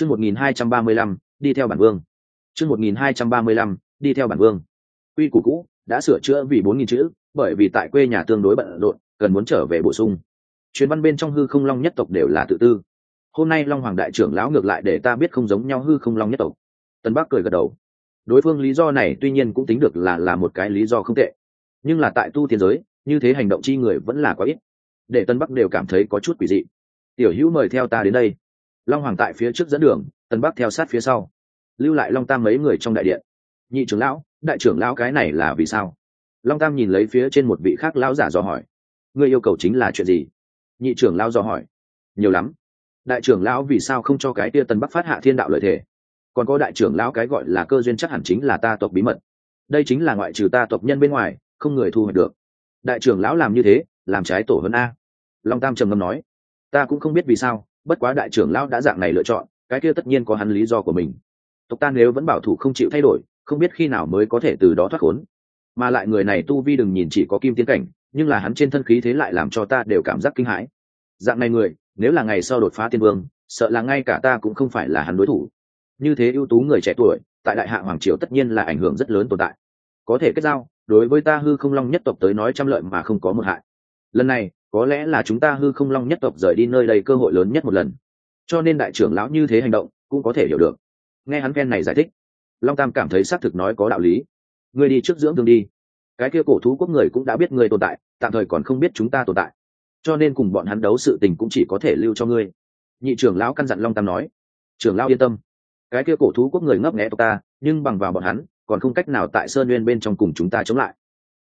chương một nghìn hai trăm ba mươi lăm, đi theo bản vương. Chương một nghìn hai trăm ba mươi lăm, đi theo bản vương. Quy củ cũ, đã sửa chữa vì bốn nghìn chữ, bởi vì tại quê nhà tương đối bận rộn, cần muốn trở về bổ sung. Chuyến văn bên trong hư không long nhất tộc đều là tự tư. Hôm nay long hoàng đại trưởng lão ngược lại để ta biết không giống nhau hư không long nhất tộc. Tân bắc cười gật đầu. Đối phương lý do này tuy nhiên cũng tính được là là một cái lý do không tệ. Nhưng là tại tu thiên giới, như thế hành động chi người vẫn là quá ít. Để tân bắc đều cảm thấy có chút quỷ dị. Tiểu hữu mời theo ta đến đây long hoàng tại phía trước dẫn đường, tân bắc theo sát phía sau. Lưu lại long tam mấy người trong đại điện. Nhị trưởng lão, đại trưởng lão cái này là vì sao? Long tam nhìn lấy phía trên một vị khác lão giả dò hỏi. Ngươi yêu cầu chính là chuyện gì? Nhị trưởng lão dò hỏi. Nhiều lắm. Đại trưởng lão vì sao không cho cái tia tân bắc phát hạ thiên đạo lợi thể còn có đại trưởng lão cái gọi là cơ duyên chắc hẳn chính là ta tộc bí mật. Đây chính là ngoại trừ ta tộc nhân bên ngoài, không người thu hoạch được. Đại trưởng lão làm như thế, làm trái tổ hơn a. Long tam trầm ngâm nói. Ta cũng không biết vì sao bất quá đại trưởng lão đã dạng này lựa chọn, cái kia tất nhiên có hắn lý do của mình. Tộc ta nếu vẫn bảo thủ không chịu thay đổi, không biết khi nào mới có thể từ đó thoát khốn. Mà lại người này tu vi đừng nhìn chỉ có kim tiến cảnh, nhưng là hắn trên thân khí thế lại làm cho ta đều cảm giác kinh hãi. Dạng này người, nếu là ngày sau đột phá tiên vương, sợ là ngay cả ta cũng không phải là hắn đối thủ. Như thế ưu tú người trẻ tuổi, tại đại hạ hoàng triều tất nhiên là ảnh hưởng rất lớn tồn tại. Có thể kết giao, đối với ta hư không long nhất tộc tới nói trăm lợi mà không có một hại. Lần này có lẽ là chúng ta hư không long nhất tộc rời đi nơi đây cơ hội lớn nhất một lần. Cho nên đại trưởng lão như thế hành động, cũng có thể hiểu được. Nghe hắn phen này giải thích, long tam cảm thấy xác thực nói có đạo lý. Ngươi đi trước dưỡng thương đi. Cái kia cổ thú quốc người cũng đã biết ngươi tồn tại, tạm thời còn không biết chúng ta tồn tại. Cho nên cùng bọn hắn đấu sự tình cũng chỉ có thể lưu cho ngươi. Nhị trưởng lão căn dặn long tam nói. Trưởng lão yên tâm. Cái kia cổ thú quốc người ngấp nghẽ tộc ta, nhưng bằng vào bọn hắn, còn không cách nào tại sơn nguyên bên trong cùng chúng ta chống lại.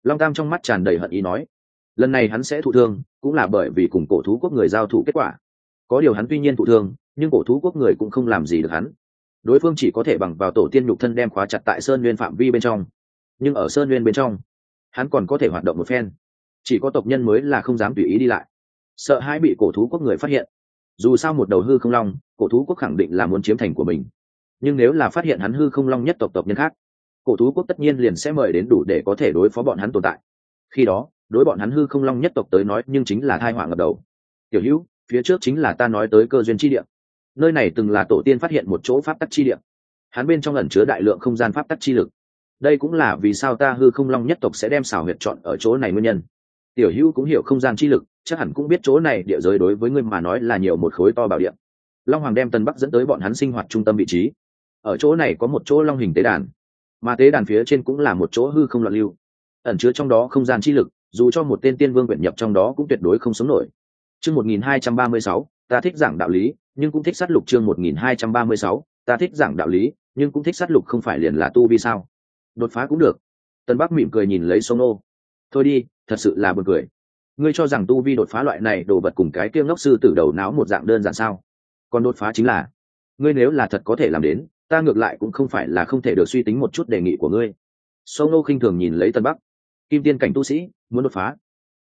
Long tam trong mắt tràn đầy hận ý nói lần này hắn sẽ thụ thương, cũng là bởi vì cùng cổ thú quốc người giao thủ kết quả. Có điều hắn tuy nhiên thụ thương, nhưng cổ thú quốc người cũng không làm gì được hắn. Đối phương chỉ có thể bằng vào tổ tiên nhục thân đem khóa chặt tại sơn nguyên phạm vi bên trong. Nhưng ở sơn nguyên bên trong, hắn còn có thể hoạt động một phen. Chỉ có tộc nhân mới là không dám tùy ý đi lại. Sợ hai bị cổ thú quốc người phát hiện. Dù sao một đầu hư không long, cổ thú quốc khẳng định là muốn chiếm thành của mình. Nhưng nếu là phát hiện hắn hư không long nhất tộc tộc nhân khác, cổ thú quốc tất nhiên liền sẽ mời đến đủ để có thể đối phó bọn hắn tồn tại. Khi đó đối bọn hắn hư không long nhất tộc tới nói, nhưng chính là thai họa ngập đầu. Tiểu hữu, phía trước chính là ta nói tới cơ duyên chi địa. Nơi này từng là tổ tiên phát hiện một chỗ pháp tắc chi địa. Hắn bên trong ẩn chứa đại lượng không gian pháp tắc chi lực. Đây cũng là vì sao ta hư không long nhất tộc sẽ đem xảo huyệt chọn ở chỗ này nguyên nhân. Tiểu hữu cũng hiểu không gian chi lực, chắc hẳn cũng biết chỗ này địa giới đối với ngươi mà nói là nhiều một khối to bảo điện long hoàng đem tân bắc dẫn tới bọn hắn sinh hoạt trung tâm vị trí. Ở chỗ này có một chỗ long hình tế đàn, mà tế đàn phía trên cũng là một chỗ hư không loạn lưu. Ẩn chứa trong đó không gian chi lực dù cho một tên tiên vương quyển nhập trong đó cũng tuyệt đối không sống nổi. Chương một nghìn hai trăm ba mươi sáu, ta thích giảng đạo lý, nhưng cũng thích sát lục chương một nghìn hai trăm ba mươi sáu, ta thích giảng đạo lý, nhưng cũng thích sát lục không phải liền là tu vi sao? Đột phá cũng được. Tân bắc mỉm cười nhìn lấy sông nô. Thôi đi, thật sự là buồn cười. Ngươi cho rằng tu vi đột phá loại này đồ vật cùng cái kia ngốc sư tử đầu náo một dạng đơn giản sao? Còn đột phá chính là, ngươi nếu là thật có thể làm đến, ta ngược lại cũng không phải là không thể được suy tính một chút đề nghị của ngươi. Sông nô khinh thường nhìn lấy tân bắc kim tiên cảnh tu sĩ muốn đột phá,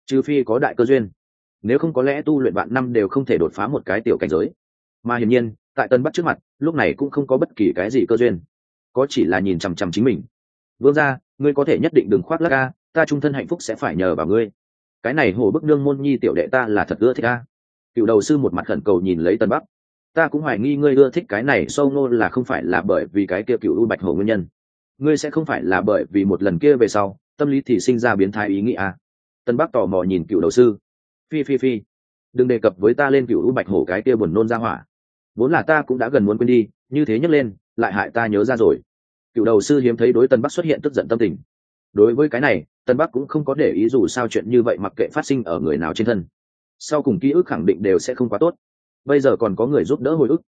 trừ phi có đại cơ duyên. Nếu không có lẽ tu luyện vạn năm đều không thể đột phá một cái tiểu cảnh giới. Mà hiển nhiên, tại tân bắc trước mặt, lúc này cũng không có bất kỳ cái gì cơ duyên. Có chỉ là nhìn chằm chằm chính mình. Vương ra ngươi có thể nhất định đừng khoác lắc ca ta trung thân hạnh phúc sẽ phải nhờ vào ngươi. Cái này hồ bức nương môn nhi tiểu đệ ta là thật ưa thích ca cựu đầu sư một mặt khẩn cầu nhìn lấy tân bắc. Ta cũng hoài nghi ngươi ưa thích cái này sâu nô là không phải là bởi vì cái kia cựu u bạch hồ nguyên nhân. Ngươi sẽ không phải là bởi vì một lần kia về sau tâm lý thì sinh ra biến thái ý nghĩ à. tân bắc tò mò nhìn cựu đầu sư. Phi phi phi. Đừng đề cập với ta lên cựu bạch hổ cái kia buồn nôn ra hỏa. Vốn là ta cũng đã gần muốn quên đi, như thế nhấc lên, lại hại ta nhớ ra rồi. Cựu đầu sư hiếm thấy đối tân bắc xuất hiện tức giận tâm tình. Đối với cái này, tân bắc cũng không có để ý dù sao chuyện như vậy mặc kệ phát sinh ở người nào trên thân. Sau cùng ký ức khẳng định đều sẽ không quá tốt. Bây giờ còn có người giúp đỡ hồi ức.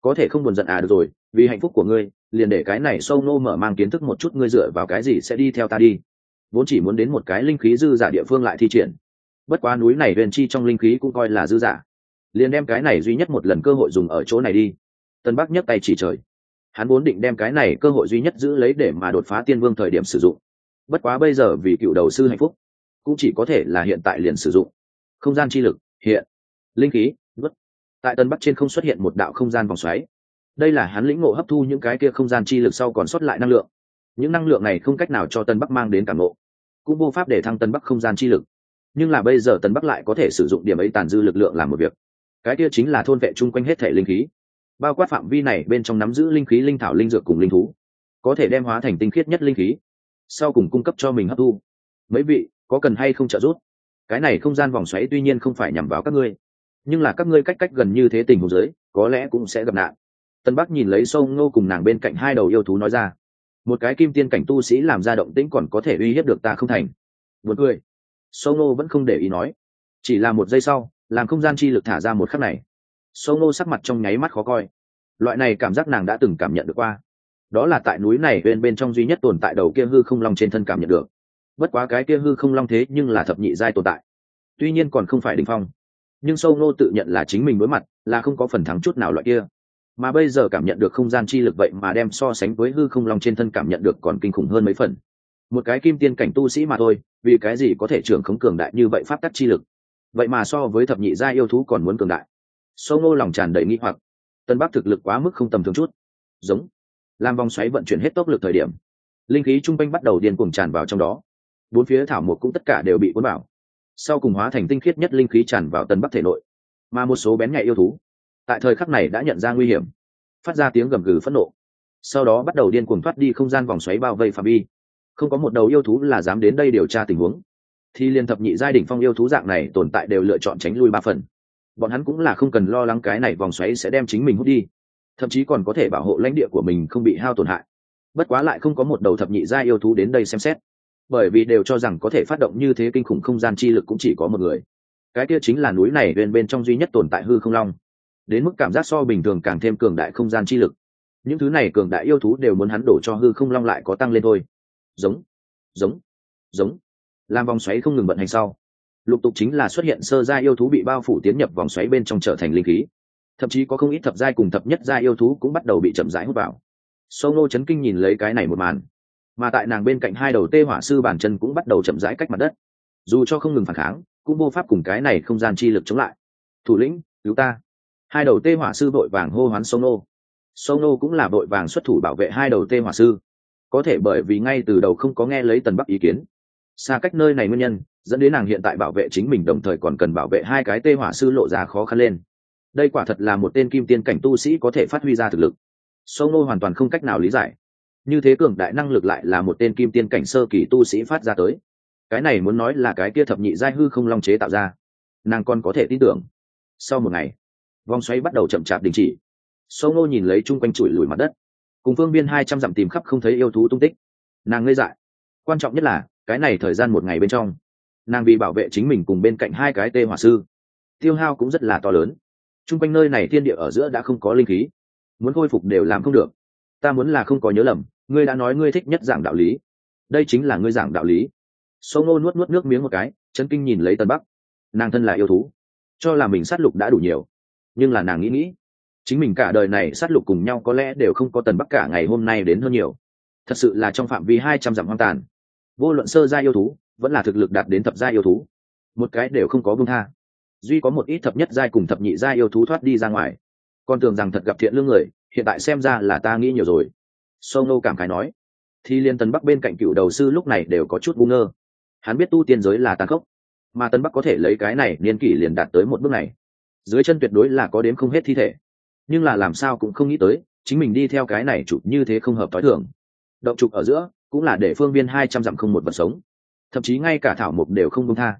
Có thể không buồn giận à được rồi, vì hạnh phúc của ngươi, liền để cái này sâu nô mở mang kiến thức một chút ngươi dựa vào cái gì sẽ đi theo ta đi vốn chỉ muốn đến một cái linh khí dư giả địa phương lại thi triển. Bất quá núi này huyền chi trong linh khí cũng coi là dư giả. Liền đem cái này duy nhất một lần cơ hội dùng ở chỗ này đi. Tân bắc nhấc tay chỉ trời. Hắn vốn định đem cái này cơ hội duy nhất giữ lấy để mà đột phá tiên vương thời điểm sử dụng. Bất quá bây giờ vì cựu đầu sư hạnh phúc, cũng chỉ có thể là hiện tại liền sử dụng. Không gian chi lực, hiện. Linh khí, vứt. Tại tân bắc trên không xuất hiện một đạo không gian vòng xoáy. Đây là hắn lĩnh ngộ hấp thu những cái kia không gian chi lực sau còn sót lại năng lượng. Những năng lượng này không cách nào cho tân bắc mang đến cảm ngộ cũng vô pháp để thăng tân bắc không gian chi lực. Nhưng là bây giờ tân bắc lại có thể sử dụng điểm ấy tàn dư lực lượng làm một việc. Cái kia chính là thôn vệ chung quanh hết thể linh khí. Bao quát phạm vi này, bên trong nắm giữ linh khí, linh thảo, linh dược cùng linh thú. Có thể đem hóa thành tinh khiết nhất linh khí. Sau cùng cung cấp cho mình hấp thu. Mấy vị, có cần hay không trợ giúp? Cái này không gian vòng xoáy tuy nhiên không phải nhằm vào các ngươi. Nhưng là các ngươi cách cách gần như thế tình hồ giới có lẽ cũng sẽ gặp nạn. Tân bắc nhìn lấy sâu ngô cùng nàng bên cạnh hai đầu yêu thú nói ra một cái kim tiên cảnh tu sĩ làm ra động tĩnh còn có thể uy hiếp được ta không thành. Buồn cười. Sâu nô vẫn không để ý nói. Chỉ là một giây sau, làm không gian chi lực thả ra một khắc này. Sâu nô sắc mặt trong nháy mắt khó coi. Loại này cảm giác nàng đã từng cảm nhận được qua. Đó là tại núi này bên bên trong duy nhất tồn tại đầu kia hư không long trên thân cảm nhận được. Bất quá cái kia hư không long thế nhưng là thập nhị giai tồn tại. Tuy nhiên còn không phải đình phong. Nhưng sâu nô tự nhận là chính mình đối mặt, là không có phần thắng chút nào loại kia mà bây giờ cảm nhận được không gian chi lực vậy mà đem so sánh với hư không long trên thân cảm nhận được còn kinh khủng hơn mấy phần. Một cái kim tiên cảnh tu sĩ mà thôi, vì cái gì có thể trưởng khống cường đại như vậy pháp tắc chi lực? Vậy mà so với thập nhị gia yêu thú còn muốn cường đại. Sâu nô lòng tràn đầy nghi hoặc. Tân bắc thực lực quá mức không tầm thường chút. Giống. Làm vòng xoáy vận chuyển hết tốc lực thời điểm. Linh khí chung quanh bắt đầu điên cuồng tràn vào trong đó. Bốn phía thảo mộc cũng tất cả đều bị cuốn vào. Sau cùng hóa thành tinh khiết nhất linh khí tràn vào tân bắc thể nội. Mà một số bén nhạy yêu thú tại thời khắc này đã nhận ra nguy hiểm. Phát ra tiếng gầm gừ phẫn nộ. Sau đó bắt đầu điên cuồng thoát đi không gian vòng xoáy bao vây phạm vi. Không có một đầu yêu thú là dám đến đây điều tra tình huống. Thì liên thập nhị giai đỉnh phong yêu thú dạng này tồn tại đều lựa chọn tránh lui ba phần. Bọn hắn cũng là không cần lo lắng cái này vòng xoáy sẽ đem chính mình hút đi. Thậm chí còn có thể bảo hộ lãnh địa của mình không bị hao tổn hại. Bất quá lại không có một đầu thập nhị giai yêu thú đến đây xem xét. Bởi vì đều cho rằng có thể phát động như thế kinh khủng không gian chi lực cũng chỉ có một người. Cái kia chính là núi này bên bên trong duy nhất tồn tại hư không long đến mức cảm giác so bình thường càng thêm cường đại không gian chi lực. Những thứ này cường đại yêu thú đều muốn hắn đổ cho hư không long lại có tăng lên thôi. Giống giống giống. Làm vòng xoáy không ngừng vận hành sau, lục tục chính là xuất hiện sơ gia yêu thú bị bao phủ tiến nhập vòng xoáy bên trong trở thành linh khí. Thậm chí có không ít thập giai cùng thập nhất gia yêu thú cũng bắt đầu bị chậm rãi hút vào. Sâu nô chấn kinh nhìn lấy cái này một màn, mà tại nàng bên cạnh hai đầu tê hỏa sư bản chân cũng bắt đầu chậm rãi cách mặt đất. Dù cho không ngừng phản kháng, cũng vô pháp cùng cái này không gian chi lực chống lại. Thủ lĩnh, cứu ta hai đầu tê hỏa sư vội vàng hô hoán sông nô. Sông nô cũng là vội vàng xuất thủ bảo vệ hai đầu tê hỏa sư. Có thể bởi vì ngay từ đầu không có nghe lấy tần bắc ý kiến. Xa cách nơi này nguyên nhân, dẫn đến nàng hiện tại bảo vệ chính mình đồng thời còn cần bảo vệ hai cái tê hỏa sư lộ ra khó khăn lên. Đây quả thật là một tên kim tiên cảnh tu sĩ có thể phát huy ra thực lực. Sông nô hoàn toàn không cách nào lý giải. Như thế cường đại năng lực lại là một tên kim tiên cảnh sơ kỳ tu sĩ phát ra tới. Cái này muốn nói là cái kia thập nhị giai hư không long chế tạo ra. Nàng còn có thể tin tưởng. Sau một ngày vòng xoáy bắt đầu chậm chạp đình chỉ. Sâu nô nhìn lấy chung quanh chùi lùi mặt đất. Cùng phương biên hai trăm dặm tìm khắp không thấy yêu thú tung tích. Nàng ngây dại. Quan trọng nhất là, cái này thời gian một ngày bên trong, nàng vì bảo vệ chính mình cùng bên cạnh hai cái tê hỏa sư. Tiêu hao cũng rất là to lớn. Chung quanh nơi này thiên địa ở giữa đã không có linh khí. Muốn khôi phục đều làm không được. Ta muốn là không có nhớ lầm, ngươi đã nói ngươi thích nhất giảng đạo lý. Đây chính là ngươi giảng đạo lý. Sâu nô nuốt nuốt nước miếng một cái chân kinh nhìn lấy tân bắc. Nàng thân là yêu thú. Cho là mình sát lục đã đủ nhiều nhưng là nàng nghĩ nghĩ, chính mình cả đời này sát lục cùng nhau có lẽ đều không có tần bắc cả ngày hôm nay đến hơn nhiều. Thật sự là trong phạm vi hai trăm dặm hoang tàn, vô luận sơ gia yêu thú, vẫn là thực lực đạt đến thập gia yêu thú, một cái đều không có vương tha. Duy có một ít thập nhất giai cùng thập nhị giai yêu thú thoát đi ra ngoài. Con tưởng rằng thật gặp thiện lương người, hiện tại xem ra là ta nghĩ nhiều rồi. Sâu nô cảm khái nói, thì liên tần bắc bên cạnh cựu đầu sư lúc này đều có chút bu ngơ. Hắn biết tu tiên giới là tàn khốc, mà tần bắc có thể lấy cái này niên kỷ liền đạt tới một bước này dưới chân tuyệt đối là có đếm không hết thi thể. Nhưng là làm sao cũng không nghĩ tới, chính mình đi theo cái này chụp như thế không hợp t h o i thường. Động trục ở giữa, cũng là để phương viên hai trăm dặm không một vật sống. Thậm chí ngay cả thảo mục đều không công tha.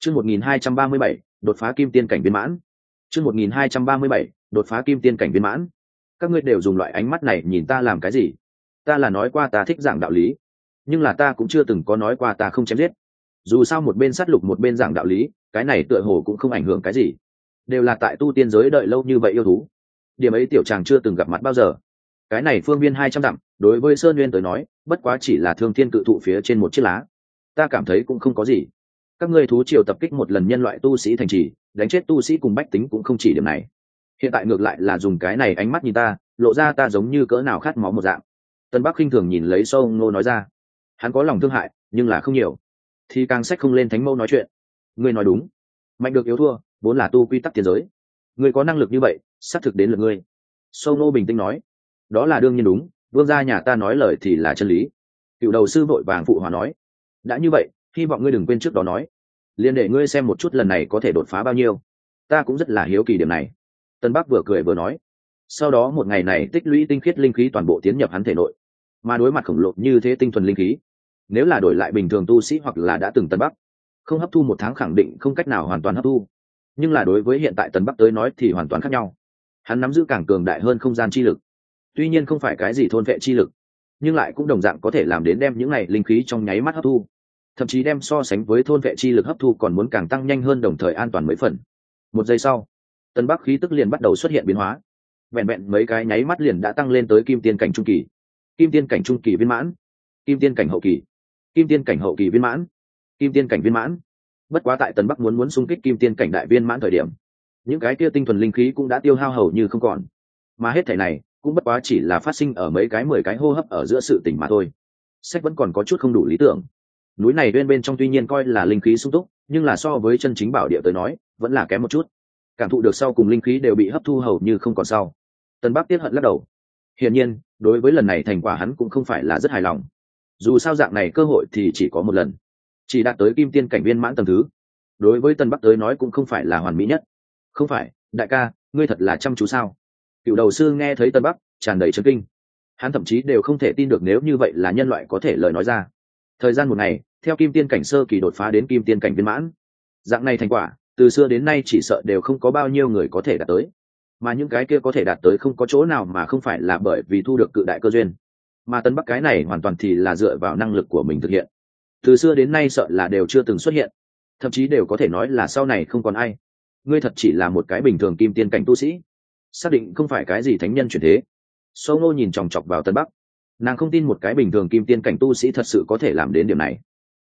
Chương một nghìn hai trăm ba mươi bảy, đột phá kim tiên cảnh viên mãn. Chương một nghìn hai trăm ba mươi bảy, đột phá kim tiên cảnh viên mãn. Các ngươi đều dùng loại ánh mắt này nhìn ta làm cái gì? Ta là nói qua ta thích giảng đạo lý, nhưng là ta cũng chưa từng có nói qua ta không chém giết. Dù sao một bên sát lục một bên giảng đạo lý, cái này tựa hồ cũng không ảnh hưởng cái gì đều là tại tu tiên giới đợi lâu như vậy yêu thú. Điểm ấy tiểu chàng chưa từng gặp mặt bao giờ. Cái này phương viên hai trăm dặm, đối với sơn nguyên tới nói, bất quá chỉ là thương thiên cự thụ phía trên một chiếc lá. Ta cảm thấy cũng không có gì. Các ngươi thú triều tập kích một lần nhân loại tu sĩ thành trì, đánh chết tu sĩ cùng bách tính cũng không chỉ điểm này. Hiện tại ngược lại là dùng cái này ánh mắt nhìn ta, lộ ra ta giống như cỡ nào khát máu một dạng. Tân bắc khinh thường nhìn lấy sâu ngô nói ra. Hắn có lòng thương hại, nhưng là không nhiều. Thì càng sách không lên thánh mẫu nói chuyện. Ngươi nói đúng. Mạnh được yếu thua vốn là tu quy tắc tiền giới. Ngươi có năng lực như vậy, xác thực đến lượt ngươi. Sâu nô bình tĩnh nói. Đó là đương nhiên đúng, vương gia nhà ta nói lời thì là chân lý. Cựu đầu sư vội vàng phụ hòa nói. Đã như vậy, hy vọng ngươi đừng quên trước đó nói. Liền để ngươi xem một chút lần này có thể đột phá bao nhiêu. Ta cũng rất là hiếu kỳ điểm này. Tân bắc vừa cười vừa nói. Sau đó một ngày này tích lũy tinh khiết linh khí toàn bộ tiến nhập hắn thể nội. Mà đối mặt khổng lồ như thế tinh thuần linh khí, nếu là đổi lại bình thường tu sĩ hoặc là đã từng tân bắc, không hấp thu một tháng khẳng định không cách nào hoàn toàn hấp thu nhưng là đối với hiện tại tần bắc tới nói thì hoàn toàn khác nhau. Hắn nắm giữ càng cường đại hơn không gian chi lực. Tuy nhiên không phải cái gì thôn vệ chi lực, nhưng lại cũng đồng dạng có thể làm đến đem những này linh khí trong nháy mắt hấp thu. Thậm chí đem so sánh với thôn vệ chi lực hấp thu còn muốn càng tăng nhanh hơn đồng thời an toàn mấy phần. Một giây sau tân bắc khí tức liền bắt đầu xuất hiện biến hóa. Vẹn vẹn mấy cái nháy mắt liền đã tăng lên tới kim tiên cảnh trung kỳ. Kim tiên cảnh trung kỳ viên mãn, kim tiên cảnh hậu kỳ, kim tiên cảnh hậu kỳ viên mãn, kim tiên cảnh viên mãn bất quá tại Tần bắc muốn muốn xung kích kim tiên cảnh đại viên mãn thời điểm, những cái kia tinh thuần linh khí cũng đã tiêu hao hầu như không còn. Mà hết thể này, cũng bất quá chỉ là phát sinh ở mấy cái mười cái hô hấp ở giữa sự tỉnh mà thôi. Sách vẫn còn có chút không đủ lý tưởng. Núi này bên bên trong tuy nhiên coi là linh khí sung túc, nhưng là so với chân chính bảo địa tới nói, vẫn là kém một chút. Cảm thụ được sau cùng linh khí đều bị hấp thu hầu như không còn sau. Tân bắc tiết hận lắc đầu. Hiển nhiên, đối với lần này thành quả hắn cũng không phải là rất hài lòng. Dù sao dạng này cơ hội thì chỉ có một lần chỉ đạt tới kim tiên cảnh viên mãn tầm thứ. Đối với tân bắc tới nói cũng không phải là hoàn mỹ nhất. Không phải, đại ca, ngươi thật là chăm chú sao? Cựu đầu sư nghe thấy tân bắc, tràn đầy trấn kinh. Hắn thậm chí đều không thể tin được nếu như vậy là nhân loại có thể lời nói ra. Thời gian một ngày, theo kim tiên cảnh sơ kỳ đột phá đến kim tiên cảnh viên mãn. Dạng này thành quả, từ xưa đến nay chỉ sợ đều không có bao nhiêu người có thể đạt tới. Mà những cái kia có thể đạt tới không có chỗ nào mà không phải là bởi vì thu được cự đại cơ duyên. Mà tân bắc cái này hoàn toàn thì là dựa vào năng lực của mình thực hiện từ xưa đến nay sợ là đều chưa từng xuất hiện. Thậm chí đều có thể nói là sau này không còn ai. Ngươi thật chỉ là một cái bình thường kim tiên cảnh tu sĩ. Xác định không phải cái gì thánh nhân chuyển thế. Sâu ngô nhìn chòng chọc vào tân bắc. Nàng không tin một cái bình thường kim tiên cảnh tu sĩ thật sự có thể làm đến điểm này.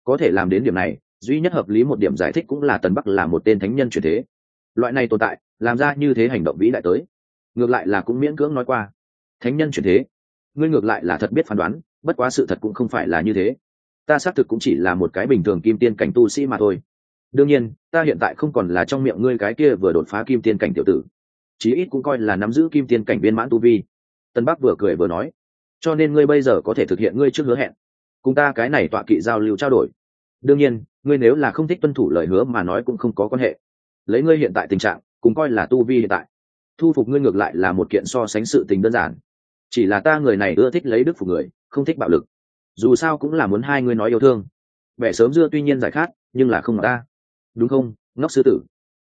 Có thể làm đến điểm này, duy nhất hợp lý một điểm giải thích cũng là tần bắc là một tên thánh nhân chuyển thế. Loại này tồn tại, làm ra như thế hành động vĩ đại tới. Ngược lại là cũng miễn cưỡng nói qua. Thánh nhân chuyển thế. Ngươi ngược lại là thật biết phán đoán, bất quá sự thật cũng không phải là như thế ta xác thực cũng chỉ là một cái bình thường kim tiên cảnh tu sĩ mà thôi. Đương nhiên, ta hiện tại không còn là trong miệng ngươi cái kia vừa đột phá kim tiên cảnh tiểu tử. Chí ít cũng coi là nắm giữ kim tiên cảnh viên mãn tu vi. Tân bắc vừa cười vừa nói, cho nên ngươi bây giờ có thể thực hiện ngươi trước hứa hẹn, cùng ta cái này tọa kỵ giao lưu trao đổi. Đương nhiên, ngươi nếu là không thích tuân thủ lời hứa mà nói cũng không có quan hệ. Lấy ngươi hiện tại tình trạng, cùng coi là tu vi hiện tại, thu phục ngươi ngược lại là một kiện so sánh sự tình đơn giản. Chỉ là ta người này ưa thích lấy đức phục người, không thích bạo lực dù sao cũng là muốn hai ngươi nói yêu thương. Vẻ sớm dưa tuy nhiên giải khát, nhưng là không ngọc ta. Đúng không, ngốc sư tử?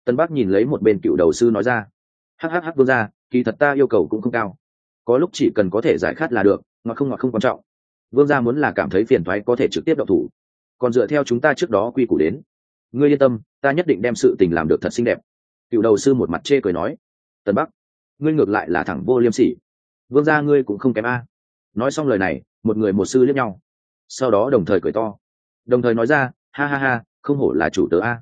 Tân bắc nhìn lấy một bên cựu đầu sư nói ra. Hhh vương ra kỳ thật ta yêu cầu cũng không cao. Có lúc chỉ cần có thể giải khát là được ngọt không ngọt không quan trọng. Vương gia muốn là cảm thấy phiền thoái có thể trực tiếp đậu thủ. Còn dựa theo chúng ta trước đó quy củ đến. Ngươi yên tâm, ta nhất định đem sự tình làm được thật xinh đẹp. Cựu đầu sư một mặt chê cười nói. Tân bắc, ngươi ngược lại là thẳng vô liêm sỉ. Vương gia ngươi cũng không kém a. Nói xong lời này một người một sư liếc nhau. Sau đó đồng thời cười to. Đồng thời nói ra, ha ha ha, không hổ là chủ tớ a.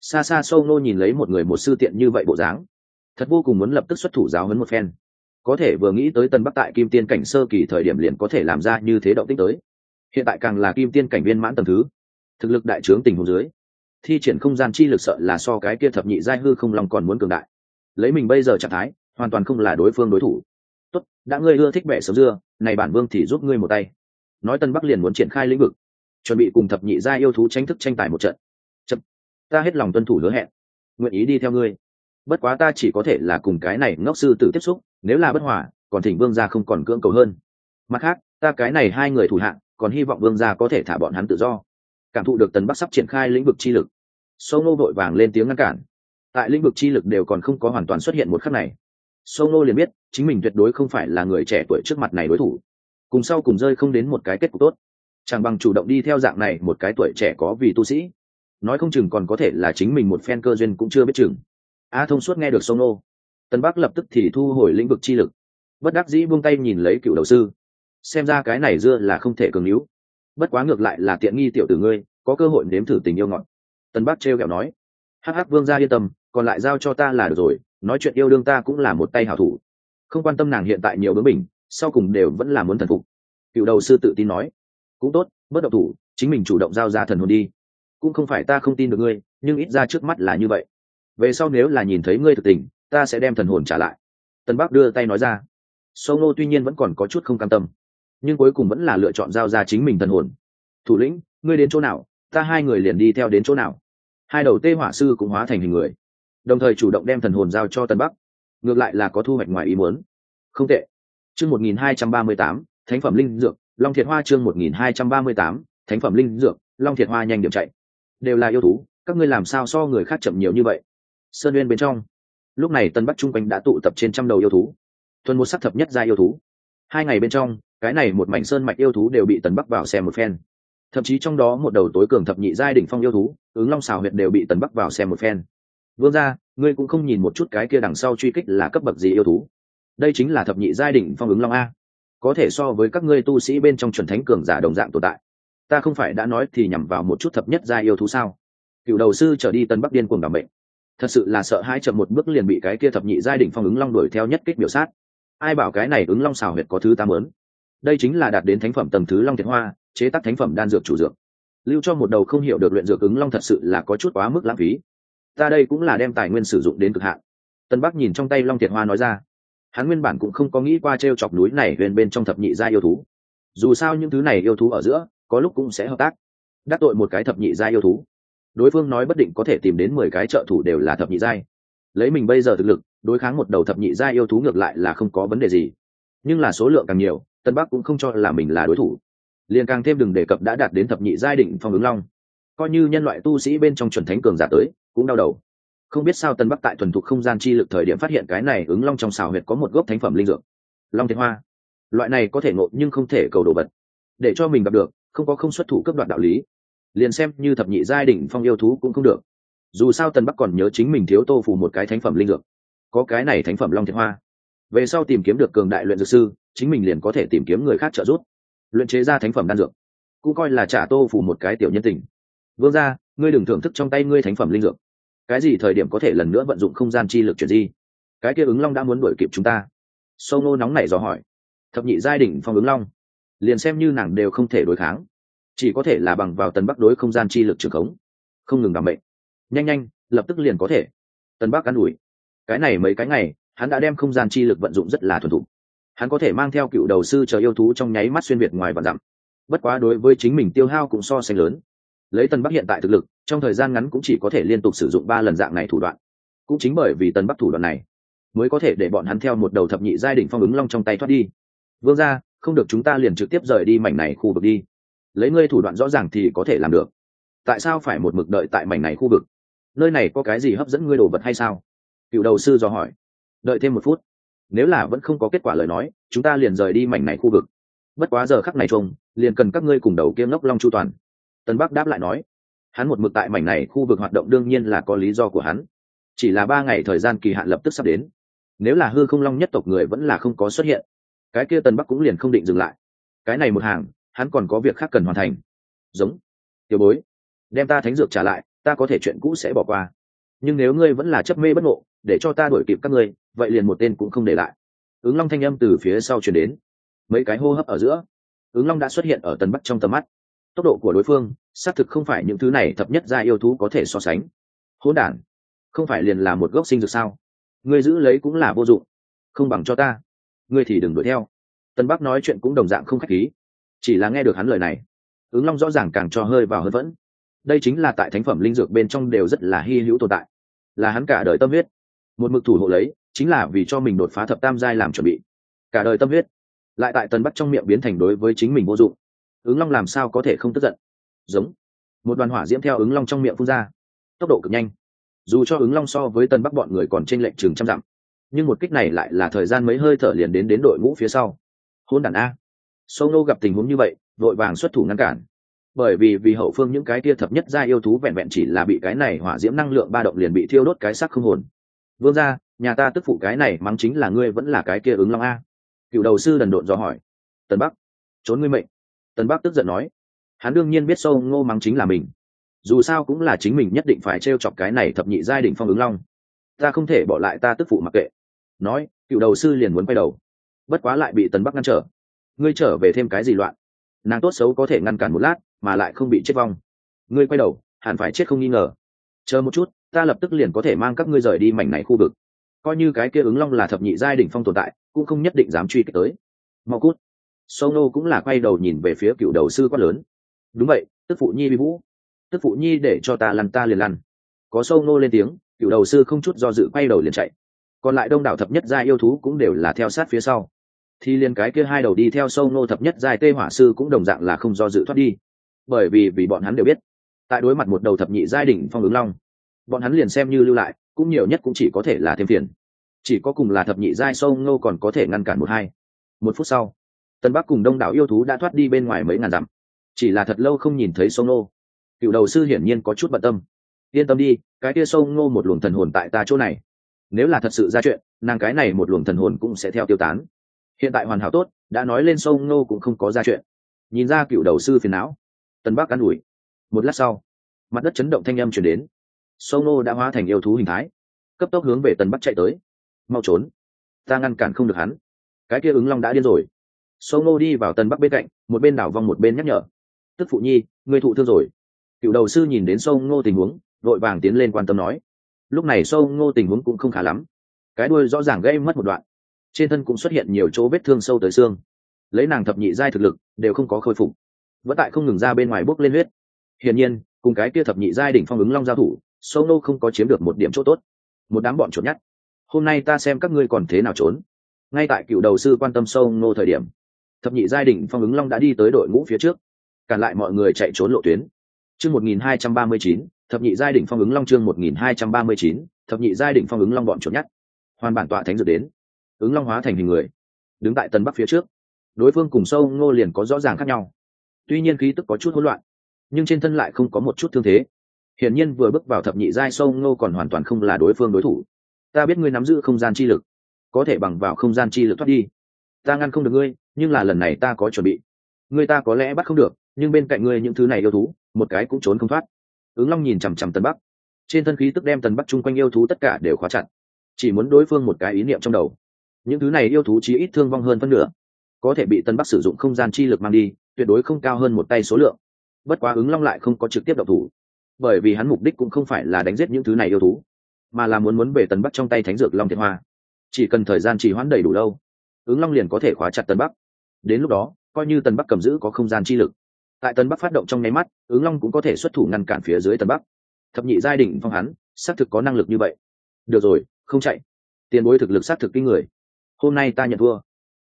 Xa xa sâu nô nhìn lấy một người một sư tiện như vậy bộ dáng, thật vô cùng muốn lập tức xuất thủ giáo hấn một phen. Có thể vừa nghĩ tới tân bắc tại kim tiên cảnh sơ kỳ thời điểm liền có thể làm ra như thế động tích tới. Hiện tại càng là kim tiên cảnh viên mãn tầm thứ. Thực lực đại trướng tình hồ dưới, thi triển không gian chi lực sợ là so cái kia thập nhị giai hư không lòng còn muốn cường đại. Lấy mình bây giờ trạng thái, hoàn toàn không là đối phương đối thủ tốt, đã ngươi ưa thích bẻ sầu dưa, này bản vương thì giúp ngươi một tay. Nói tân bắc liền muốn triển khai lĩnh vực, chuẩn bị cùng thập nhị gia yêu thú tranh thức tranh tài một trận. Chậm. ta hết lòng tuân thủ hứa hẹn, nguyện ý đi theo ngươi. Bất quá ta chỉ có thể là cùng cái này ngốc sư tử tiếp xúc, nếu là bất hòa, còn thỉnh vương gia không còn cưỡng cầu hơn. Mặt khác, ta cái này hai người thủ hạng, còn hy vọng vương gia có thể thả bọn hắn tự do. Cảm thụ được tần bắc sắp triển khai lĩnh vực chi lực. Sâu nô vội vàng lên tiếng ngăn cản. Tại lĩnh vực chi lực đều còn không có hoàn toàn xuất hiện một khắc này sâu nô liền biết, chính mình tuyệt đối không phải là người trẻ tuổi trước mặt này đối thủ. Cùng sau cùng rơi không đến một cái kết cục tốt. Chẳng bằng chủ động đi theo dạng này một cái tuổi trẻ có vì tu sĩ. Nói không chừng còn có thể là chính mình một phen cơ duyên cũng chưa biết chừng. A thông suốt nghe được sông nô tân bắc lập tức thì thu hồi lĩnh vực chi lực. Bất đắc dĩ buông tay nhìn lấy cựu đầu sư. Xem ra cái này dưa là không thể cường níu. Bất quá ngược lại là tiện nghi tiểu tử ngươi, có cơ hội nếm thử tình yêu ngọt. Tân bắc trêu kẹo nói. Hắc hắc vương gia yên tâm, còn lại giao cho ta là được rồi nói chuyện yêu đương ta cũng là một tay hảo thủ. Không quan tâm nàng hiện tại nhiều bướng mình sau cùng đều vẫn là muốn thần phục. Cựu đầu sư tự tin nói, cũng tốt, bất động thủ, chính mình chủ động giao ra thần hồn đi. Cũng không phải ta không tin được ngươi, nhưng ít ra trước mắt là như vậy. Về sau nếu là nhìn thấy ngươi thực tình, ta sẽ đem thần hồn trả lại. Tân bắc đưa tay nói ra. Sâu ngô tuy nhiên vẫn còn có chút không cam tâm, nhưng cuối cùng vẫn là lựa chọn giao ra chính mình thần hồn. Thủ lĩnh, ngươi đến chỗ nào, ta hai người liền đi theo đến chỗ nào. Hai đầu tê hỏa sư cũng hóa thành hình người đồng thời chủ động đem thần hồn giao cho tân bắc. Ngược lại là có thu hoạch ngoài ý muốn. Không tệ. Chương một nghìn hai trăm ba mươi tám, thánh phẩm linh dược, long thiệt hoa chương một nghìn hai trăm ba mươi tám, thánh phẩm linh dược, long thiệt hoa nhanh điểm chạy. Đều là yêu thú, các ngươi làm sao so người khác chậm nhiều như vậy? Sơn uyên bên trong. Lúc này tân bắc trung quanh đã tụ tập trên trăm đầu yêu thú. Thuần một sắc thập nhất ra yêu thú. Hai ngày bên trong, cái này một mảnh sơn mạch yêu thú đều bị tần bắc vào xem một phen. Thậm chí trong đó một đầu tối cường thập nhị giai đỉnh phong yêu thú, ứng long xào huyệt đều bị tần bắc vào xem một phen vương ra ngươi cũng không nhìn một chút cái kia đằng sau truy kích là cấp bậc gì yêu thú. Đây chính là thập nhị giai đỉnh phong ứng long a. Có thể so với các ngươi tu sĩ bên trong chuẩn thánh cường giả đồng dạng tồn tại. Ta không phải đã nói thì nhằm vào một chút thập nhất giai yêu thú sao? Cựu đầu sư trở đi tân bắc điên cuồng đảm bệnh thật sự là sợ hai chậm một bước liền bị cái kia thập nhị giai đỉnh phong ứng long đuổi theo nhất kích biểu sát. Ai bảo cái này ứng long xào huyệt có thứ ta mớn đây chính là đạt đến thánh phẩm tầm thứ long thiệt hoa, chế tác thánh phẩm đan dược chủ dược. Lưu cho một đầu không hiểu được luyện dược ứng long thật sự là có chút quá mức lãng phí ta đây cũng là đem tài nguyên sử dụng đến cực hạn. Tân bắc nhìn trong tay long thiệt hoa nói ra. Hắn nguyên bản cũng không có nghĩ qua t r e o chọc núi này huyền bên trong thập nhị gia yêu thú. Dù sao những thứ này yêu thú ở giữa, có lúc cũng sẽ hợp tác. Đắc tội một cái thập nhị gia yêu thú. Đối phương nói bất định có thể tìm đến mười cái trợ thủ đều là thập nhị giai lấy mình bây giờ thực lực, đối kháng một đầu thập nhị gia yêu thú ngược lại là không có vấn đề gì. Nhưng là số lượng càng nhiều, tân bắc cũng không cho là mình là đối thủ. Liền càng thêm đừng đề cập đã đạt đến thập nhị giai định phong ứng long. Coi như nhân loại tu sĩ bên trong chuẩn thánh cường giả tới cũng đau đầu. Không biết sao tân bắc tại thuần thục không gian chi lực thời điểm phát hiện cái này ứng long trong xào huyệt có một gốc thánh phẩm linh dược. Long Thiên hoa. Loại này có thể ngộ nhưng không thể cầu đồ vật. Để cho mình gặp được, không có không xuất thủ cấp đoạn đạo lý. Liền xem như thập nhị giai đỉnh phong yêu thú cũng không được. Dù sao tân bắc còn nhớ chính mình thiếu tô phù một cái thánh phẩm linh dược. Có cái này thánh phẩm long Thiên hoa. Về sau tìm kiếm được cường đại luyện dược sư, chính mình liền có thể tìm kiếm người khác trợ giúp. Luyện chế ra thánh phẩm đan dược. Cũng coi là trả tô phủ một cái tiểu nhân tình. Vương ra ngươi đừng thưởng thức trong tay ngươi thánh phẩm linh dược cái gì thời điểm có thể lần nữa vận dụng không gian chi lực chuyển di? Cái kia ứng long đã muốn đuổi kịp chúng ta. Sâu nô nóng này dò hỏi. Thập nhị giai đỉnh phong ứng long. Liền xem như nàng đều không thể đối kháng. Chỉ có thể là bằng vào tần bắc đối không gian chi lực trường khống. Không ngừng đảm bệnh nhanh nhanh, lập tức liền có thể. Tần bắc an ủi. Cái này mấy cái ngày, hắn đã đem không gian chi lực vận dụng rất là thuần thục. Hắn có thể mang theo cựu đầu sư chờ yêu thú trong nháy mắt xuyên việt ngoài và dặm. Bất quá đối với chính mình tiêu hao cũng so sánh lớn. Lấy tần bắc hiện tại thực lực trong thời gian ngắn cũng chỉ có thể liên tục sử dụng ba lần dạng này thủ đoạn. Cũng chính bởi vì tân bắc thủ đoạn này, mới có thể để bọn hắn theo một đầu thập nhị giai đ ỉ n h phong ứng long trong tay thoát đi. Vương ra không được chúng ta liền trực tiếp rời đi mảnh này khu vực đi. Lấy ngươi thủ đoạn rõ ràng thì có thể làm được. Tại sao phải một mực đợi tại mảnh này khu vực? Nơi này có cái gì hấp dẫn ngươi đồ vật hay sao? Cựu đầu sư dò hỏi. Đợi thêm một phút. Nếu là vẫn không có kết quả lời nói, chúng ta liền rời đi mảnh này khu vực. Bất quá giờ khắc này trông, liền cần các ngươi cùng đầu kiêm ngốc long chu toàn. Tân bắc đáp lại nói hắn một mực tại mảnh này khu vực hoạt động đương nhiên là có lý do của hắn. Chỉ là ba ngày thời gian kỳ hạn lập tức sắp đến. Nếu là hư không long nhất tộc người vẫn là không có xuất hiện, cái kia tân bắc cũng liền không định dừng lại. Cái này một hàng, hắn còn có việc khác cần hoàn thành. Giống. Tiểu bối, đem ta thánh dược trả lại, ta có thể chuyện cũ sẽ bỏ qua. Nhưng nếu ngươi vẫn là chấp mê bất ngộ, để cho ta đuổi kịp các ngươi, vậy liền một tên cũng không để lại. Ứng long thanh âm từ phía sau chuyển đến. Mấy cái hô hấp ở giữa. Ứng long đã xuất hiện ở tần bắc trong tầm mắt tốc độ của đối phương, xác thực không phải những thứ này thập nhất gia yêu thú có thể so sánh. Hỗn đản, không phải liền là một gốc sinh dược sao? Ngươi giữ lấy cũng là vô dụng. Không bằng cho ta. Ngươi thì đừng đuổi theo. Tân bắc nói chuyện cũng đồng dạng không khách khí. Chỉ là nghe được hắn lời này, ứng long rõ ràng càng cho hơi vào hơn vẫn. Đây chính là tại thánh phẩm linh dược bên trong đều rất là hy hữu tồn tại. Là hắn cả đời tâm huyết. Một mực thủ hộ lấy, chính là vì cho mình đột phá thập tam giai làm chuẩn bị. Cả đời tâm huyết. Lại tại tân bắc trong miệng biến thành đối với chính mình vô dụng ứng long làm sao có thể không tức giận? Giống. Một đoàn hỏa diễm theo ứng long trong miệng phun ra. Tốc độ cực nhanh. Dù cho ứng long so với tần bắc bọn người còn t r ê n lệch chừng trăm dặm, nhưng một kích này lại là thời gian mấy hơi thở liền đến đến đội ngũ phía sau. Hôn đàn a. Sâu nô gặp tình huống như vậy, vội vàng xuất thủ ngăn cản. Bởi vì vì hậu phương những cái tia thập nhất gia yêu thú vẹn vẹn chỉ là bị cái này hỏa diễm năng lượng ba động liền bị thiêu đốt cái sắc không hồn. Vương ra nhà ta tức phụ cái này mắng chính là ngươi vẫn là cái kia ứng long a. Cựu đầu sư đần độn do hỏi. Tân bắc, trốn ngươi mệnh tân bắc tức giận nói, hắn đương nhiên biết sâu ngô mắng chính là mình. Dù sao cũng là chính mình nhất định phải t r e o chọc cái này thập nhị giai đ ỉ n h phong ứng long. Ta không thể bỏ lại ta tức phụ mặc kệ. Nói, cựu đầu sư liền muốn quay đầu. Bất quá lại bị tần bắc ngăn trở. Ngươi trở về thêm cái gì loạn? Nàng tốt xấu có thể ngăn cản một lát, mà lại không bị chết vong. Ngươi quay đầu, hẳn phải chết không nghi ngờ. Chờ một chút, ta lập tức liền có thể mang các ngươi rời đi mảnh này khu vực. Coi như cái kia ứng long là thập nhị giai đỉnh phong tồn tại, cũng không nhất định dám truy kích tới. Mau cút sâu nô cũng là quay đầu nhìn về phía cựu đầu sư quát lớn. Đúng vậy, tức phụ nhi bị vũ. Tức phụ nhi để cho ta lăn ta liền lăn. Có sâu nô lên tiếng, cựu đầu sư không chút do dự quay đầu liền chạy. Còn lại đông đảo thập nhất gia yêu thú cũng đều là theo sát phía sau. Thì liền cái kia hai đầu đi theo sâu nô thập nhất giai tê hỏa sư cũng đồng dạng là không do dự thoát đi. Bởi vì vì bọn hắn đều biết, tại đối mặt một đầu thập nhị giai đỉnh phong ứng long, bọn hắn liền xem như lưu lại, cũng nhiều nhất cũng chỉ có thể là thêm phiền. Chỉ có cùng là thập nhị giai sâu nô còn có thể ngăn cản một hai. Một phút sau tân bắc cùng đông đảo yêu thú đã thoát đi bên ngoài mấy ngàn dặm. Chỉ là thật lâu không nhìn thấy sông nô. Cựu đầu sư hiển nhiên có chút bận tâm. Yên tâm đi, cái kia sông nô một luồng thần hồn tại ta chỗ này. Nếu là thật sự ra chuyện, nàng cái này một luồng thần hồn cũng sẽ theo tiêu tán. Hiện tại hoàn hảo tốt, đã nói lên sông nô cũng không có ra chuyện. Nhìn ra cựu đầu sư phiền não. Tân bắc an ủi. Một lát sau, mặt đất chấn động thanh âm chuyển đến. Sông nô đã hóa thành yêu thú hình thái. Cấp tốc hướng về tân bắc chạy tới. Mau trốn. Ta ngăn cản không được hắn. Cái kia ứng long đã điên rồi sâu Ngô đi vào tân bắc bên cạnh, một bên đảo vòng một bên nhắc nhở. Tức phụ nhi, người thụ thương rồi. Cựu đầu sư nhìn đến sâu ngô tình huống, vội vàng tiến lên quan tâm nói. Lúc này sâu ngô tình huống cũng không khá lắm. Cái đuôi rõ ràng gây mất một đoạn. Trên thân cũng xuất hiện nhiều chỗ vết thương sâu tới xương. Lấy nàng thập nhị giai thực lực, đều không có khôi phục. Vẫn tại không ngừng ra bên ngoài bốc lên huyết. Hiển nhiên, cùng cái kia thập nhị giai đỉnh phong ứng long giao thủ sâu nô không có chiếm được một điểm chỗ tốt. Một đám bọn trốn nhát. hôm nay ta xem các ngươi còn thế nào trốn. Ngay tại cựu đầu sư quan tâm sâu nô thời điểm thập nhị giai đỉnh phong ứng long đã đi tới đội ngũ phía trước. Cản lại mọi người chạy trốn lộ tuyến. Chương một nghìn hai trăm ba mươi chín, thập nhị giai đỉnh phong ứng long chương một nghìn hai trăm ba mươi chín, thập nhị giai đỉnh phong ứng long bọn trốn nhát. hoàn bản tọa thánh dược đến. Ứng long hóa thành hình người. Đứng tại tân bắc phía trước. Đối phương cùng sâu ngô liền có rõ ràng khác nhau. Tuy nhiên khí tức có chút hỗn loạn, nhưng trên thân lại không có một chút thương thế. Hiển nhiên vừa bước vào thập nhị giai sâu ngô còn hoàn toàn không là đối phương đối thủ. Ta biết ngươi nắm giữ không gian chi lực. Có thể bằng vào không gian chi lực thoát đi. Ta ngăn không được ngươi nhưng là lần này ta có chuẩn bị. Người ta có lẽ bắt không được, nhưng bên cạnh ngươi những thứ này yêu thú, một cái cũng trốn không thoát. Ứng long nhìn chằm chằm tân bắc. Trên thân khí tức đem tần bắc chung quanh yêu thú tất cả đều khóa chặt. Chỉ muốn đối phương một cái ý niệm trong đầu. Những thứ này yêu thú chí ít thương vong hơn phân nửa. Có thể bị tân bắc sử dụng không gian chi lực mang đi, tuyệt đối không cao hơn một tay số lượng. Bất quá ứng long lại không có trực tiếp độc thủ. Bởi vì hắn mục đích cũng không phải là đánh giết những thứ này yêu thú, mà là muốn muốn về tần bắc trong tay thánh dược long thiệt hoa. Chỉ cần thời gian trì hoãn đầy đủ lâu, ứng long liền có thể khóa chặt tân bắc đến lúc đó, coi như tần bắc cầm giữ có không gian chi lực. Tại tần bắc phát động trong nháy mắt, ứng long cũng có thể xuất thủ ngăn cản phía dưới tần bắc. Thập nhị giai đỉnh phong hắn, xác thực có năng lực như vậy. Được rồi, không chạy. Tiền bối thực lực xác thực kinh người. Hôm nay ta nhận thua.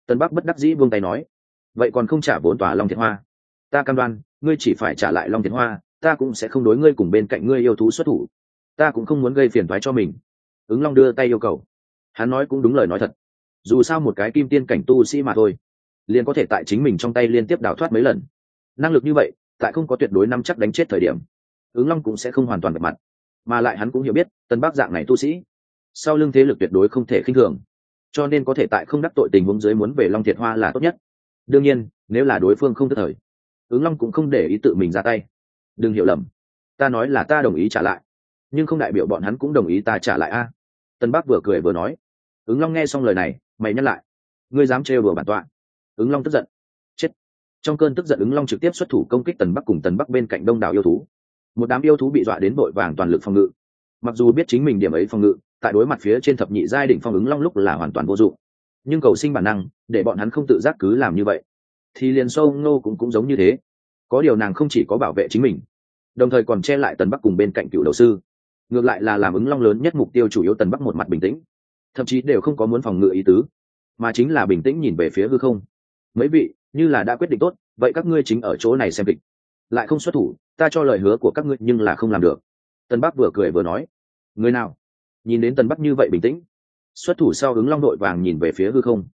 Tần bắc bất đắc dĩ buông tay nói. Vậy còn không trả vốn tòa long thiện hoa? Ta cam đoan, ngươi chỉ phải trả lại long thiện hoa, ta cũng sẽ không đối ngươi cùng bên cạnh ngươi yêu thú xuất thủ. Ta cũng không muốn gây phiền thoái cho mình. Ứng long đưa tay yêu cầu. Hắn nói cũng đúng lời nói thật. Dù sao một cái kim tiên cảnh tu sĩ mà thôi liền có thể tại chính mình trong tay liên tiếp đào thoát mấy lần. Năng lực như vậy, tại không có tuyệt đối nắm chắc đánh chết thời điểm, ứng long cũng sẽ không hoàn toàn bề mặt. Mà lại hắn cũng hiểu biết, tân bác dạng này tu sĩ, sau lưng thế lực tuyệt đối không thể khinh thường. Cho nên có thể tại không đắc tội tình huống dưới muốn về long thiệt hoa là tốt nhất. Đương nhiên, nếu là đối phương không tức thời, ứng long cũng không để ý tự mình ra tay. Đừng hiểu lầm. Ta nói là ta đồng ý trả lại, nhưng không đại biểu bọn hắn cũng đồng ý ta trả lại a. Tân bắc vừa cười vừa nói. Ứng long nghe xong lời này, mày nhắc lại. Ngươi dám trêu đùa bản tọa ứng long tức giận. Chết. Trong cơn tức giận ứng long trực tiếp xuất thủ công kích tần bắc cùng tần bắc bên cạnh đông đảo yêu thú. Một đám yêu thú bị dọa đến vội vàng toàn lực phòng ngự. Mặc dù biết chính mình điểm ấy phòng ngự, tại đối mặt phía trên thập nhị giai đỉnh phong ứng long lúc là hoàn toàn vô dụng. Nhưng cầu sinh bản năng, để bọn hắn không tự giác cứ làm như vậy, thì liền sâu ngô cũng cũng giống như thế. Có điều nàng không chỉ có bảo vệ chính mình, đồng thời còn che lại tần bắc cùng bên cạnh cựu đầu sư. Ngược lại là làm ứng long lớn nhất mục tiêu chủ yếu tần bắc một mặt bình tĩnh, thậm chí đều không có muốn phòng ngự ý tứ, mà chính là bình tĩnh nhìn về phía hư không mấy vị, như là đã quyết định tốt, vậy các ngươi chính ở chỗ này xem kịch. Lại không xuất thủ, ta cho lời hứa của các ngươi nhưng là không làm được. Tân bắc vừa cười vừa nói. Người nào? Nhìn đến tân bắc như vậy bình tĩnh, xuất thủ sau ứng long đội vàng nhìn về phía hư không.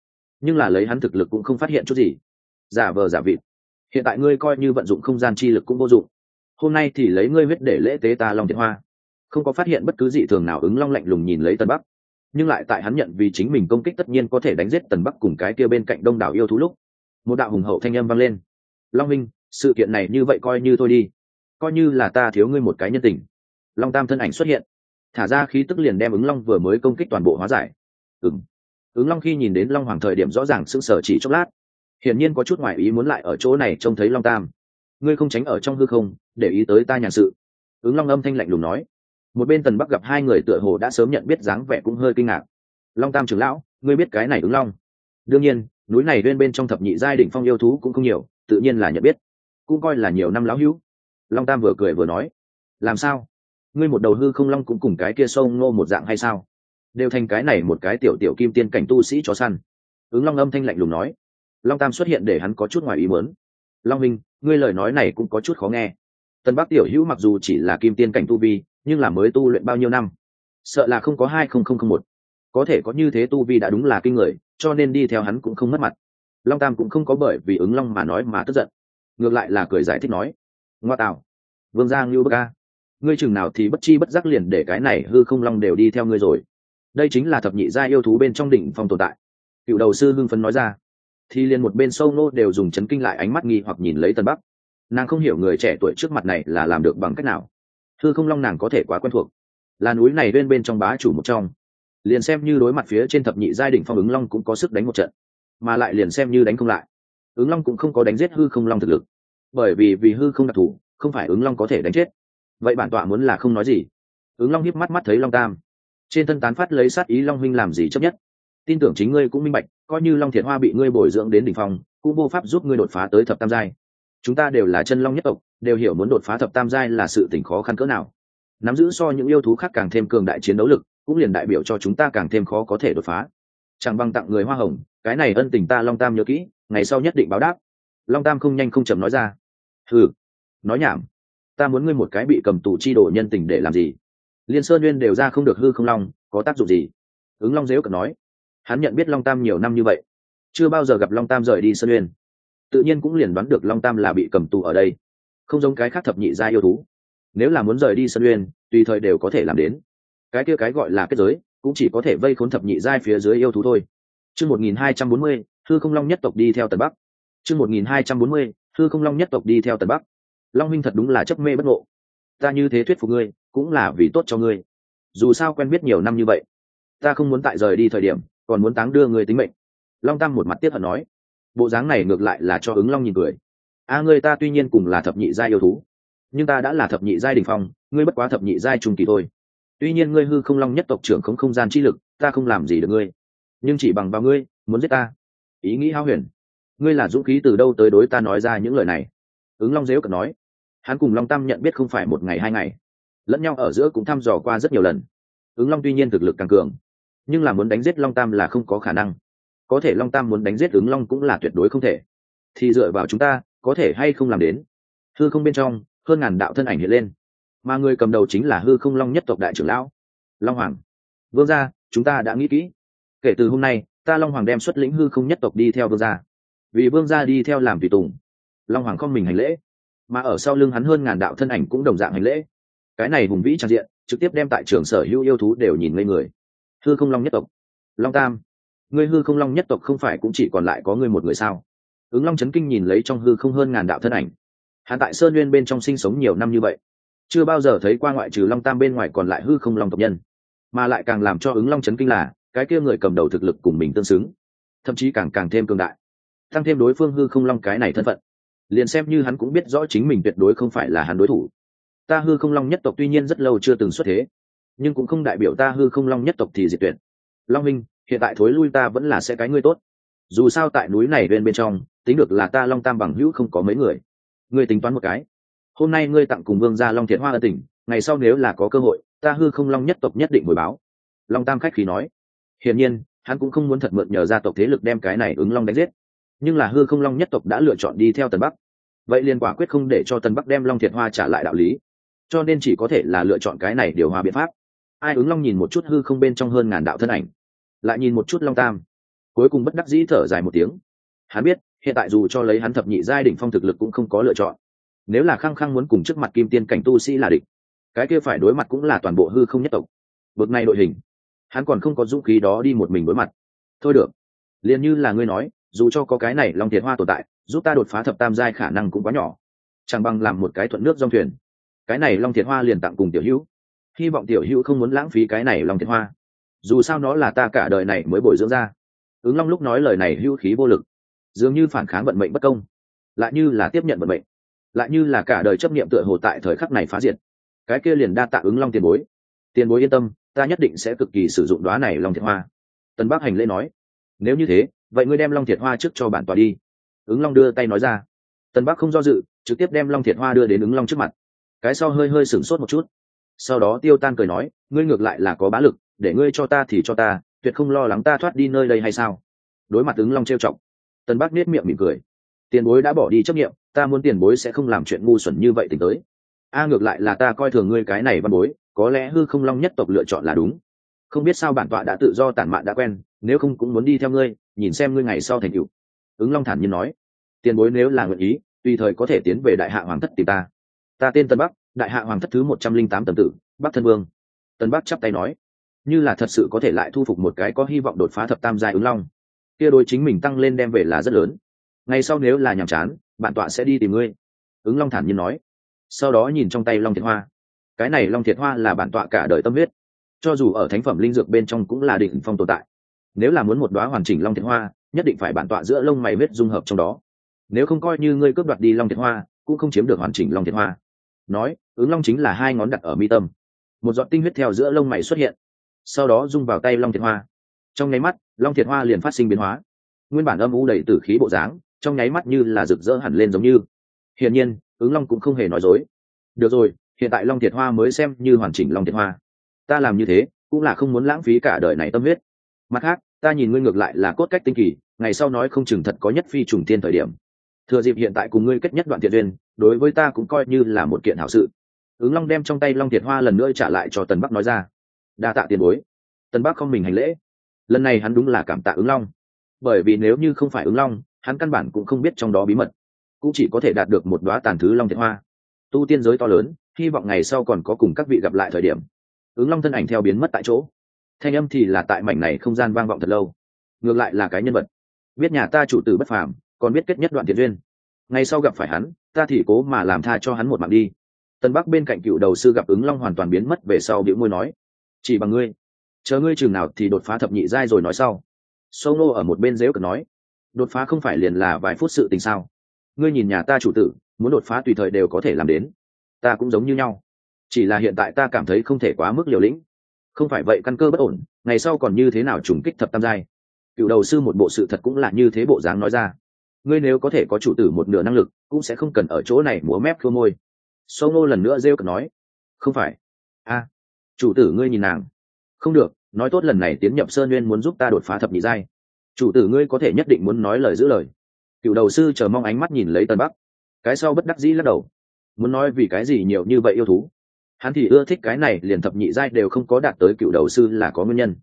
Nhưng là lấy hắn thực lực cũng không phát hiện chút gì. Giả vờ giả vịt. Hiện tại ngươi coi như vận dụng không gian chi lực cũng vô dụng. Hôm nay thì lấy ngươi huyết để lễ tế ta long thiện hoa. Không có phát hiện bất cứ gì thường nào ứng long lạnh lùng nhìn lấy tân bắc. Nhưng lại tại hắn nhận vì chính mình công kích tất nhiên có thể đánh giết tần bắc cùng cái kia bên cạnh đông đảo yêu thú lúc một đạo hùng hậu thanh âm vang lên. Long minh, sự kiện này như vậy coi như thôi đi. Coi như là ta thiếu ngươi một cái nhân tình. Long tam thân ảnh xuất hiện. Thả ra khí tức liền đem ứng long vừa mới công kích toàn bộ hóa giải. Ừng ứng long khi nhìn đến long hoàng thời điểm rõ ràng sững sờ chỉ chốc lát. Hiển nhiên có chút ngoại ý muốn lại ở chỗ này trông thấy long tam. Ngươi không tránh ở trong hư không, để ý tới ta nhàn sự. Ứng long âm thanh lạnh lùng nói. Một bên tần bắc gặp hai người tựa hồ đã sớm nhận biết dáng vẻ cũng hơi kinh ngạc. Long tam trưởng lão, ngươi biết cái này ứng long. Đương nhiên núi này bên bên trong thập nhị giai đỉnh phong yêu thú cũng không nhiều, tự nhiên là nhận biết. Cũng coi là nhiều năm lão hữu. Long tam vừa cười vừa nói, làm sao? Ngươi một đầu hư không long cũng cùng cái kia sông ngô một dạng hay sao? Đều thành cái này một cái tiểu tiểu kim tiên cảnh tu sĩ chó săn. Ứng long âm thanh lạnh lùng nói. Long tam xuất hiện để hắn có chút ngoài ý muốn. Long minh ngươi lời nói này cũng có chút khó nghe. Tân bắc tiểu hữu mặc dù chỉ là kim tiên cảnh tu vi, nhưng là mới tu luyện bao nhiêu năm? Sợ là không có hai không không không một có thể có như thế tu vi đã đúng là kinh người, cho nên đi theo hắn cũng không mất mặt. Long tam cũng không có bởi vì ứng long mà nói mà tức giận, ngược lại là cười giải thích nói, ngoa tạo, vương giang ngưu bơ ca, ngươi chừng nào thì bất chi bất giác liền để cái này hư không long đều đi theo ngươi rồi. Đây chính là thập nhị gia yêu thú bên trong đỉnh phong tồn tại. Cựu đầu sư hưng phấn nói ra. Thì liền một bên sâu nô đều dùng chấn kinh lại ánh mắt nghi hoặc nhìn lấy tân bắc. Nàng không hiểu người trẻ tuổi trước mặt này là làm được bằng cách nào. Hư không long nàng có thể quá quen thuộc. Là núi này bên bên trong bá chủ một trong liền xem như đối mặt phía trên thập nhị giai đỉnh phong ứng long cũng có sức đánh một trận, mà lại liền xem như đánh không lại. Ứng long cũng không có đánh giết hư không long thực lực, bởi vì vì hư không đặc thù, không phải ứng long có thể đánh chết. Vậy bản tọa muốn là không nói gì. Ứng long hiếp mắt mắt thấy long tam. Trên thân tán phát lấy sát ý long huynh làm gì chấp nhất? Tin tưởng chính ngươi cũng minh bạch, coi như long thiện hoa bị ngươi bồi dưỡng đến đ ỉ n h phong, cũng vô pháp giúp ngươi đột phá tới thập tam giai. Chúng ta đều là chân long nhất tộc, đều hiểu muốn đột phá thập tam giai là sự tỉnh khó khăn cỡ nào. Nắm giữ so những yêu thú khác càng thêm cường đại chiến đấu lực cũng liền đại biểu cho chúng ta càng thêm khó có thể đột phá. Chẳng bằng tặng người hoa hồng, cái này ân tình ta long tam nhớ kỹ, ngày sau nhất định báo đáp. Long tam không nhanh không chầm nói ra. Ừ nói nhảm. Ta muốn ngươi một cái bị cầm tù chi đồ nhân tình để làm gì? Liên sơn nguyên đều ra không được hư không long, có tác dụng gì? Ứng long dếu cần nói. Hắn nhận biết long tam nhiều năm như vậy, chưa bao giờ gặp long tam rời đi sơn nguyên tự nhiên cũng liền đoán được long tam là bị cầm tù ở đây. Không giống cái khác thập nhị gia yêu thú. Nếu là muốn rời đi sơn nguyên tùy thời đều có thể làm đến cái kia cái gọi là kết giới, cũng chỉ có thể vây khốn thập nhị giai phía dưới yêu thú thôi. Chương một nghìn hai trăm bốn mươi hư không long nhất tộc đi theo tần bắc. Chương một nghìn hai trăm bốn mươi hư không long nhất tộc đi theo tần bắc. Long minh thật đúng là chấp mê bất ngộ. Ta như thế thuyết phục ngươi, cũng là vì tốt cho ngươi. Dù sao quen biết nhiều năm như vậy, ta không muốn tại rời đi thời điểm, còn muốn táng đưa ngươi tính mệnh. Long tam một mặt tiếp hận nói. Bộ dáng này ngược lại là cho ứng long nhìn cười. A, ngươi ta tuy nhiên cùng là thập nhị giai yêu thú, nhưng ta đã là thập nhị giai đình phong, ngươi bất quá thập nhị giai trung kỳ thôi tuy nhiên ngươi hư không long nhất tộc trưởng không không gian chi lực, ta không làm gì được ngươi. Nhưng chỉ bằng vào ngươi, muốn giết ta. Ý nghĩ hao huyền. Ngươi là dũng khí từ đâu tới đối ta nói ra những lời này? Ứng long dếu cận nói. Hắn cùng long tam nhận biết không phải một ngày hai ngày. Lẫn nhau ở giữa cũng thăm dò qua rất nhiều lần. Ứng long tuy nhiên thực lực càng cường, nhưng là muốn đánh giết long tam là không có khả năng. Có thể long tam muốn đánh giết ứng long cũng là tuyệt đối không thể. Thì dựa vào chúng ta, có thể hay không làm đến. Hư không bên trong, hơn ngàn đạo thân ảnh hiện lên mà người cầm đầu chính là hư không long nhất tộc đại trưởng lão, long hoàng. Vương gia, chúng ta đã nghĩ kỹ. Kể từ hôm nay, ta long hoàng đem xuất lĩnh hư không nhất tộc đi theo vương gia. Vì vương gia đi theo làm tùy tùng. Long hoàng không mình hành lễ, mà ở sau lưng hắn hơn ngàn đạo thân ảnh cũng đồng dạng hành lễ. Cái này hùng vĩ trang diện, trực tiếp đem tại trường sở hữu yêu thú đều nhìn ngây người. Hư không long nhất tộc. Long tam. Ngươi hư không long nhất tộc không phải cũng chỉ còn lại có ngươi một người sao? Ứng long trấn kinh nhìn lấy trong hư không hơn ngàn đạo thân ảnh. Hắn tại sơn nguyên bên trong sinh sống nhiều năm như vậy chưa bao giờ thấy qua ngoại trừ long tam bên ngoài còn lại hư không long tộc nhân, mà lại càng làm cho ứng long chấn kinh là, cái kia người cầm đầu thực lực cùng mình tương xứng, thậm chí càng càng thêm cường đại, tăng thêm đối phương hư không long cái này thân phận. Liền xem như hắn cũng biết rõ chính mình tuyệt đối không phải là hắn đối thủ. Ta hư không long nhất tộc tuy nhiên rất lâu chưa từng xuất thế, nhưng cũng không đại biểu ta hư không long nhất tộc thì diệt tuyệt. Long minh, hiện tại thối lui ta vẫn là sẽ cái ngươi tốt. Dù sao tại núi này bên bên trong, tính được là ta long tam bằng hữu không có mấy người. Ngươi tính toán một cái hôm nay ngươi tặng cùng vương gia long thiện hoa ở tỉnh ngày sau nếu là có cơ hội, ta hư không long nhất tộc nhất định hồi báo. Long tam khách khí nói. Hiển nhiên, hắn cũng không muốn thật mượn nhờ gia tộc thế lực đem cái này ứng long đánh giết. Nhưng là hư không long nhất tộc đã lựa chọn đi theo tần bắc. Vậy liền quả quyết không để cho tần bắc đem long thiệt hoa trả lại đạo lý. Cho nên chỉ có thể là lựa chọn cái này điều hòa biện pháp. Ai ứng long nhìn một chút hư không bên trong hơn ngàn đạo thân ảnh, lại nhìn một chút long tam. Cuối cùng bất đắc dĩ thở dài một tiếng. Hắn biết, hiện tại dù cho lấy hắn thập nhị giai đ ỉ n h phong thực lực cũng không có lựa chọn nếu là khăng khăng muốn cùng trước mặt kim tiên cảnh tu sĩ là địch, cái kia phải đối mặt cũng là toàn bộ hư không nhất tộc. Bực này đội hình, hắn còn không có dũng khí đó đi một mình đối mặt. Thôi được, liền như là ngươi nói, dù cho có cái này long thiệt hoa tồn tại, giúp ta đột phá thập tam giai khả năng cũng quá nhỏ. Chẳng bằng làm một cái thuận nước dòng thuyền. Cái này long thiệt hoa liền tặng cùng tiểu hữu. Hy vọng tiểu hữu không muốn lãng phí cái này long thiệt hoa. Dù sao nó là ta cả đời này mới bồi dưỡng ra. Ứng long lúc nói lời này hữu khí vô lực. Dường như phản kháng vận mệnh bất công, lại như là tiếp nhận vận mệnh lại như là cả đời chấp niệm tựa hồ tại thời khắc này phá diệt. Cái kia liền đa tạ ứng long tiền bối. Tiền bối yên tâm, ta nhất định sẽ cực kỳ sử dụng đoá này long thiệt hoa. Tân bắc hành lễ nói. Nếu như thế, vậy ngươi đem long thiệt hoa trước cho bản tòa đi. Ứng long đưa tay nói ra. Tân bắc không do dự, trực tiếp đem long thiệt hoa đưa đến ứng long trước mặt. Cái sau hơi hơi sửng sốt một chút. Sau đó tiêu tan cười nói, ngươi ngược lại là có bá lực, để ngươi cho ta thì cho ta, tuyệt không lo lắng ta thoát đi nơi đây hay sao? Đối mặt ứng long trêu chọc, tân bắc nết miệng mỉm cười tiền bối đã bỏ đi chấp nghiệm, ta muốn tiền bối sẽ không làm chuyện ngu xuẩn như vậy tỉnh tới. A ngược lại là ta coi thường ngươi cái này văn bối, có lẽ hư không long nhất tộc lựa chọn là đúng. Không biết sao bản tọa đã tự do tản mạn đã quen, nếu không cũng muốn đi theo ngươi, nhìn xem ngươi ngày sau thành cựu ứng long thản nhiên nói. Tiền bối nếu là nguyện ý, tùy thời có thể tiến về đại hạ hoàng thất tìm ta. Ta tên tân bắc, đại hạ hoàng thất thứ một trăm linh tám tầm tử, bắc thân vương. Tân bắc chắp tay nói. Như là thật sự có thể lại thu phục một cái có hy vọng đột phá thập tam giai ứng long. Kia đối chính mình tăng lên đem về là rất lớn ngày sau nếu là nhàm chán bạn tọa sẽ đi tìm ngươi. Ứng long thản nhiên nói. Sau đó nhìn trong tay long thiệt hoa. Cái này long thiệt hoa là bản tọa cả đời tâm huyết. Cho dù ở thánh phẩm linh dược bên trong cũng là định phong tồn tại. Nếu là muốn một đoá hoàn chỉnh long thiệt hoa, nhất định phải bản tọa giữa lông mày huyết dung hợp trong đó. Nếu không coi như ngươi cướp đoạt đi long thiệt hoa, cũng không chiếm được hoàn chỉnh long thiệt hoa. Nói, ứng long chính là hai ngón đặt ở mi tâm. Một giọt tinh huyết theo giữa lông mày xuất hiện. Sau đó dung vào tay long thiệt hoa. Trong nháy mắt, long thiệt hoa liền phát sinh biến hóa. Nguyên bản âm u đầy t ử khí bộ dáng trong nháy mắt như là rực rỡ hẳn lên giống như. Hiển nhiên, ứng long cũng không hề nói dối. Được rồi, hiện tại long thiệt hoa mới xem như hoàn chỉnh long thiệt hoa. Ta làm như thế, cũng là không muốn lãng phí cả đời này tâm huyết. Mặt khác, ta nhìn ngươi ngược lại là cốt cách tinh kỳ, ngày sau nói không chừng thật có nhất phi trùng tiên thời điểm. Thừa dịp hiện tại cùng ngươi kết nhất đoạn thiện duyên, đối với ta cũng coi như là một kiện hảo sự. Ứng long đem trong tay long thiệt hoa lần nữa trả lại cho tần bắc nói ra. Đa tạ tiền bối. Tần bắc không mình hành lễ. Lần này hắn đúng là cảm tạ ứng long. Bởi vì nếu như không phải ứng long hắn căn bản cũng không biết trong đó bí mật, cũng chỉ có thể đạt được một đoá tàn thứ long thiện hoa. Tu tiên giới to lớn, hy vọng ngày sau còn có cùng các vị gặp lại thời điểm. Ứng long thân ảnh theo biến mất tại chỗ. Thanh âm thì là tại mảnh này không gian vang vọng thật lâu. Ngược lại là cái nhân vật. Biết nhà ta chủ tử bất phàm, còn biết kết nhất đoạn thiện duyên. Ngay sau gặp phải hắn, ta thì cố mà làm tha cho hắn một mạng đi. Tân bắc bên cạnh cựu đầu sư gặp ứng long hoàn toàn biến mất về sau biểu môi nói, chỉ bằng ngươi. Chờ ngươi chừng nào thì đột phá thập nhị giai rồi nói sau. Sâu nô ở một bên dễu cực nói đột phá không phải liền là vài phút sự tình sao? Ngươi nhìn nhà ta chủ tử, muốn đột phá tùy thời đều có thể làm đến. Ta cũng giống như nhau. Chỉ là hiện tại ta cảm thấy không thể quá mức liều lĩnh. Không phải vậy căn cơ bất ổn, ngày sau còn như thế nào trùng kích thập tam giai? Cựu đầu sư một bộ sự thật cũng là như thế bộ dáng nói ra. Ngươi nếu có thể có chủ tử một nửa năng lực, cũng sẽ không cần ở chỗ này múa mép khô môi. Sâu nô lần nữa rêu cực nói. Không phải. A, chủ tử ngươi nhìn nàng. Không được, nói tốt lần này tiến nhập sơn nguyên muốn giúp ta đột phá thập nhị giai chủ tử ngươi có thể nhất định muốn nói lời giữ lời. Cựu đầu sư chờ mong ánh mắt nhìn lấy tân bắc. Cái sau bất đắc dĩ lắc đầu. Muốn nói vì cái gì nhiều như vậy yêu thú? Hắn thì ưa thích cái này, liền thập nhị giai đều không có đạt tới cựu đầu sư là có nguyên nhân.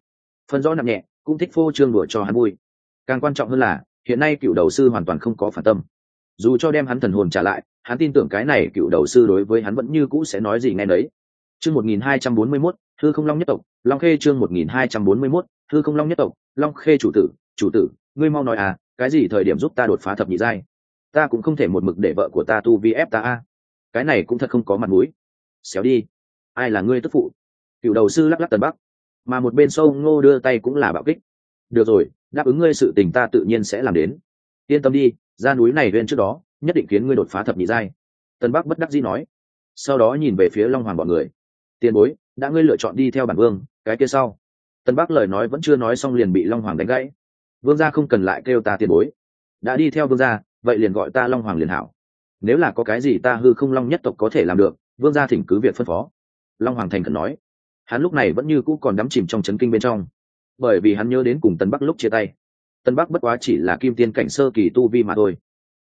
Phân rõ nặng nhẹ, cũng thích phô trương đùa cho hắn vui. Càng quan trọng hơn là, hiện nay cựu đầu sư hoàn toàn không có phản tâm. Dù cho đem hắn thần hồn trả lại, hắn tin tưởng cái này cựu đầu sư đối với hắn vẫn như cũ sẽ nói gì ngay đấy chương một nghìn hai trăm bốn mươi mốt thư không long nhất tộc, long khê chương một nghìn hai trăm bốn mươi mốt thư không long nhất tộc, long khê chủ tử chủ tử, ngươi mau nói à cái gì thời điểm giúp ta đột phá thập nhị giai? Ta cũng không thể một mực để vợ của ta tu vi ép ta a. Cái này cũng thật không có mặt mũi. Xéo đi. Ai là ngươi tức phụ? Cựu đầu sư lắc lắc tần bắc. Mà một bên sâu ngô đưa tay cũng là bạo kích. Được rồi, đáp ứng ngươi sự tình ta tự nhiên sẽ làm đến. Yên tâm đi, ra núi này lên trước đó, nhất định khiến ngươi đột phá thập nhị giai. Tần bắc bất đắc dĩ nói. Sau đó nhìn về phía long hoàng bọn người. Tiền bối, đã ngươi lựa chọn đi theo bản vương, cái kia sau. Tần bắc lời nói vẫn chưa nói xong liền bị long hoàng đánh gãy vương gia không cần lại kêu ta tiền bối. Đã đi theo vương gia, vậy liền gọi ta long hoàng liền hảo. Nếu là có cái gì ta hư không long nhất tộc có thể làm được, vương gia thỉnh cứ việc phân phó. Long hoàng thành cần nói. Hắn lúc này vẫn như cũ còn đắm chìm trong c kinh bên trong, bởi vì hắn nhớ đến cùng tân bắc lúc chia tay. Tân bắc bất quá chỉ là kim tiên cảnh sơ kỳ tu vi mà thôi.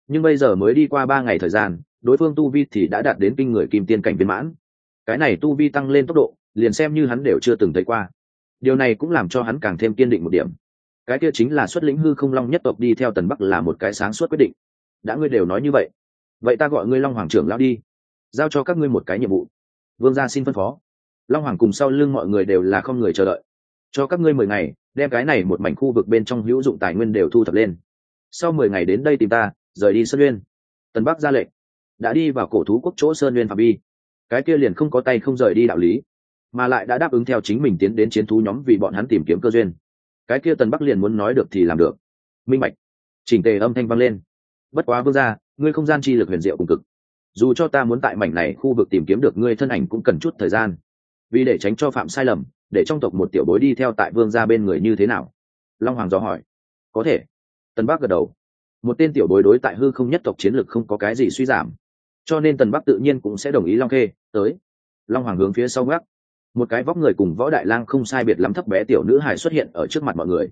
Nhưng bây giờ mới đi qua ba ngày thời gian, đối phương tu vi thì đã đạt đến kinh người kim tiên cảnh viên mãn. Cái này tu vi tăng lên tốc độ, liền xem như hắn đều chưa từng thấy qua. Điều này cũng làm cho hắn càng thêm kiên định một điểm cái kia chính là xuất lĩnh hư không long nhất tộc đi theo tần bắc là một cái sáng suốt quyết định. Đã ngươi đều nói như vậy vậy ta gọi ngươi long hoàng trưởng lao đi, giao cho các ngươi một cái nhiệm vụ. Vương gia xin phân phó. Long hoàng cùng sau lưng mọi người đều là không người chờ đợi. Cho các ngươi mười ngày, đem cái này một mảnh khu vực bên trong hữu dụng tài nguyên đều thu thập lên. Sau mười ngày đến đây tìm ta, rời đi sơn uyên tần bắc ra lệnh. Đã đi vào cổ thú quốc chỗ sơn uyên phạm vi. Cái kia liền không có tay không rời đi đạo lý, mà lại đã đáp ứng theo chính mình tiến đến chiến thú nhóm vì bọn hắn tìm kiếm cơ duyên cái kia tần bắc liền muốn nói được thì làm được. Minh bạch. Chỉnh tề âm thanh vang lên. Bất quá vương gia, ngươi không gian chi lực huyền diệu cùng cực. Dù cho ta muốn tại mảnh này khu vực tìm kiếm được ngươi thân ảnh cũng cần chút thời gian. Vì để tránh cho phạm sai lầm, để trong tộc một tiểu bối đi theo tại vương gia bên người như thế nào? Long hoàng do hỏi. Có thể. Tần bắc gật đầu. Một tên tiểu bối đối tại hư không nhất tộc chiến lực không có cái gì suy giảm. Cho nên tần bắc tự nhiên cũng sẽ đồng ý long khê tới. Long hoàng hướng phía sau gác một cái vóc người cùng võ đại lang không sai biệt lắm thấp bé tiểu nữ hài xuất hiện ở trước mặt mọi người.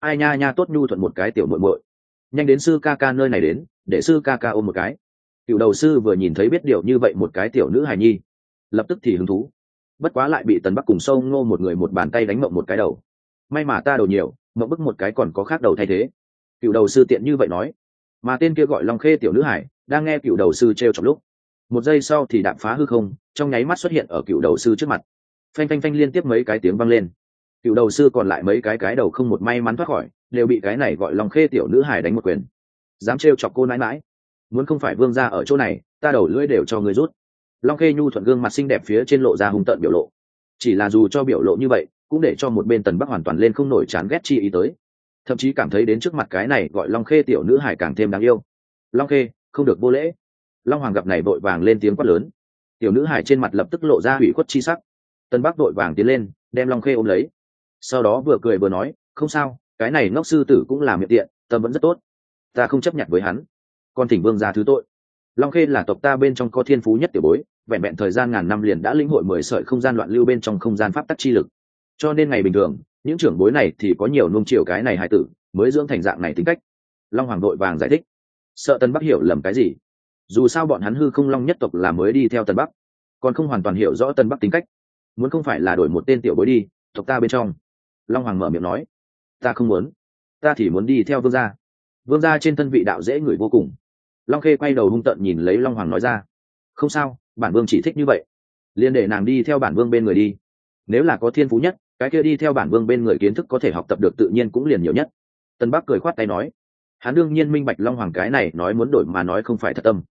Ai nha nha tốt nhu thuận một cái tiểu muội muội. Nhanh đến sư ca ca nơi này đến, để sư ca ca ôm một cái. Cựu đầu sư vừa nhìn thấy biết điều như vậy một cái tiểu nữ hài nhi, lập tức thì hứng thú. Bất quá lại bị tần bắc cùng sâu ngô một người một bàn tay đánh mộng một cái đầu. May mà ta đầu nhiều, mộng bức một cái còn có khác đầu thay thế. Cựu đầu sư tiện như vậy nói. Mà tên kia gọi long khê tiểu nữ hải đang nghe cựu đầu sư t r e o trong lúc. Một giây sau thì đạp phá hư không, trong nháy mắt xuất hiện ở cựu đầu sư trước mặt phanh phanh phanh liên tiếp mấy cái tiếng vang lên. Cựu đầu sư còn lại mấy cái cái đầu không một may mắn thoát khỏi, đều bị cái này gọi long khê tiểu nữ hải đánh một quyền. Dám trêu chọc cô nãi mãi muốn không phải vương ra ở chỗ này, ta đầu lưỡi đều cho người rút. Long khê nhu thuận gương mặt xinh đẹp phía trên lộ ra hung tợn biểu lộ. Chỉ là dù cho biểu lộ như vậy, cũng để cho một bên tần bắc hoàn toàn lên không nổi chán ghét chi ý tới. Thậm chí cảm thấy đến trước mặt cái này gọi long khê tiểu nữ hải càng thêm đáng yêu. Long khê, không được vô lễ. Long hoàng gặp này vội vàng lên tiếng quát lớn. Tiểu nữ hải trên mặt lập tức lộ ra hủy khuất chi sắc tân bắc đội vàng tiến lên, đem long khê ôm lấy. Sau đó vừa cười vừa nói, không sao, cái này ngốc sư tử cũng làm miệng tiện, tâm vẫn rất tốt. Ta không chấp nhận với hắn. Còn thỉnh vương ra thứ tội. Long khê là tộc ta bên trong có thiên phú nhất tiểu bối, vẹn vẹn thời gian ngàn năm liền đã lĩnh hội mười sợi không gian loạn lưu bên trong không gian pháp tắc chi lực. Cho nên ngày bình thường, những trưởng bối này thì có nhiều nung chiều cái này hài tử, mới dưỡng thành dạng này tính cách. Long hoàng đội vàng giải thích. Sợ tân bắc hiểu lầm cái gì? Dù sao bọn hắn hư không long nhất tộc là mới đi theo tân bắc, còn không hoàn toàn hiểu rõ tân bắc tính cách muốn không phải là đổi một tên tiểu bối đi, tộc ta bên trong. Long hoàng mở miệng nói, ta không muốn. Ta thì muốn đi theo vương gia. Vương gia trên thân vị đạo dễ người vô cùng. Long khê quay đầu hung tợn nhìn lấy long hoàng nói ra, không sao, bản vương chỉ thích như vậy. Liền để nàng đi theo bản vương bên người đi. Nếu là có thiên phú nhất, cái kia đi theo bản vương bên người kiến thức có thể học tập được tự nhiên cũng liền nhiều nhất. Tân bắc cười khoát tay nói, hắn đương nhiên minh bạch long hoàng cái này nói muốn đổi mà nói không phải thật tâm.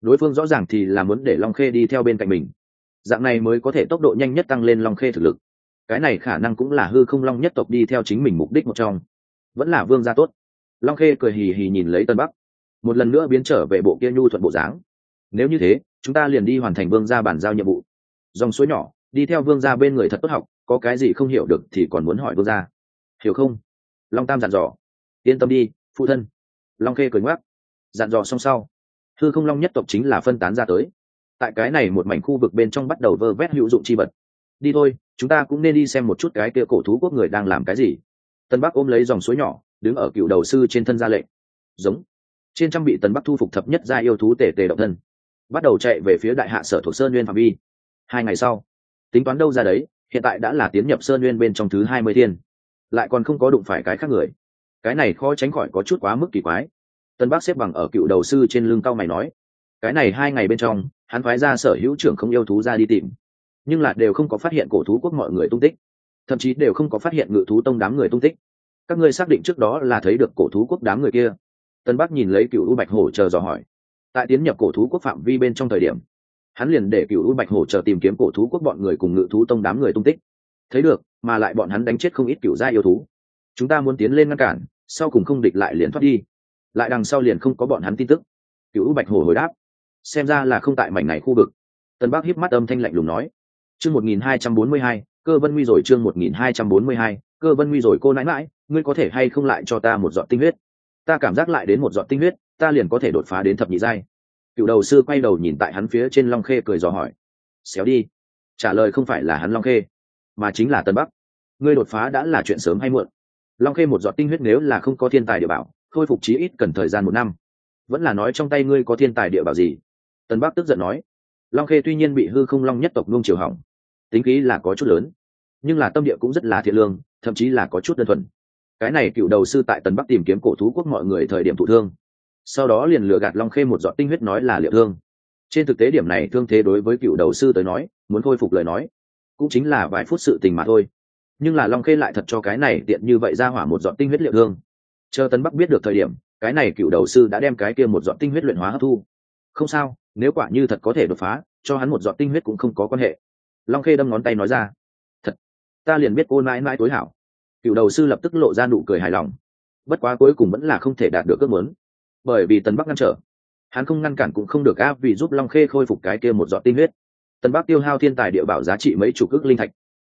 Đối phương rõ ràng thì là muốn để long khê đi theo bên cạnh mình dạng này mới có thể tốc độ nhanh nhất tăng lên long khê thực lực. Cái này khả năng cũng là hư không long nhất tộc đi theo chính mình mục đích một trong. Vẫn là vương gia tốt. Long khê cười hì hì nhìn lấy tân bắc. Một lần nữa biến trở về bộ kia nhu thuận bộ dáng. Nếu như thế, chúng ta liền đi hoàn thành vương gia bản giao nhiệm vụ. Dòng suối nhỏ, đi theo vương gia bên người thật tốt học, có cái gì không hiểu được thì còn muốn hỏi vương gia. Hiểu không? Long tam dặn dò. Yên tâm đi, phụ thân. Long khê cười ngoắc dặn dò xong sau thư không long nhất tộc chính là phân tán ra tới tại cái này một mảnh khu vực bên trong bắt đầu vơ vét hữu dụng chi vật. Đi thôi, chúng ta cũng nên đi xem một chút cái kia cổ thú quốc người đang làm cái gì. Tân bắc ôm lấy dòng suối nhỏ, đứng ở cựu đầu sư trên thân ra lệnh. Giống. Trên trang bị tân bắc thu phục thập nhất ra yêu thú tể tề động thân. Bắt đầu chạy về phía đại hạ sở thuộc sơn nguyên phạm vi. Hai ngày sau, tính toán đâu ra đấy, hiện tại đã là tiến nhập sơn nguyên bên trong thứ hai mươi thiên. Lại còn không có đụng phải cái khác người. Cái này khó tránh khỏi có chút quá mức kỳ quái. Tân bắc xếp bằng ở cựu đầu sư trên lưng cao mày nói. Cái này hai ngày bên trong hắn phái ra sở hữu trưởng không yêu thú ra đi tìm. Nhưng là đều không có phát hiện cổ thú quốc mọi người tung tích. Thậm chí đều không có phát hiện ngự thú tông đám người tung tích. Các ngươi xác định trước đó là thấy được cổ thú quốc đám người kia. Tân bắc nhìn lấy cựu u bạch hổ chờ dò hỏi. Tại tiến nhập cổ thú quốc phạm vi bên trong thời điểm, hắn liền để cựu u bạch hổ chờ tìm kiếm cổ thú quốc bọn người cùng ngự thú tông đám người tung tích. Thấy được, mà lại bọn hắn đánh chết không ít cựu gia yêu thú. Chúng ta muốn tiến lên ngăn cản, sau cùng không địch lại liền thoát đi. Lại đằng sau liền không có bọn hắn tin tức. Cựu u bạch hổ hồi đáp xem ra là không tại mảnh này khu vực. Tân bắc hiếp mắt âm thanh lạnh lùng nói. Chương một nghìn hai trăm bốn mươi hai, cơ vân nguy rồi, chương một nghìn hai trăm bốn mươi hai, cơ vân nguy rồi, cô nãi mãi ngươi có thể hay không lại cho ta một giọt tinh huyết? Ta cảm giác lại đến một giọt tinh huyết, ta liền có thể đột phá đến thập nhị giai. Cựu đầu sư quay đầu nhìn tại hắn phía trên long khê cười dò hỏi. Xéo đi. Trả lời không phải là hắn long khê, mà chính là tân bắc. Ngươi đột phá đã là chuyện sớm hay muộn. Long khê một giọt tinh huyết nếu là không có thiên tài địa bảo, khôi phục chí ít cần thời gian một năm. Vẫn là nói trong tay ngươi có thiên tài địa bảo gì? Tân bắc tức giận nói, long khê tuy nhiên bị hư không long nhất tộc luông chiều hỏng, tính khí là có chút lớn, nhưng là tâm địa cũng rất là thiện lương, thậm chí là có chút đơn thuần. Cái này cựu đầu sư tại tần bắc tìm kiếm cổ thú quốc mọi người thời điểm thụ thương, sau đó liền lừa gạt long khê một giọt tinh huyết nói là liệu thương. Trên thực tế điểm này thương thế đối với cựu đầu sư tới nói, muốn khôi phục lời nói, cũng chính là vài phút sự tình mà thôi. Nhưng là long khê lại thật cho cái này tiện như vậy ra hỏa một giọt tinh huyết liệu thương. Chờ tấn bắc biết được thời điểm, cái này cựu đầu sư đã đem cái kia một giọt tinh huyết luyện hóa hấp thu. Không sao nếu quả như thật có thể đột phá, cho hắn một giọt tinh huyết cũng không có quan hệ. Long khê đâm ngón tay nói ra, thật, ta liền biết cô mãi mãi tối hảo. Cựu đầu sư lập tức lộ ra nụ cười hài lòng. Bất quá cuối cùng vẫn là không thể đạt được ước muốn. Bởi vì tần bắc ngăn trở, hắn không ngăn cản cũng không được áp vì giúp long khê khôi phục cái kia một giọt tinh huyết. Tần bắc tiêu hao thiên tài địa bảo giá trị mấy chục ước linh thạch.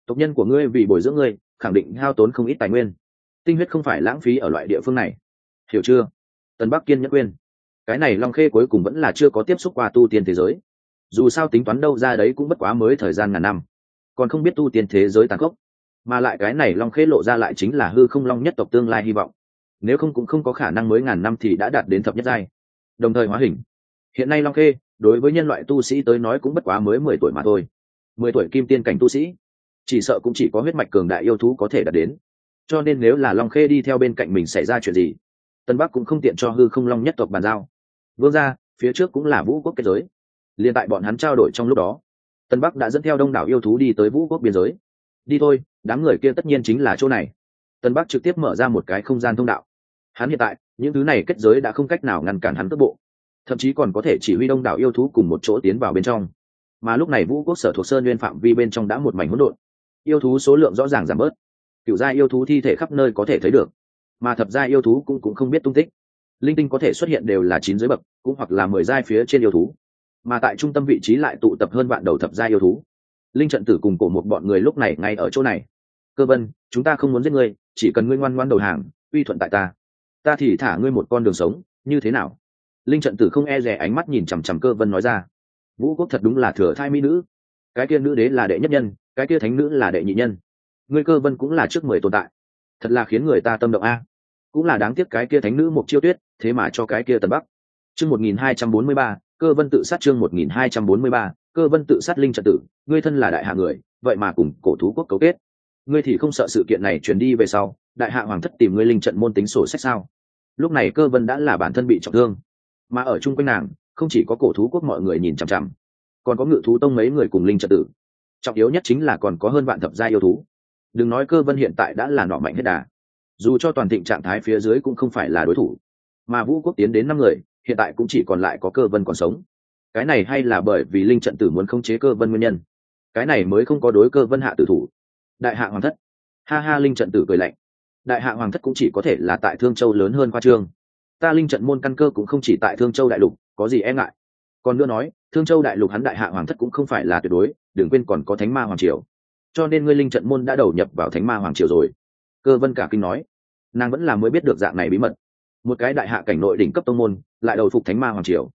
Tộc nhân của ngươi vì bồi dưỡng ngươi, khẳng định hao tốn không ít tài nguyên. Tinh huyết không phải lãng phí ở loại địa phương này. Hiểu chưa? Tần bắc kiên nhất quên cái này long khê cuối cùng vẫn là chưa có tiếp xúc qua tu tiên thế giới. Dù sao tính toán đâu ra đấy cũng bất quá mới thời gian ngàn năm. Còn không biết tu tiên thế giới tàn khốc. Mà lại cái này long khê lộ ra lại chính là hư không long nhất tộc tương lai hy vọng. Nếu không cũng không có khả năng mới ngàn năm thì đã đạt đến thập nhất giai. Đồng thời hóa hình. Hiện nay long khê, đối với nhân loại tu sĩ tới nói cũng bất quá mới mười tuổi mà thôi. Mười tuổi kim tiên cảnh tu sĩ. Chỉ sợ cũng chỉ có huyết mạch cường đại yêu thú có thể đạt đến. Cho nên nếu là long khê đi theo bên cạnh mình xảy ra chuyện gì, tân bắc cũng không tiện cho hư không long nhất tộc bàn giao vương ra phía trước cũng là vũ quốc kết giới. Liền tại bọn hắn trao đổi trong lúc đó, tân bắc đã dẫn theo đông đảo yêu thú đi tới vũ quốc biên giới. Đi thôi, đám người kia tất nhiên chính là chỗ này. Tân bắc trực tiếp mở ra một cái không gian thông đạo. Hắn hiện tại, những thứ này kết giới đã không cách nào ngăn cản hắn cước bộ. Thậm chí còn có thể chỉ huy đông đảo yêu thú cùng một chỗ tiến vào bên trong. Mà lúc này vũ quốc sở thuộc sơn nguyên phạm vi bên trong đã một mảnh hỗn độn. Yêu thú số lượng rõ ràng giảm bớt. Cựu gia yêu thú thi thể khắp nơi có thể thấy được. Mà thập gia yêu thú cũng cũng không biết tung tích linh tinh có thể xuất hiện đều là chín dưới bậc, cũng hoặc là mười giai phía trên yêu thú. Mà tại trung tâm vị trí lại tụ tập hơn bạn đầu thập gia yêu thú. Linh trận tử cùng cổ một bọn người lúc này ngay ở chỗ này. Cơ vân, chúng ta không muốn giết ngươi, chỉ cần ngươi ngoan ngoan đầu hàng, uy thuận tại ta. Ta thì thả ngươi một con đường sống, như thế nào? Linh trận tử không e rè ánh mắt nhìn chằm chằm cơ vân nói ra. Vũ quốc thật đúng là thừa thai mỹ nữ. Cái kia nữ đế là đệ nhất nhân, cái kia thánh nữ là đệ nhị nhân. Ngươi cơ vân cũng là trước mười tồn tại. Thật là khiến người ta tâm động a. Cũng là đáng tiếc cái kia thánh nữ một chiêu tuyết thế mà cho cái kia tần bắc. Chương một nghìn hai trăm bốn mươi ba, cơ vân tự sát chương một nghìn hai trăm bốn mươi ba, cơ vân tự sát linh trận tử, ngươi thân là đại hạ người, vậy mà cùng cổ thú quốc cấu kết. Ngươi thì không sợ sự kiện này chuyển đi về sau, đại hạ hoàng thất tìm ngươi linh trận môn tính sổ sách sao? Lúc này cơ vân đã là bản thân bị trọng thương. Mà ở chung quanh nàng, không chỉ có cổ thú quốc mọi người nhìn chằm chằm, còn có ngự thú tông mấy người cùng linh trận tử. Trọng yếu nhất chính là còn có hơn vạn thập gia yêu thú. Đừng nói cơ vân hiện tại đã là nọ mạnh hết đà. Dù cho toàn thịnh trạng thái phía dưới cũng không phải là đối thủ mà vũ quốc tiến đến năm người, hiện tại cũng chỉ còn lại có cơ vân còn sống. Cái này hay là bởi vì linh trận tử muốn khống chế cơ vân nguyên nhân? Cái này mới không có đối cơ vân hạ tử thủ. Đại hạ hoàng thất. Ha ha, linh trận tử cười lạnh. Đại hạ hoàng thất cũng chỉ có thể là tại thương châu lớn hơn khoa trương. Ta linh trận môn căn cơ cũng không chỉ tại thương châu đại lục, có gì e ngại? Còn nữa nói, thương châu đại lục hắn đại hạ hoàng thất cũng không phải là tuyệt đối, đừng quên còn có thánh ma hoàng triều. Cho nên ngươi linh trận môn đã đầu nhập vào thánh ma hoàng triều rồi. Cơ vân cả kinh nói. Nàng vẫn là mới biết được dạng này bí mật một cái đại hạ cảnh nội đỉnh cấp tông môn, lại đầu phục thánh ma hoàng triều.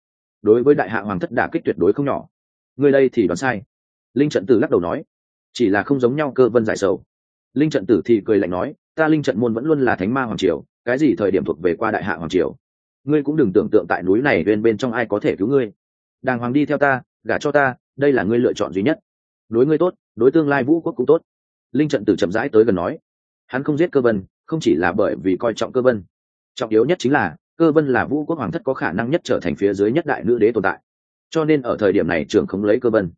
Đối với đại hạ hoàng thất đả kích tuyệt đối không nhỏ. Người đây thì đoán sai. Linh trận tử lắc đầu nói, chỉ là không giống nhau cơ vân giải sầu. Linh trận tử thì cười lạnh nói, ta linh trận môn vẫn luôn là thánh ma hoàng triều, cái gì thời điểm thuộc về qua đại hạ hoàng triều? Ngươi cũng đừng tưởng tượng tại núi này bên bên trong ai có thể cứu ngươi. Đàng hoàng đi theo ta, gả cho ta, đây là ngươi lựa chọn duy nhất. Đối ngươi tốt, đối tương lai vũ quốc cũng tốt. Linh trận tử chậm rãi tới gần nói, hắn không giết cơ vân, không chỉ là bởi vì coi trọng cơ vân trọng yếu nhất chính là, cơ vân là vũ quốc hoàng thất có khả năng nhất trở thành phía dưới nhất đại nữ đế tồn tại. Cho nên ở thời điểm này trưởng không lấy cơ vân.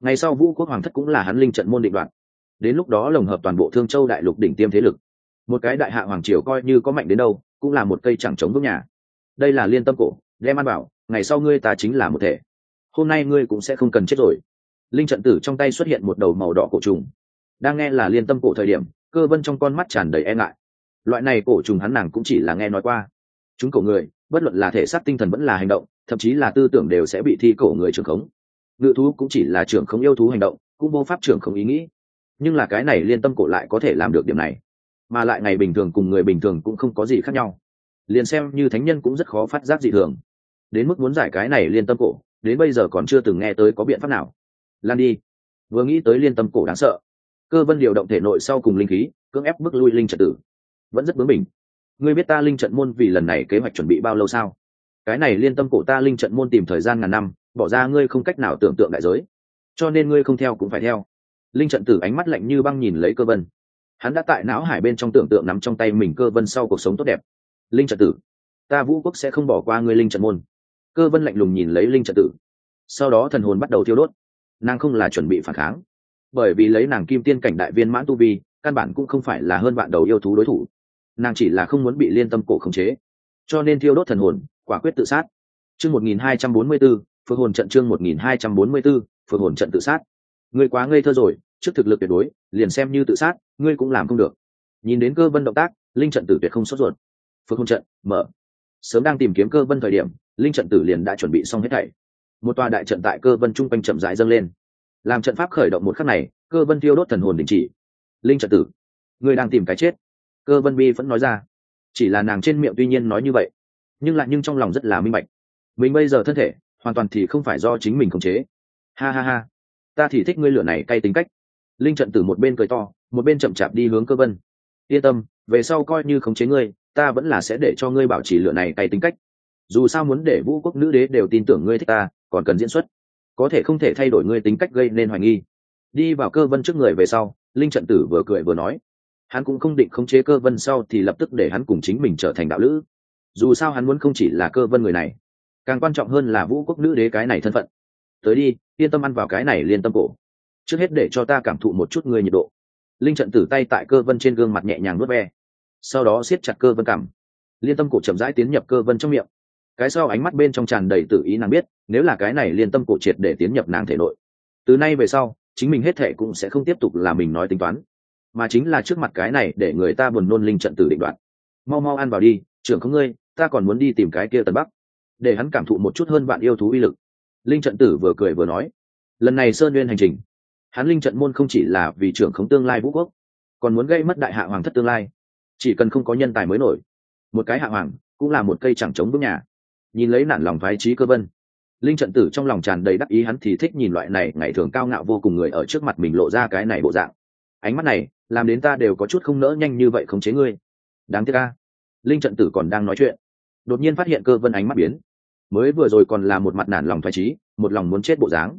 Ngày sau vũ quốc hoàng thất cũng là hắn linh trận môn định đoạn. Đến lúc đó lồng hợp toàn bộ thương châu đại lục đỉnh tiêm thế lực. Một cái đại hạ hoàng triều coi như có mạnh đến đâu, cũng là một cây chẳng chống vững nhà. Đây là liên tâm cổ, đem ăn bảo, ngày sau ngươi ta chính là một thể. Hôm nay ngươi cũng sẽ không cần chết rồi. Linh trận tử trong tay xuất hiện một đầu màu đỏ cổ trùng. Đang nghe là liên tâm cổ thời điểm, cơ vân trong con mắt tràn đầy e ngại loại này cổ trùng hắn nàng cũng chỉ là nghe nói qua. Chúng cổ người, bất luận là thể xác tinh thần vẫn là hành động, thậm chí là tư tưởng đều sẽ bị thi cổ người trưởng khống. Ngự thú cũng chỉ là trưởng khống yêu thú hành động, cũng vô pháp trưởng khống ý nghĩ. Nhưng là cái này liên tâm cổ lại có thể làm được điểm này. Mà lại ngày bình thường cùng người bình thường cũng không có gì khác nhau. Liền xem như thánh nhân cũng rất khó phát giác dị thường. Đến mức muốn giải cái này liên tâm cổ, đến bây giờ còn chưa từng nghe tới có biện pháp nào. Lan đi. Vừa nghĩ tới liên tâm cổ đáng sợ. Cơ vân điều động thể nội sau cùng linh khí, cưỡng ép bước lui linh trật tử vẫn rất bướng bỉnh. Ngươi biết ta linh trận môn vì lần này kế hoạch chuẩn bị bao lâu sao? Cái này liên tâm cổ ta linh trận môn tìm thời gian ngàn năm, bỏ ra ngươi không cách nào tưởng tượng đại giới. Cho nên ngươi không theo cũng phải theo. Linh trận tử ánh mắt lạnh như băng nhìn lấy cơ vân. Hắn đã tại não hải bên trong tưởng tượng nắm trong tay mình cơ vân sau cuộc sống tốt đẹp. Linh trận tử, ta vũ quốc sẽ không bỏ qua ngươi linh trận môn. Cơ vân lạnh lùng nhìn lấy linh trận tử. Sau đó thần hồn bắt đầu thiêu đốt. Nàng không là chuẩn bị phản kháng. Bởi vì lấy nàng kim tiên cảnh đại viên mãn tu vi, căn bản cũng không phải là hơn bạn đầu yêu thú đối thủ nàng chỉ là không muốn bị liên tâm cổ khống chế. Cho nên thiêu đốt thần hồn, quả quyết tự sát. Chương một nghìn hai trăm bốn mươi b ố phượng hồn trận chương một nghìn hai trăm bốn mươi b ố phượng hồn trận tự sát. Ngươi quá ngây thơ rồi, trước thực lực tuyệt đối, liền xem như tự sát, ngươi cũng làm không được. Nhìn đến cơ vân động tác, linh trận tử tuyệt không sốt ruột. Phượng hồn trận, mở. Sớm đang tìm kiếm cơ vân thời điểm, linh trận tử liền đã chuẩn bị xong hết thảy. Một tòa đại trận tại cơ vân trung quanh chậm rãi dâng lên. Làm trận pháp khởi động một khắc này, cơ vân thiêu đốt thần hồn đình chỉ. Linh trận tử, ngươi đang tìm cái chết cơ vân bi vẫn nói ra. Chỉ là nàng trên miệng tuy nhiên nói như vậy, nhưng lại nhưng trong lòng rất là minh bạch. Mình bây giờ thân thể, hoàn toàn thì không phải do chính mình khống chế. Ha ha ha. Ta thì thích ngươi lửa này cay tính cách. Linh trận tử một bên cười to, một bên chậm chạp đi hướng cơ vân. Yên tâm, về sau coi như khống chế ngươi, ta vẫn là sẽ để cho ngươi bảo trì lửa này cay tính cách. Dù sao muốn để vũ quốc nữ đế đều tin tưởng ngươi thích ta, còn cần diễn xuất. Có thể không thể thay đổi ngươi tính cách gây nên hoài nghi. Đi vào cơ vân trước người về sau, linh trận tử vừa cười vừa nói hắn cũng không định khống chế cơ vân sau thì lập tức để hắn cùng chính mình trở thành đạo lữ. Dù sao hắn muốn không chỉ là cơ vân người này, càng quan trọng hơn là vũ quốc nữ đế cái này thân phận. Tới đi, yên tâm ăn vào cái này liên tâm cổ. Trước hết để cho ta cảm thụ một chút người nhiệt độ. Linh trận tử tay tại cơ vân trên gương mặt nhẹ nhàng nuốt ve. Sau đó siết chặt cơ vân cảm liên tâm cổ chậm rãi tiến nhập cơ vân trong miệng. Cái sau ánh mắt bên trong tràn đầy tự ý nàng biết, nếu là cái này liên tâm cổ triệt để tiến nhập nàng thể nội. Từ nay về sau, chính mình hết thể cũng sẽ không tiếp tục là mình nói tính toán mà chính là trước mặt cái này để người ta buồn nôn linh trận tử định đoạn mau mau ăn vào đi, trưởng không ngươi, ta còn muốn đi tìm cái kia tần bắc. Để hắn cảm thụ một chút hơn bạn yêu thú uy lực. Linh trận tử vừa cười vừa nói, lần này sơn nguyên hành trình, hắn linh trận môn không chỉ là vì trưởng khống tương lai vũ quốc, còn muốn gây mất đại hạ hoàng thất tương lai. Chỉ cần không có nhân tài mới nổi, một cái hạ hoàng cũng là một cây chẳng chống bước nhà. Nhìn lấy nản lòng phái trí cơ vân, linh trận tử trong lòng tràn đầy đắc ý, hắn thì thích nhìn loại này ngày thường cao ngạo vô cùng người ở trước mặt mình lộ ra cái này bộ dạng ánh mắt này, làm đến ta đều có chút không nỡ nhanh như vậy khống chế ngươi. Đáng tiếc ca linh trận tử còn đang nói chuyện. Đột nhiên phát hiện cơ vân ánh mắt biến. Mới vừa rồi còn là một mặt nản lòng thoải trí một lòng muốn chết bộ dáng.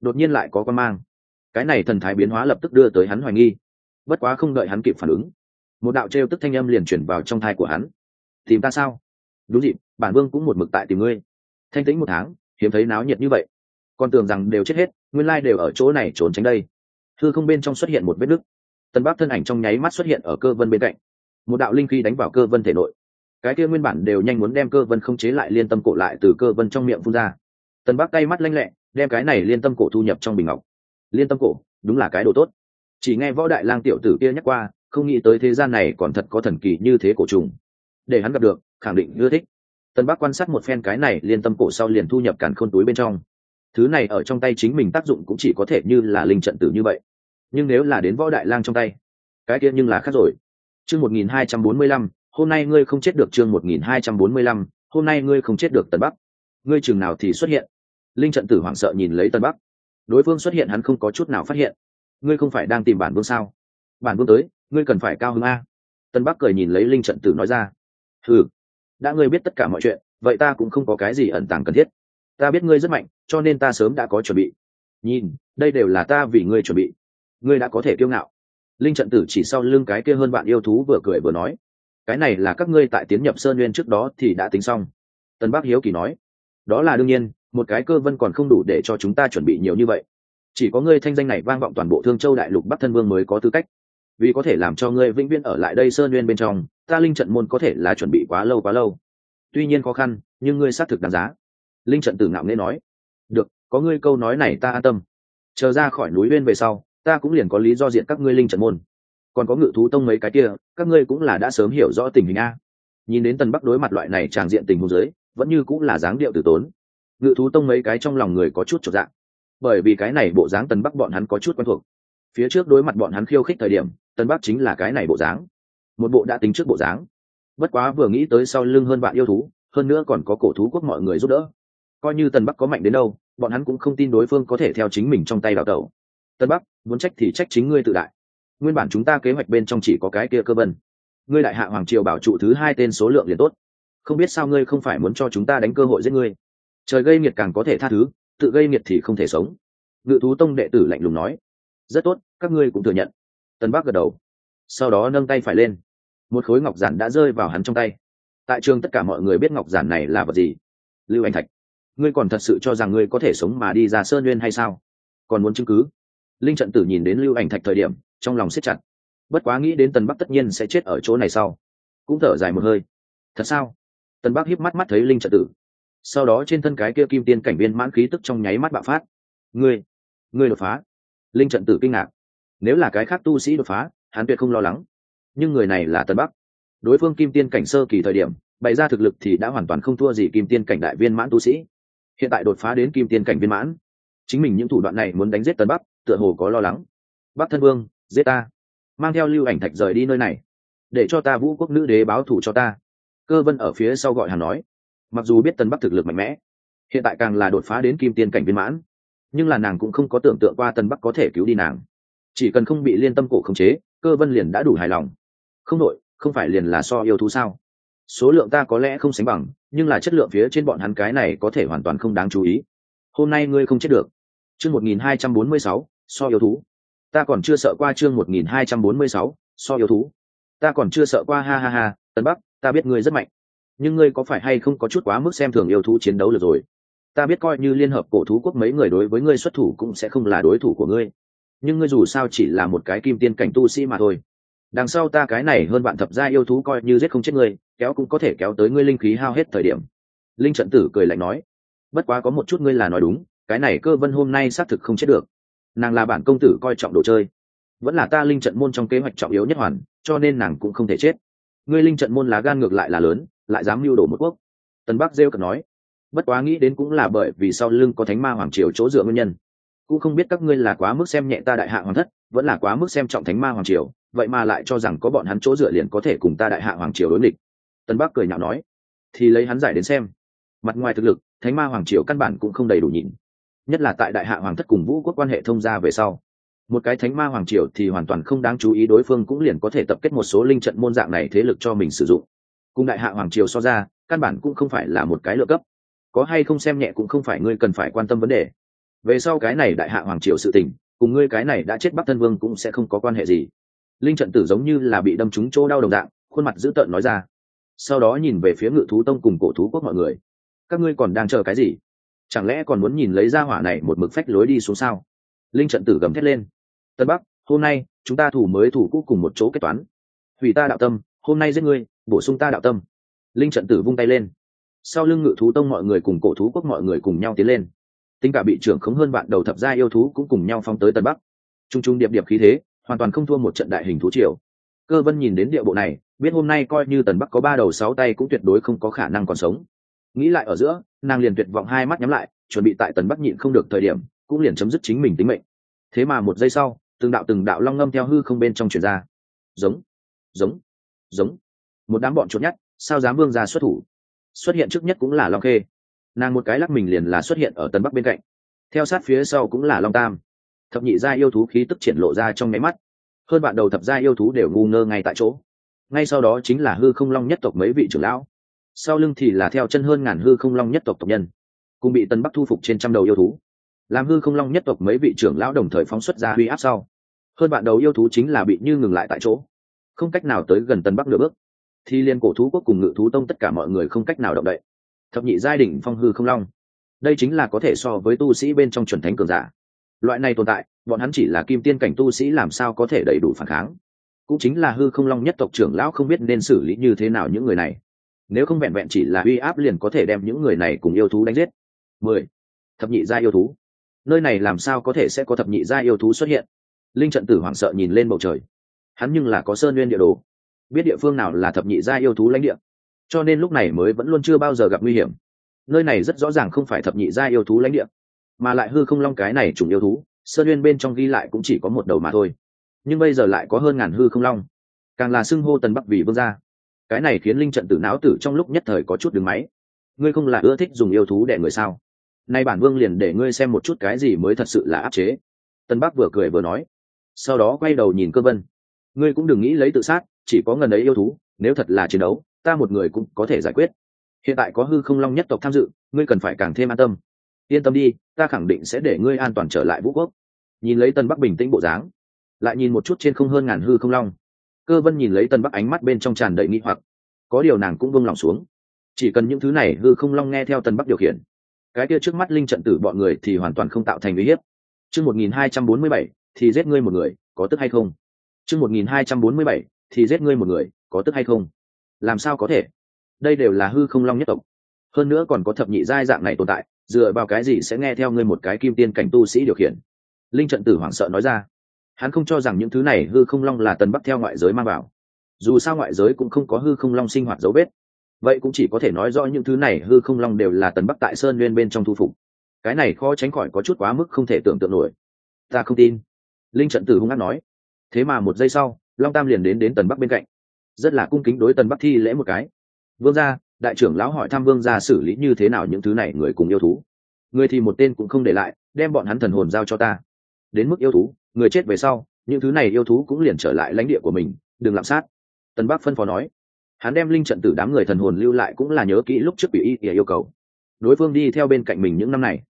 Đột nhiên lại có con mang. Cái này thần thái biến hóa lập tức đưa tới hắn hoài nghi. Bất quá không đợi hắn kịp phản ứng, một đạo trêu tức thanh âm liền chuyển vào trong thai của hắn. Tìm ta sao? Đúng dịp, bản vương cũng một mực tại tìm ngươi. Thanh tĩnh một tháng, hiếm thấy náo nhiệt như vậy. Con tưởng rằng đều chết hết, nguyên lai đều ở chỗ này trốn tránh đây thư không bên trong xuất hiện một vết nứt. Tân bác thân ảnh trong nháy mắt xuất hiện ở cơ vân bên cạnh. Một đạo linh khí đánh vào cơ vân thể nội. Cái kia nguyên bản đều nhanh muốn đem cơ vân không chế lại liên tâm cổ lại từ cơ vân trong miệng phun ra. Tân bác tay mắt lanh lẹ, đem cái này liên tâm cổ thu nhập trong bình ngọc. Liên tâm cổ, đúng là cái đồ tốt. Chỉ nghe võ đại lang tiểu tử kia nhắc qua, không nghĩ tới thế gian này còn thật có thần kỳ như thế cổ trùng. Để hắn gặp được, khẳng định ưa thích. Tân bác quan sát một phen cái này liên tâm cổ sau liền thu nhập cản khôn túi bên trong thứ này ở trong tay chính mình tác dụng cũng chỉ có thể như là linh trận tử như vậy. Nhưng nếu là đến võ đại lang trong tay, cái kia nhưng là khác rồi. Chương một nghìn hai trăm bốn mươi lăm, hôm nay ngươi không chết được chương một nghìn hai trăm bốn mươi lăm, hôm nay ngươi không chết được tân bắc. Ngươi chừng nào thì xuất hiện. Linh trận tử hoảng sợ nhìn lấy tân bắc. Đối phương xuất hiện hắn không có chút nào phát hiện. Ngươi không phải đang tìm bản vương sao? Bản vương tới, ngươi cần phải cao hứng a. Tân bắc cười nhìn lấy linh trận tử nói ra. Ừ đã ngươi biết tất cả mọi chuyện, vậy ta cũng không có cái gì ẩn tàng cần thiết ta biết ngươi rất mạnh, cho nên ta sớm đã có chuẩn bị. Nhìn, đây đều là ta vì ngươi chuẩn bị. Ngươi đã có thể kiêu ngạo. Linh trận tử chỉ sau lưng cái kia hơn bạn yêu thú vừa cười vừa nói, cái này là các ngươi tại tiến nhập sơn nguyên trước đó thì đã tính xong. Tân bắc hiếu kỳ nói, đó là đương nhiên, một cái cơ vân còn không đủ để cho chúng ta chuẩn bị nhiều như vậy. Chỉ có ngươi thanh danh này vang vọng toàn bộ thương châu đại lục bắc thân vương mới có tư cách. Vì có thể làm cho ngươi vĩnh viễn ở lại đây sơn nguyên bên trong, ta linh trận môn có thể là chuẩn bị quá lâu quá lâu. Tuy nhiên khó khăn, nhưng ngươi xác thực đáng giá linh trận tử ngạo nghễ nói, được, có ngươi câu nói này ta an tâm. Chờ ra khỏi núi bên về sau, ta cũng liền có lý do diện các ngươi linh trận môn. Còn có ngự thú tông mấy cái kia, các ngươi cũng là đã sớm hiểu rõ tình hình a. Nhìn đến tần bắc đối mặt loại này tràng diện tình huống giới vẫn như cũng là dáng điệu tử tốn. Ngự thú tông mấy cái trong lòng người có chút trọn dạng bởi vì cái này bộ dáng tần bắc bọn hắn có chút quen thuộc. Phía trước đối mặt bọn hắn khiêu khích thời điểm, tần bắc chính là cái này bộ dáng. Một bộ đã tính trước bộ dáng. Bất quá vừa nghĩ tới sau lưng hơn bạn yêu thú, hơn nữa còn có cổ thú quốc mọi người giúp đỡ coi như tần bắc có mạnh đến đâu, bọn hắn cũng không tin đối phương có thể theo chính mình trong tay đào tẩu. Tân bắc, muốn trách thì trách chính ngươi tự đại. Nguyên bản chúng ta kế hoạch bên trong chỉ có cái kia cơ vân. Ngươi đại hạ hoàng triều bảo trụ thứ hai tên số lượng liền tốt. Không biết sao ngươi không phải muốn cho chúng ta đánh cơ hội giết ngươi. Trời gây nghiệt càng có thể tha thứ, tự gây nghiệt thì không thể sống. Ngự thú tông đệ tử lạnh lùng nói. Rất tốt, các ngươi cũng thừa nhận. Tân bắc gật đầu. Sau đó nâng tay phải lên. Một khối ngọc giản đã rơi vào hắn trong tay. Tại trường tất cả mọi người biết ngọc giản này là vật gì? Lưu anh thạch ngươi còn thật sự cho rằng ngươi có thể sống mà đi ra sơn nguyên hay sao? Còn muốn chứng cứ? Linh trận tử nhìn đến lưu ảnh thạch thời điểm, trong lòng siết chặt. Bất quá nghĩ đến tần bắc tất nhiên sẽ chết ở chỗ này sau, cũng thở dài một hơi. Thật sao? Tần bắc hiếp mắt mắt thấy linh trận tử. Sau đó trên thân cái kia kim tiên cảnh viên mãn khí tức trong nháy mắt bạo phát. Ngươi ngươi đột phá. Linh trận tử kinh ngạc. Nếu là cái khác tu sĩ đột phá, hắn tuyệt không lo lắng. Nhưng người này là tần bắc. Đối phương kim tiên cảnh sơ kỳ thời điểm, bày ra thực lực thì đã hoàn toàn không thua gì kim tiên cảnh đại viên mãn tu sĩ hiện tại đột phá đến kim tiên cảnh viên mãn. Chính mình những thủ đoạn này muốn đánh giết tần bắc, tựa hồ có lo lắng. Bắc thân vương, giết ta. Mang theo lưu ảnh thạch rời đi nơi này. Để cho ta vũ quốc nữ đế báo thù cho ta. Cơ vân ở phía sau gọi hàn nói. Mặc dù biết tần bắc thực lực mạnh mẽ, hiện tại càng là đột phá đến kim tiên cảnh viên mãn. Nhưng là nàng cũng không có tưởng tượng qua tần bắc có thể cứu đi nàng. Chỉ cần không bị liên tâm cổ khống chế, cơ vân liền đã đủ hài lòng. Không đội, không phải liền là so yêu thú sao? Số lượng ta có lẽ không sánh bằng nhưng là chất lượng phía trên bọn hắn cái này có thể hoàn toàn không đáng chú ý. Hôm nay ngươi không chết được. Chương một nghìn hai trăm bốn mươi sáu, so yêu thú. Ta còn chưa sợ qua chương một nghìn hai trăm bốn mươi sáu, so yêu thú. Ta còn chưa sợ qua, ha ha ha, tân bắc, ta biết ngươi rất mạnh. Nhưng ngươi có phải hay không có chút quá mức xem thường yêu thú chiến đấu được rồi? Ta biết coi như liên hợp cổ thú quốc mấy người đối với ngươi xuất thủ cũng sẽ không là đối thủ của ngươi. Nhưng ngươi dù sao chỉ là một cái kim tiên cảnh tu sĩ mà thôi. Đằng sau ta cái này hơn bạn thập gia yêu thú coi như giết không chết ngươi kéo cũng có thể kéo tới ngươi linh khí hao hết thời điểm. Linh trận tử cười lạnh nói, bất quá có một chút ngươi là nói đúng, cái này cơ vân hôm nay xác thực không chết được. Nàng là bản công tử coi trọng đồ chơi, vẫn là ta linh trận môn trong kế hoạch trọng yếu nhất hoàn, cho nên nàng cũng không thể chết. Ngươi linh trận môn lá gan ngược lại là lớn, lại dám mưu đồ một quốc. Tân bắc rêu cần nói, bất quá nghĩ đến cũng là bởi vì sau lưng có thánh ma hoàng triều chỗ dựa nguyên nhân. Cũng không biết các ngươi là quá mức xem nhẹ ta đại hạ hoàng thất, vẫn là quá mức xem trọng thánh ma hoàng triều, vậy mà lại cho rằng có bọn hắn chỗ dựa liền có thể cùng ta đại hạ hoàng triều đối địch tân bắc cười nhạo nói thì lấy hắn giải đến xem. Mặt ngoài thực lực thánh ma hoàng triều căn bản cũng không đầy đủ nhịn, nhất là tại đại hạ hoàng thất cùng vũ quốc quan hệ thông gia về sau. Một cái thánh ma hoàng triều thì hoàn toàn không đáng chú ý đối phương cũng liền có thể tập kết một số linh trận môn dạng này thế lực cho mình sử dụng. Cùng đại hạ hoàng triều so ra căn bản cũng không phải là một cái lựa cấp. Có hay không xem nhẹ cũng không phải ngươi cần phải quan tâm vấn đề. Về sau cái này đại hạ hoàng triều sự tình cùng ngươi cái này đã chết bắc thân vương cũng sẽ không có quan hệ gì. Linh trận tử giống như là bị đâm trúng chỗ đau đồng dạng khuôn mặt dữ tợn nói ra sau đó nhìn về phía ngự thú tông cùng cổ thú quốc mọi người. Các ngươi còn đang chờ cái gì? Chẳng lẽ còn muốn nhìn lấy ra hỏa này một mực phách lối đi xuống sao? Linh trận tử gầm thét lên. Tân bắc, hôm nay, chúng ta thủ mới thủ cũ cùng một chỗ kết toán. Hủy ta đạo tâm, hôm nay giết ngươi, bổ sung ta đạo tâm. Linh trận tử vung tay lên. Sau lưng ngự thú tông mọi người cùng cổ thú quốc mọi người cùng nhau tiến lên. Tính cả bị trưởng khống hơn bạn đầu thập gia yêu thú cũng cùng nhau phong tới tân bắc. T r u n g t r u n g điệp điệp khí thế, hoàn toàn không thua một trận đại hình thú triều cơ vân nhìn đến địa bộ này, biết hôm nay coi như tần bắc có ba đầu sáu tay cũng tuyệt đối không có khả năng còn sống. Nghĩ lại ở giữa, nàng liền tuyệt vọng hai mắt nhắm lại, chuẩn bị tại tần bắc nhịn không được thời điểm, cũng liền chấm dứt chính mình tính mệnh. Thế mà một giây sau, từng đạo từng đạo long ngâm theo hư không bên trong truyền ra. Giống giống giống. Một đám bọn trốn nhất, sao dám vương ra xuất thủ? Xuất hiện trước nhất cũng là long khê. Nàng một cái lắc mình liền là xuất hiện ở Tần bắc bên cạnh. Theo sát phía sau cũng là long tam. Thập nhị gia yêu thú khí tức triển lộ ra trong nháy mắt hơn bạn đầu thập gia yêu thú đều ngu ngơ ngay tại chỗ. Ngay sau đó chính là hư không long nhất tộc mấy vị trưởng lão. Sau lưng thì là theo chân hơn ngàn hư không long nhất tộc tộc nhân, cùng bị tân bắc thu phục trên trăm đầu yêu thú. Làm hư không long nhất tộc mấy vị trưởng lão đồng thời phóng xuất ra huy áp sau, hơn bạn đầu yêu thú chính là bị như ngừng lại tại chỗ. Không cách nào tới gần tân bắc nửa bước, thì liên cổ thú quốc cùng ngự thú tông tất cả mọi người không cách nào động đậy. Thập nhị giai đỉnh phong hư không long. Đây chính là có thể so với tu sĩ bên trong chuẩn thánh cường giả. Loại này tồn tại bọn hắn chỉ là kim tiên cảnh tu sĩ làm sao có thể đầy đủ phản kháng. Cũng chính là hư không long nhất tộc trưởng lão không biết nên xử lý như thế nào những người này. Nếu không vẹn vẹn chỉ là uy áp liền có thể đem những người này cùng yêu thú đánh giết. Mười. Thập nhị gia yêu thú. Nơi này làm sao có thể sẽ có thập nhị gia yêu thú xuất hiện? Linh trận tử hoảng sợ nhìn lên bầu trời. Hắn nhưng là có sơn nguyên địa đồ. Biết địa phương nào là thập nhị gia yêu thú lãnh địa. Cho nên lúc này mới vẫn luôn chưa bao giờ gặp nguy hiểm. Nơi này rất rõ ràng không phải thập nhị gia yêu thú lãnh địa, mà lại hư không long cái này trùng yêu thú sơn nguyên bên trong ghi lại cũng chỉ có một đầu mà thôi. Nhưng bây giờ lại có hơn ngàn hư không long. Càng là xưng hô tần bắc vì vương gia. Cái này khiến linh trận tử não tử trong lúc nhất thời có chút đứng máy. Ngươi không là ưa thích dùng yêu thú đẻ người sao? Nay bản vương liền để ngươi xem một chút cái gì mới thật sự là áp chế. Tân bắc vừa cười vừa nói. Sau đó quay đầu nhìn cơ vân. Ngươi cũng đừng nghĩ lấy tự sát, chỉ có ngần ấy yêu thú, nếu thật là chiến đấu, ta một người cũng có thể giải quyết. Hiện tại có hư không long nhất tộc tham dự, ngươi cần phải càng thêm an tâm yên tâm đi, ta khẳng định sẽ để ngươi an toàn trở lại vũ quốc. Nhìn lấy tân bắc bình tĩnh bộ dáng, lại nhìn một chút trên không hơn ngàn hư không long. Cơ vân nhìn lấy tân bắc ánh mắt bên trong tràn đầy nghi hoặc. Có điều nàng cũng vung lòng xuống. Chỉ cần những thứ này hư không long nghe theo tân bắc điều khiển, cái kia trước mắt linh trận tử bọn người thì hoàn toàn không tạo thành uy hiếp. Chương một nghìn hai trăm bốn mươi bảy, thì giết ngươi một người, có tức hay không? Chương một nghìn hai trăm bốn mươi bảy, thì giết ngươi một người, có tức hay không? Làm sao có thể? Đây đều là hư không long nhất tộc. Hơn nữa còn có thập nhị giai dạng này tồn tại dựa vào cái gì sẽ nghe theo ngươi một cái kim tiên cảnh tu sĩ điều khiển? Linh trận tử hoảng sợ nói ra. Hắn không cho rằng những thứ này hư không long là tần bắc theo ngoại giới mang vào. Dù sao ngoại giới cũng không có hư không long sinh hoạt dấu vết. Vậy cũng chỉ có thể nói rõ những thứ này hư không long đều là tần bắc tại sơn nguyên bên trong thu phục. Cái này khó tránh khỏi có chút quá mức không thể tưởng tượng nổi. Ta không tin. Linh trận tử hung hát nói. Thế mà một giây sau, long tam liền đến đến tần bắc bên cạnh. Rất là cung kính đối tần bắc thi lễ một cái. Vương gia đại trưởng lão hỏi thăm vương gia xử lý như thế nào những thứ này người cùng yêu thú. Người thì một tên cũng không để lại đem bọn hắn thần hồn giao cho ta. Đến mức yêu thú người chết về sau những thứ này yêu thú cũng liền trở lại lãnh địa của mình đừng lạm sát. Tân bắc phân phó nói. Hắn đem linh trận tử đám người thần hồn lưu lại cũng là nhớ kỹ lúc trước bị y ỉa yêu cầu. Đối phương đi theo bên cạnh mình những năm này.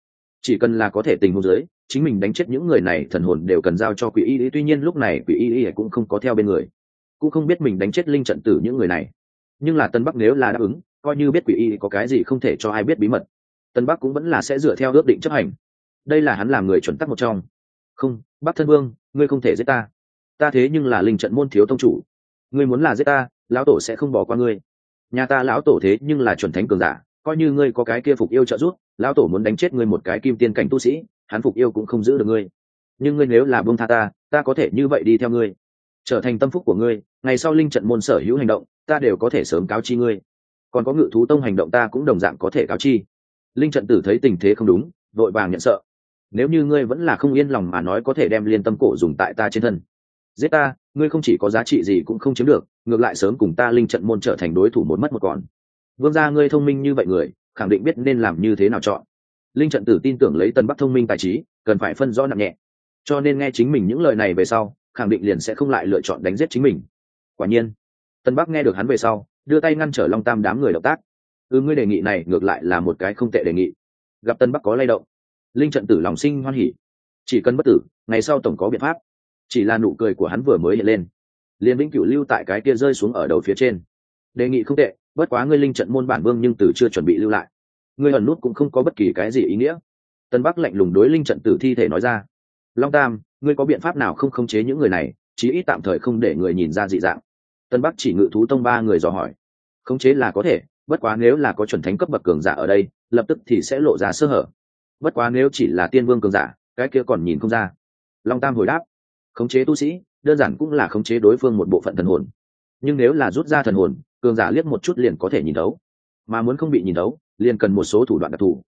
Chỉ cần là có thể tình huống giới, chính mình đánh chết những người này thần hồn đều cần giao cho quỷ y tuy nhiên lúc này quỷ y cũng không có theo bên người. Cũng không biết mình đánh chết linh trận tử những người này. Nhưng là tân bắc nếu là đáp ứng coi như biết quỷ y có cái gì không thể cho ai biết bí mật. Tân bắc cũng vẫn là sẽ dựa theo ước định chấp hành. Đây là hắn làm người chuẩn tắc một trong. Không, bắc thân vương, ngươi không thể giết ta. Ta thế nhưng là linh trận môn thiếu tông chủ. Ngươi muốn là giết ta, lão tổ sẽ không bỏ qua ngươi. Nhà ta lão tổ thế nhưng là chuẩn thánh cường giả, coi như ngươi có cái kia phục yêu trợ giúp, lão tổ muốn đánh chết ngươi một cái kim tiên cảnh tu sĩ, hắn phục yêu cũng không giữ được ngươi. Nhưng ngươi nếu là buông tha ta ta có thể như vậy đi theo ngươi. Trở thành tâm phúc của ngươi, ngày sau linh trận môn sở hữu hành động, ta đều có thể sớm cáo chi ngươi còn có ngự thú tông hành động ta cũng đồng dạng có thể cáo chi. Linh trận tử thấy tình thế không đúng, vội vàng nhận sợ. Nếu như ngươi vẫn là không yên lòng mà nói có thể đem liên tâm cổ dùng tại ta trên thân. Giết ta, ngươi không chỉ có giá trị gì cũng không chiếm được, ngược lại sớm cùng ta linh trận môn trở thành đối thủ một mất một còn. Vương gia ngươi thông minh như vậy người, khẳng định biết nên làm như thế nào chọn. Linh trận tử tin tưởng lấy tân bắc thông minh tài trí, cần phải phân rõ nặng nhẹ. Cho nên nghe chính mình những lời này về sau, khẳng định liền sẽ không lại lựa chọn đánh giết chính mình. Quả nhiên tân bắc nghe được hắn về sau đưa tay ngăn trở long tam đám người động tác. Ư ừ, ngươi đề nghị này ngược lại là một cái không tệ đề nghị. Gặp tân bắc có lay động. Linh trận tử lòng sinh hoan hỉ. Chỉ cần bất tử ngày sau tổng có biện pháp. Chỉ là nụ cười của hắn vừa mới hiện lên. Liền vĩnh cửu lưu tại cái kia rơi xuống ở đầu phía trên. Đề nghị không tệ bất quá ngươi linh trận môn bản vương nhưng từ chưa chuẩn bị lưu lại. Ngươi ẩn nút cũng không có bất kỳ cái gì ý nghĩa. Tân bắc lạnh lùng đối linh trận tử thi thể nói ra. Long tam ngươi có biện pháp nào không khống chế những người này chí ít tạm thời không để người nhìn ra dị dạng tân bắc chỉ ngự thú tông ba người dò hỏi. Khống chế là có thể, bất quá nếu là có chuẩn thánh cấp bậc cường giả ở đây, lập tức thì sẽ lộ ra sơ hở. Bất quá nếu chỉ là tiên vương cường giả, cái kia còn nhìn không ra. Long tam hồi đáp. Khống chế tu sĩ, đơn giản cũng là khống chế đối phương một bộ phận thần hồn. Nhưng nếu là rút ra thần hồn, cường giả liếc một chút liền có thể nhìn đấu mà muốn không bị nhìn đấu liền cần một số thủ đoạn đặc thù.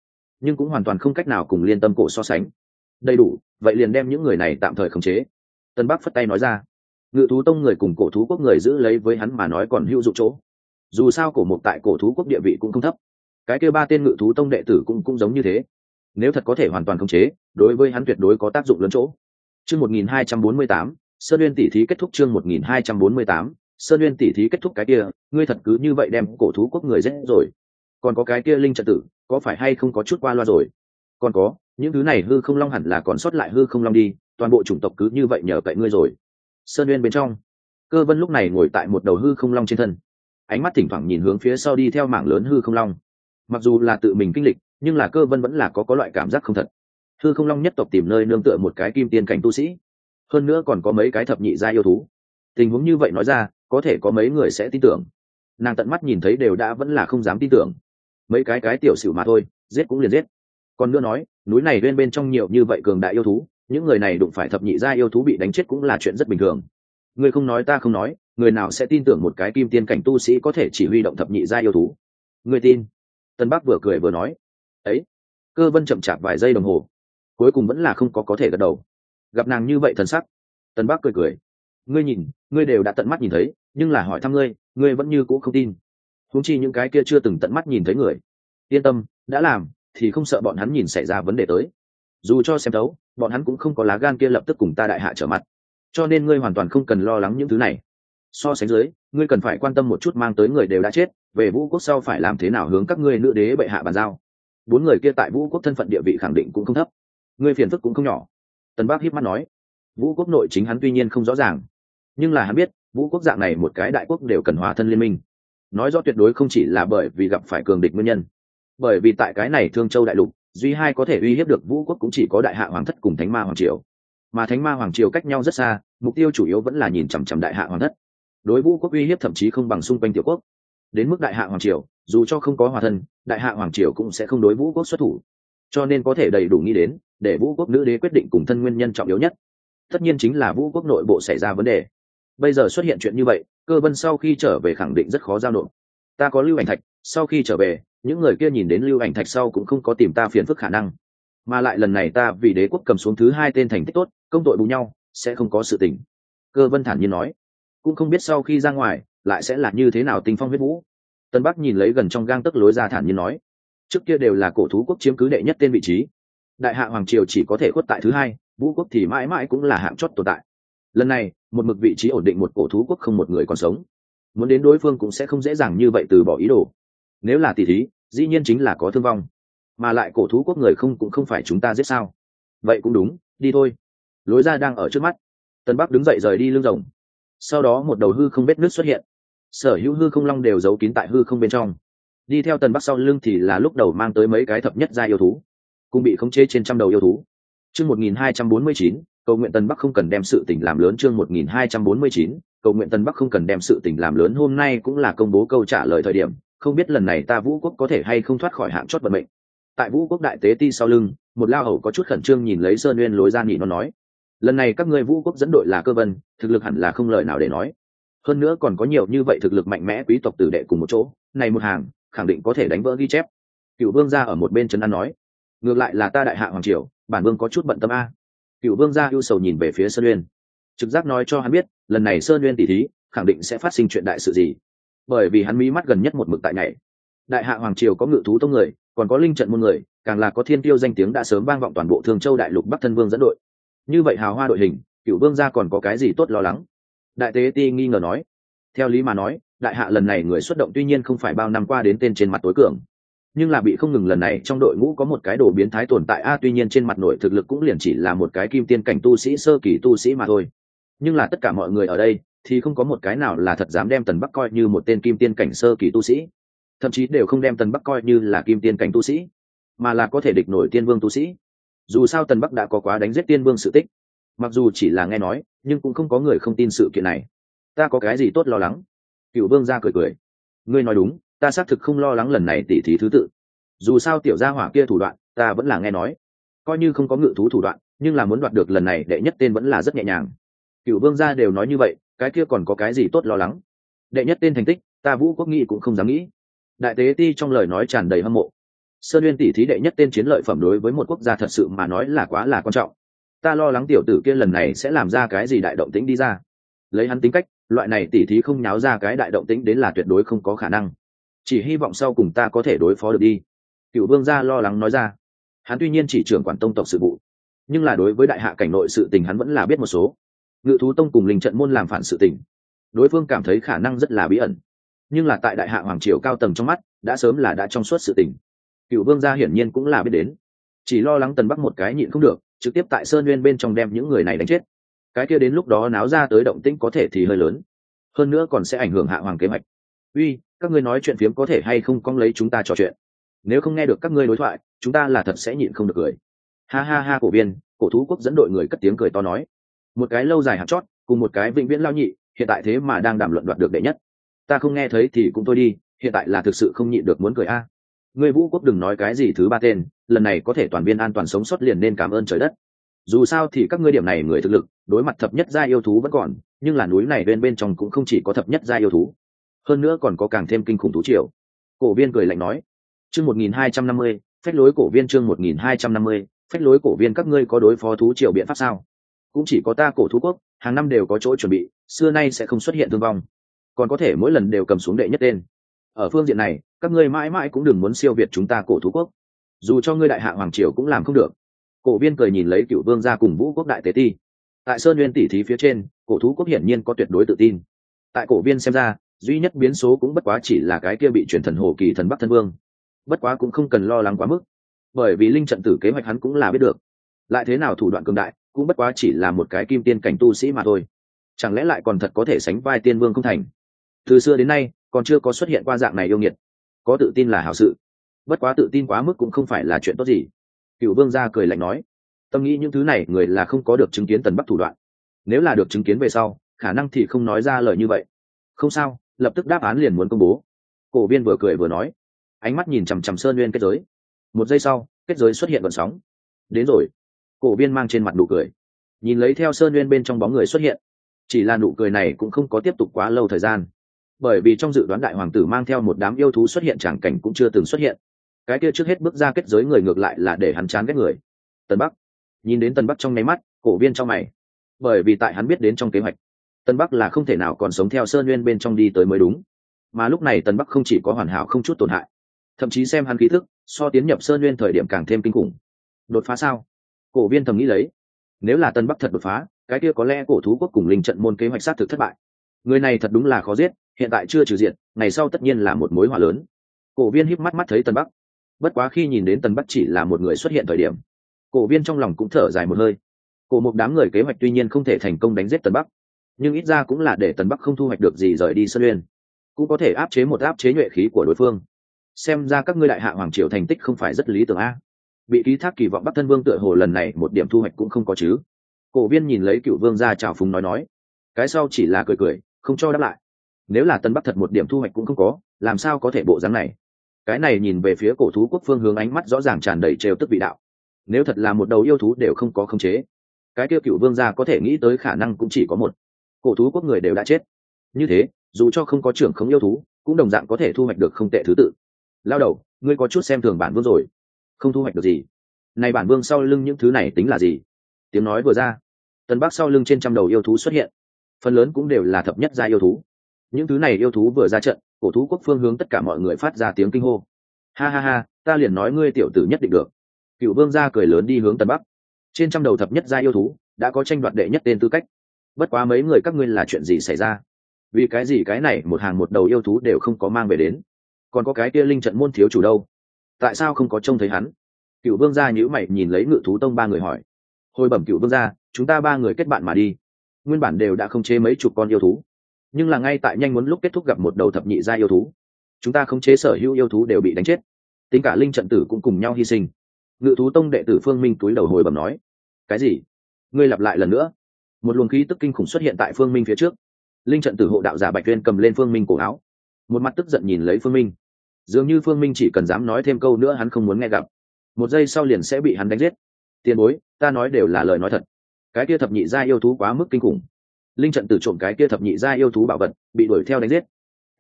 Nhưng cũng hoàn toàn không cách nào cùng liên tâm cổ so sánh. Đầy đủ, vậy liền đem những người này tạm thời khống chế. Tân bắc phất tay nói ra ngự thú tông người cùng cổ thú quốc người giữ lấy với hắn mà nói còn hữu dụng chỗ. Dù sao cổ một tại cổ thú quốc địa vị cũng không thấp. Cái kêu ba tên ngự thú tông đệ tử cũng cũng giống như thế. Nếu thật có thể hoàn toàn khống chế, đối với hắn tuyệt đối có tác dụng lớn chỗ. Chương một nghìn hai trăm bốn mươi tám, sơn nguyên tỷ thí kết thúc chương một nghìn hai trăm bốn mươi tám, sơn nguyên tỷ thí kết thúc cái kia, ngươi thật cứ như vậy đem cổ thú quốc người dễ rồi. Còn có cái kia linh trật tử, có phải hay không có chút qua loa rồi? Còn có, những thứ này hư không long hẳn là còn sót lại hư không long đi, toàn bộ chủng tộc cứ như vậy nhờ cậy ngươi rồi sơn nguyên bên trong. Cơ vân lúc này ngồi tại một đầu hư không long trên thân. Ánh mắt thỉnh thoảng nhìn hướng phía sau đi theo mảng lớn hư không long. Mặc dù là tự mình kinh lịch, nhưng là cơ vân vẫn là có có loại cảm giác không thật. Hư không long nhất tộc tìm nơi nương tựa một cái kim tiên cảnh tu sĩ. Hơn nữa còn có mấy cái thập nhị gia yêu thú. Tình huống như vậy nói ra, có thể có mấy người sẽ tin tưởng. Nàng tận mắt nhìn thấy đều đã vẫn là không dám tin tưởng. Mấy cái cái tiểu xỉu mà thôi, giết cũng liền giết. Còn nữa nói, núi này bên bên trong nhiều như vậy cường đại yêu thú những người này đụng phải thập nhị gia yêu thú bị đánh chết cũng là chuyện rất bình thường. Người không nói ta không nói, người nào sẽ tin tưởng một cái kim tiên cảnh tu sĩ có thể chỉ huy động thập nhị gia yêu thú? Người tin. Tân bắc vừa cười vừa nói. Ấy, cơ vân chậm chạp vài giây đồng hồ. Cuối cùng vẫn là không có có thể gật đầu. Gặp nàng như vậy thần sắc, tân bắc cười cười. Ngươi nhìn, ngươi đều đã tận mắt nhìn thấy, nhưng là hỏi thăm ngươi ngươi vẫn như c ũ không tin. Húng chi những cái kia chưa từng tận mắt nhìn thấy người. Yên tâm, đã làm, thì không sợ bọn hắn nhìn xảy ra vấn đề tới. Dù cho xem đấu bọn hắn cũng không có lá gan kia lập tức cùng ta đại hạ trở mặt. Cho nên ngươi hoàn toàn không cần lo lắng những thứ này. So sánh dưới, ngươi cần phải quan tâm một chút mang tới người đều đã chết, về vũ quốc sau phải làm thế nào hướng các ngươi nữ đế bệ hạ bàn giao. Bốn người kia tại vũ quốc thân phận địa vị khẳng định cũng không thấp. Ngươi phiền phức cũng không nhỏ. Tân bác hiếp mắt nói, vũ quốc nội chính hắn tuy nhiên không rõ ràng, nhưng là hắn biết, vũ quốc dạng này một cái đại quốc đều cần hòa thân liên minh. Nói rõ tuyệt đối không chỉ là bởi vì gặp phải cường địch nguyên nhân, bởi vì tại cái này thương châu đại lục duy hai có thể uy hiếp được vũ quốc cũng chỉ có đại hạ hoàng thất cùng thánh ma hoàng triều. Mà thánh ma hoàng triều cách nhau rất xa, mục tiêu chủ yếu vẫn là nhìn chằm chằm đại hạ hoàng thất. Đối vũ quốc uy hiếp thậm chí không bằng xung quanh tiểu quốc. Đến mức đại hạ hoàng triều, dù cho không có hòa thân, đại hạ hoàng triều cũng sẽ không đối vũ quốc xuất thủ. Cho nên có thể đầy đủ nghĩ đến, để vũ quốc nữ đế quyết định cùng thân nguyên nhân trọng yếu nhất. Tất nhiên chính là vũ quốc nội bộ xảy ra vấn đề. Bây giờ xuất hiện chuyện như vậy, cơ vân sau khi trở về khẳng định rất khó giao nộp. Ta có lưu ảnh thạch, sau khi trở về những người kia nhìn đến lưu ảnh thạch sau cũng không có tìm ta phiền phức khả năng. Mà lại lần này ta vì đế quốc cầm xuống thứ hai tên thành tích tốt, công tội bù nhau, sẽ không có sự tình. Cơ vân thản nhiên nói. Cũng không biết sau khi ra ngoài, lại sẽ là như thế nào tinh phong huyết vũ. Tân bắc nhìn lấy gần trong gang tấc lối ra thản nhiên nói. Trước kia đều là cổ thú quốc chiếm cứ đệ nhất tên vị trí. Đại hạ hoàng triều chỉ có thể khuất tại thứ hai, vũ quốc thì mãi mãi cũng là hạng chót tồn tại. Lần này, một mực vị trí ổn định một cổ thú quốc không một người còn sống. Muốn đến đối phương cũng sẽ không dễ dàng như vậy từ bỏ ý đồ nếu là tỷ thí, dĩ nhiên chính là có thương vong. Mà lại cổ thú quốc người không cũng không phải chúng ta giết sao? Vậy cũng đúng, đi thôi. Lối ra đang ở trước mắt. Tân bắc đứng dậy rời đi lưng rồng. Sau đó một đầu hư không vết nước xuất hiện. Sở hữu hư không long đều giấu kín tại hư không bên trong. Đi theo tần bắc sau lưng thì là lúc đầu mang tới mấy cái thập nhất gia yêu thú, cũng bị khống chế trên trăm đầu yêu thú. Chương một nghìn hai trăm bốn mươi chín, cầu nguyện tần bắc không cần đem sự tình làm lớn. Chương một nghìn hai trăm bốn mươi chín, cầu nguyện tần bắc không cần đem sự tình làm lớn. Hôm nay cũng là công bố câu trả lời thời điểm không biết lần này ta vũ quốc có thể hay không thoát khỏi hạng chót vận mệnh. Tại vũ quốc đại tế ti sau lưng, một lao hầu có chút khẩn trương nhìn lấy sơn nguyên lối ra nghỉ nó nói, lần này các ngươi vũ quốc dẫn đội là cơ vân, thực lực hẳn là không lời nào để nói. Hơn nữa còn có nhiều như vậy thực lực mạnh mẽ quý tộc tử đệ cùng một chỗ, này một hàng, khẳng định có thể đánh vỡ ghi chép. Cựu vương gia ở một bên trấn an nói, ngược lại là ta đại hạ hoàng triều, bản vương có chút bận tâm a. Cựu vương gia ưu sầu nhìn về phía sơn uyên trực giác nói cho hắn biết, lần này sơn uyên tỷ thí, khẳng định sẽ phát sinh chuyện đại sự gì bởi vì hắn mí mắt gần nhất một mực tại này đại hạ hoàng triều có ngự thú tông người, còn có linh trận môn người, càng là có thiên tiêu danh tiếng đã sớm vang vọng toàn bộ thương châu đại lục bắc thân vương dẫn đội. Như vậy hào hoa đội hình cựu vương gia còn có cái gì tốt lo lắng? Đại tế ti nghi ngờ nói. Theo lý mà nói, đại hạ lần này người xuất động tuy nhiên không phải bao năm qua đến tên trên mặt tối cường, nhưng là bị không ngừng lần này trong đội ngũ có một cái đồ biến thái tồn tại, a, tuy nhiên trên mặt nội thực lực cũng liền chỉ là một cái kim tiên cảnh tu sĩ, sơ kỳ tu sĩ mà thôi. Nhưng là tất cả mọi người ở đây thì không có một cái nào là thật dám đem tần bắc coi như một tên kim tiên cảnh sơ kỳ tu sĩ. Thậm chí đều không đem tần bắc coi như là kim tiên cảnh tu sĩ, mà là có thể địch nổi tiên vương tu sĩ. Dù sao tần bắc đã có quá đánh giết tiên vương sự tích. Mặc dù chỉ là nghe nói, nhưng cũng không có người không tin sự kiện này. Ta có cái gì tốt lo lắng? Cựu vương ra cười cười. Ngươi nói đúng, ta xác thực không lo lắng lần này tỉ thí thứ tự. Dù sao tiểu gia hỏa kia thủ đoạn, ta vẫn là nghe nói. Coi như không có ngự thú thủ đoạn, nhưng là muốn đoạt được lần này đệ nhất tên vẫn là rất nhẹ nhàng. Cựu vương gia đều nói như vậy cái kia còn có cái gì tốt lo lắng? Đệ nhất tên thành tích, ta vũ quốc nghị cũng không dám nghĩ. Đại tế ti trong lời nói tràn đầy hâm mộ. Sơn nguyên tỷ thí đệ nhất tên chiến lợi phẩm đối với một quốc gia thật sự mà nói là quá là quan trọng. Ta lo lắng tiểu tử kia lần này sẽ làm ra cái gì đại động tĩnh đi ra. Lấy hắn tính cách, loại này tỷ thí không nháo ra cái đại động tĩnh đến là tuyệt đối không có khả năng. Chỉ hy vọng sau cùng ta có thể đối phó được đi. Cựu vương gia lo lắng nói ra. Hắn tuy nhiên chỉ trưởng quản tông tộc sự vụ, nhưng là đối với đại hạ cảnh nội sự tình hắn vẫn là biết một số ngự thú tông cùng linh trận môn làm phản sự tình. Đối phương cảm thấy khả năng rất là bí ẩn. Nhưng là tại đại hạ hoàng triều cao tầng trong mắt, đã sớm là đã trong suốt sự tình. Cựu vương gia hiển nhiên cũng là biết đến. Chỉ lo lắng tần bắc một cái nhịn không được, trực tiếp tại sơn nguyên bên trong đem những người này đánh chết. Cái kia đến lúc đó náo ra tới động tĩnh có thể thì hơi lớn. Hơn nữa còn sẽ ảnh hưởng hạ hoàng kế hoạch. Uy, các ngươi nói chuyện phiếm có thể hay không cong lấy chúng ta trò chuyện? Nếu không nghe được các ngươi đối thoại, chúng ta là thật sẽ nhịn không được cười. Ha ha ha, cổ viên. Cổ thú quốc dẫn đội người cất tiếng cười to nói một cái lâu dài hạt chót, cùng một cái vĩnh viễn lao nhị, hiện tại thế mà đang đàm luận đoạt được đệ nhất. Ta không nghe thấy thì cũng thôi đi, hiện tại là thực sự không nhịn được muốn cười a. À. người vũ quốc đừng nói cái gì thứ ba tên, lần này có thể toàn viên an toàn sống sót liền nên cảm ơn trời đất. Dù sao thì các ngươi điểm này người thực lực, đối mặt thập nhất gia yêu thú vẫn còn, nhưng là núi này bên bên trong cũng không chỉ có thập nhất gia yêu thú. Hơn nữa còn có càng thêm kinh khủng thú triều. Cổ viên cười lạnh nói, chương một nghìn hai trăm năm mươi, phách lối cổ viên chương một nghìn hai trăm năm mươi, phách lối cổ viên các ngươi có đối phó thú triều biện pháp sao? Cũng chỉ có ta cổ thú quốc, hàng năm đều có chỗ chuẩn bị, xưa nay sẽ không xuất hiện thương vong. Còn có thể mỗi lần đều cầm xuống đệ nhất tên. Ở phương diện này, các ngươi mãi mãi cũng đừng muốn siêu việt chúng ta cổ thú quốc. Dù cho ngươi đại hạ hoàng triều cũng làm không được. Cổ viên cười nhìn lấy cựu vương ra cùng vũ quốc đại tế ti. Tại sơn nguyên tỷ thí phía trên, cổ thú quốc hiển nhiên có tuyệt đối tự tin. Tại cổ viên xem ra, duy nhất biến số cũng bất quá chỉ là cái kia bị chuyển thần hồ kỳ thần bắc thân vương. Bất quá cũng không cần lo lắng quá mức. Bởi vì linh trận tử kế hoạch hắn cũng là biết được lại thế nào thủ đoạn cường đại, cũng bất quá chỉ là một cái kim tiên cảnh tu sĩ mà thôi. Chẳng lẽ lại còn thật có thể sánh vai tiên vương không thành? Từ xưa đến nay, còn chưa có xuất hiện qua dạng này yêu nghiệt. Có tự tin là hảo sự. Bất quá tự tin quá mức cũng không phải là chuyện tốt gì. Cựu vương gia cười lạnh nói, tâm nghĩ những thứ này người là không có được chứng kiến tần bắc thủ đoạn. Nếu là được chứng kiến về sau, khả năng thì không nói ra lời như vậy. Không sao, lập tức đáp án liền muốn công bố. Cổ viên vừa cười vừa nói. Ánh mắt nhìn chằm chằm sơn nguyên kết giới. Một giây sau, kết giới xuất hiện vận sóng. Đến rồi cổ viên mang trên mặt nụ cười. Nhìn lấy theo sơn nguyên bên trong bóng người xuất hiện, chỉ là nụ cười này cũng không có tiếp tục quá lâu thời gian. Bởi vì trong dự đoán đại hoàng tử mang theo một đám yêu thú xuất hiện tràng cảnh cũng chưa từng xuất hiện. Cái kia trước hết bước ra kết giới người ngược lại là để hắn chán ghét người. Tân bắc. Nhìn đến tân bắc trong nháy mắt, cổ viên trong mày. Bởi vì tại hắn biết đến trong kế hoạch tân bắc là không thể nào còn sống theo sơn nguyên bên trong đi tới mới đúng. Mà lúc này tân bắc không chỉ có hoàn hảo không chút tổn hại, thậm chí xem hắn khí thức, so tiến nhập sơn nguyên thời điểm càng thêm kinh khủng. Đột phá sao? Cổ viên thầm nghĩ lấy. Nếu là tân bắc thật đột phá, cái kia có lẽ cổ thú quốc cùng linh trận môn kế hoạch sát thực thất bại. Người này thật đúng là khó giết, hiện tại chưa trừ diện, ngày sau tất nhiên là một mối hỏa lớn. Cổ viên híp mắt mắt thấy Tân bắc. Bất quá khi nhìn đến Tân bắc chỉ là một người xuất hiện thời điểm, cổ viên trong lòng cũng thở dài một hơi. Cổ một đám người kế hoạch tuy nhiên không thể thành công đánh giết Tân bắc, nhưng ít ra cũng là để Tân bắc không thu hoạch được gì rời đi sân uyên. Cũng có thể áp chế một áp chế nhuệ khí của đối phương. Xem ra các ngươi đại hạ hoàng triều thành tích không phải rất lý tưởng a bị ký thác kỳ vọng bắc thân vương tựa hồ lần này một điểm thu hoạch cũng không có chứ. Cổ viên nhìn lấy cựu vương ra trào phúng nói nói, cái sau chỉ là cười cười, không cho đáp lại. Nếu là tân bắc thật một điểm thu hoạch cũng không có, làm sao có thể bộ dáng này? Cái này nhìn về phía cổ thú quốc phương hướng ánh mắt rõ ràng tràn đầy trêu tức vị đạo. Nếu thật là một đầu yêu thú đều không có khống chế, cái kia cựu vương gia có thể nghĩ tới khả năng cũng chỉ có một. Cổ thú quốc người đều đã chết. Như thế, dù cho không có trưởng không yêu thú, cũng đồng dạng có thể thu hoạch được không tệ thứ tự. Lao đầu, ngươi có chút xem thường bản vương rồi không thu hoạch được gì. Này bản vương sau lưng những thứ này tính là gì? Tiếng nói vừa ra, tần bắc sau lưng trên trăm đầu yêu thú xuất hiện. Phần lớn cũng đều là thập nhất gia yêu thú. Những thứ này yêu thú vừa ra trận, cổ thú quốc phương hướng tất cả mọi người phát ra tiếng kinh hô. Ha ha ha, ta liền nói ngươi tiểu tử nhất định được. Cựu vương gia cười lớn đi hướng tần bắc. Trên trăm đầu thập nhất gia yêu thú đã có tranh đoạt đệ nhất tên tư cách. Bất quá mấy người các ngươi là chuyện gì xảy ra? Vì cái gì cái này một hàng một đầu yêu thú đều không có mang về đến? Còn có cái kia linh trận môn thiếu chủ đâu? Tại sao không có trông thấy hắn? Cựu vương gia nhữ mày nhìn lấy ngự thú tông ba người hỏi. Hồi bẩm cựu vương gia, chúng ta ba người kết bạn mà đi. Nguyên bản đều đã không chế mấy chục con yêu thú. Nhưng là ngay tại nhanh muốn lúc kết thúc gặp một đầu thập nhị gia yêu thú. Chúng ta không chế sở hữu yêu thú đều bị đánh chết. Tính cả linh trận tử cũng cùng nhau hy sinh. Ngự thú tông đệ tử phương minh túi đầu hồi bẩm nói. Cái gì? Ngươi lặp lại lần nữa. Một luồng khí tức kinh khủng xuất hiện tại phương minh phía trước. Linh trận tử hộ đạo giả bạch tuyên cầm lên phương minh cổ áo. Một mặt tức giận nhìn lấy phương minh dường như phương minh chỉ cần dám nói thêm câu nữa hắn không muốn nghe gặp. Một giây sau liền sẽ bị hắn đánh giết. Tiền bối, ta nói đều là lời nói thật. Cái kia thập nhị gia yêu thú quá mức kinh khủng. Linh trận tử trộm cái kia thập nhị gia yêu thú bảo vật, bị đuổi theo đánh giết.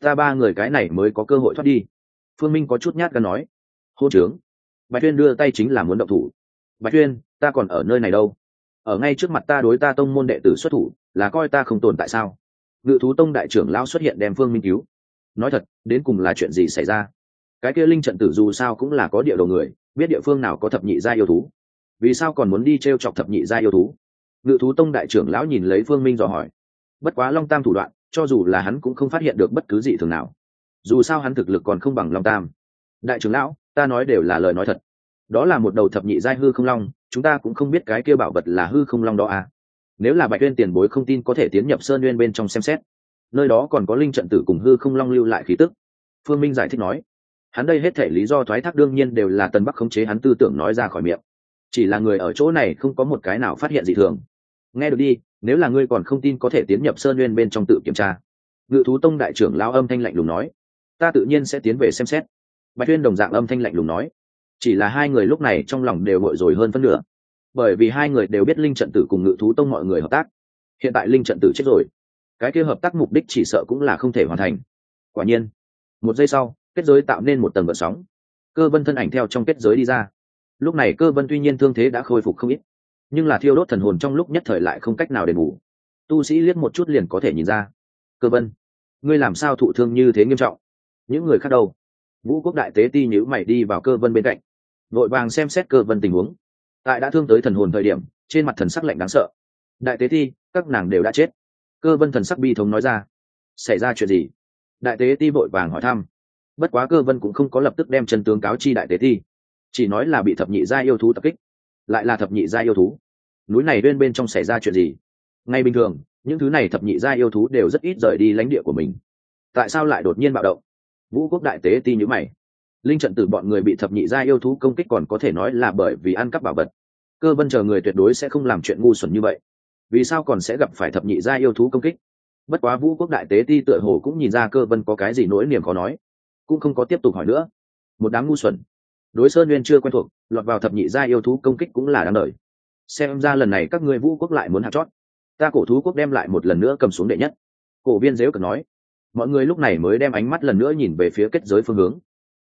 Ta ba người cái này mới có cơ hội thoát đi. Phương minh có chút nhát gan nói. Hô trướng. Bạch tuyên đưa tay chính là muốn động thủ. Bạch tuyên, ta còn ở nơi này đâu? Ở ngay trước mặt ta đối ta tông môn đệ tử xuất thủ, là coi ta không tồn tại sao? Ngự thú tông đại trưởng lão xuất hiện đem phương minh cứu nói thật, đến cùng là chuyện gì xảy ra? Cái kia linh trận tử dù sao cũng là có địa đầu người, biết địa phương nào có thập nhị gia yêu thú. Vì sao còn muốn đi t r e o chọc thập nhị gia yêu thú? Ngự thú tông đại trưởng lão nhìn lấy phương minh dò hỏi. Bất quá long tam thủ đoạn, cho dù là hắn cũng không phát hiện được bất cứ gì thường nào. Dù sao hắn thực lực còn không bằng long tam. Đại trưởng lão, ta nói đều là lời nói thật. Đó là một đầu thập nhị giai hư không long, chúng ta cũng không biết cái kia bảo vật là hư không long đó à. Nếu là bạch tuyên tiền bối không tin có thể tiến nhập sơn nguyên bên trong xem xét nơi đó còn có linh trận tử cùng hư không long lưu lại khí tức. Phương minh giải thích nói, hắn đây hết thể lý do thoái thác đương nhiên đều là tân bắc khống chế hắn tư tưởng nói ra khỏi miệng. Chỉ là người ở chỗ này không có một cái nào phát hiện gì thường. Nghe được đi, nếu là ngươi còn không tin có thể tiến nhập sơn nguyên bên trong tự kiểm tra. Ngự thú tông đại trưởng lao âm thanh lạnh lùng nói, ta tự nhiên sẽ tiến về xem xét. Bạch tuyên đồng dạng âm thanh lạnh lùng nói, chỉ là hai người lúc này trong lòng đều vội rồi hơn phân nửa. Bởi vì hai người đều biết linh trận tử cùng ngự thú tông mọi người hợp tác. Hiện tại linh trận tử chết rồi cái kia hợp tác mục đích chỉ sợ cũng là không thể hoàn thành. Quả nhiên, một giây sau, kết giới tạo nên một tầng gợn sóng. Cơ vân thân ảnh theo trong kết giới đi ra. Lúc này cơ vân tuy nhiên thương thế đã khôi phục không ít, nhưng là thiêu đốt thần hồn trong lúc nhất thời lại không cách nào đền bù. Tu sĩ liếc một chút liền có thể nhìn ra. Cơ vân, ngươi làm sao thụ thương như thế nghiêm trọng? Những người khác đâu? Vũ quốc đại tế ti nhữ mày đi vào cơ vân bên cạnh, vội vàng xem xét cơ vân tình huống. Tại đã thương tới thần hồn thời điểm, trên mặt thần sắc lạnh đáng sợ. Đại tế ti, các nàng đều đã chết cơ vân thần sắc bi thống nói ra. Xảy ra chuyện gì? Đại tế ti vội vàng hỏi thăm. Bất quá cơ vân cũng không có lập tức đem chân tướng cáo chi đại tế ti. Chỉ nói là bị thập nhị gia yêu thú tập kích, lại là thập nhị gia yêu thú. Núi này bên bên trong xảy ra chuyện gì? Ngay bình thường, những thứ này thập nhị gia yêu thú đều rất ít rời đi lãnh địa của mình. Tại sao lại đột nhiên bạo động? Vũ quốc đại tế ti nhữ mày. Linh trận từ bọn người bị thập nhị gia yêu thú công kích còn có thể nói là bởi vì ăn cắp bảo vật. Cơ vân chờ người tuyệt đối sẽ không làm chuyện ngu xuẩn như vậy vì sao còn sẽ gặp phải thập nhị gia yêu thú công kích? Bất quá vũ quốc đại tế ti tựa hồ cũng nhìn ra cơ vân có cái gì nỗi niềm khó nói, cũng không có tiếp tục hỏi nữa. Một đám ngu xuẩn. Đối sơn nguyên chưa quen thuộc, lọt vào thập nhị gia yêu thú công kích cũng là đáng đời. Xem ra lần này các ngươi vũ quốc lại muốn hạt chót. Ta cổ thú quốc đem lại một lần nữa cầm xuống đệ nhất. Cổ viên dếu cần nói. Mọi người lúc này mới đem ánh mắt lần nữa nhìn về phía kết giới phương hướng.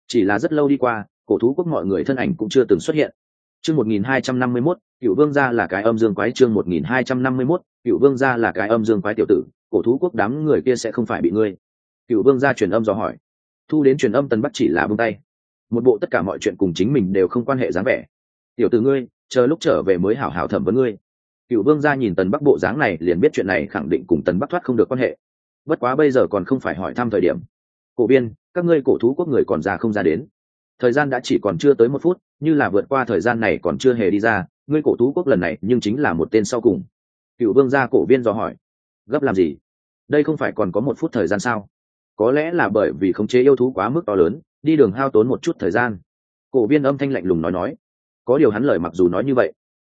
Chỉ là rất lâu đi qua, cổ thú quốc mọi người thân ảnh cũng chưa từng xuất hiện chương một nghìn hai trăm năm mươi cựu vương gia là cái âm dương quái, chương một nghìn hai trăm năm mươi cựu vương gia là cái âm dương quái tiểu tử, cổ thú quốc đám người kia sẽ không phải bị ngươi. Cựu vương gia truyền âm dò hỏi. Thu đến truyền âm tần bắc chỉ là buông tay. Một bộ tất cả mọi chuyện cùng chính mình đều không quan hệ dáng vẻ. Tiểu tử ngươi, chờ lúc trở về mới hảo hảo thẩm vấn ngươi. Cựu vương gia nhìn tần bắc bộ dáng này, liền biết chuyện này khẳng định cùng tần bắc thoát không được quan hệ. Bất quá bây giờ còn không phải hỏi thăm thời điểm. Cổ biên, các ngươi cổ thú quốc người còn ra không ra đến? Thời gian đã chỉ còn chưa tới một phút, như là vượt qua thời gian này còn chưa hề đi ra, ngươi cổ thú quốc lần này nhưng chính là một tên sau cùng. Cựu vương gia cổ viên dò hỏi, gấp làm gì? Đây không phải còn có một phút thời gian sao? Có lẽ là bởi vì khống chế yêu thú quá mức to lớn, đi đường hao tốn một chút thời gian. Cổ viên âm thanh lạnh lùng nói nói, có điều hắn lời mặc dù nói như vậy,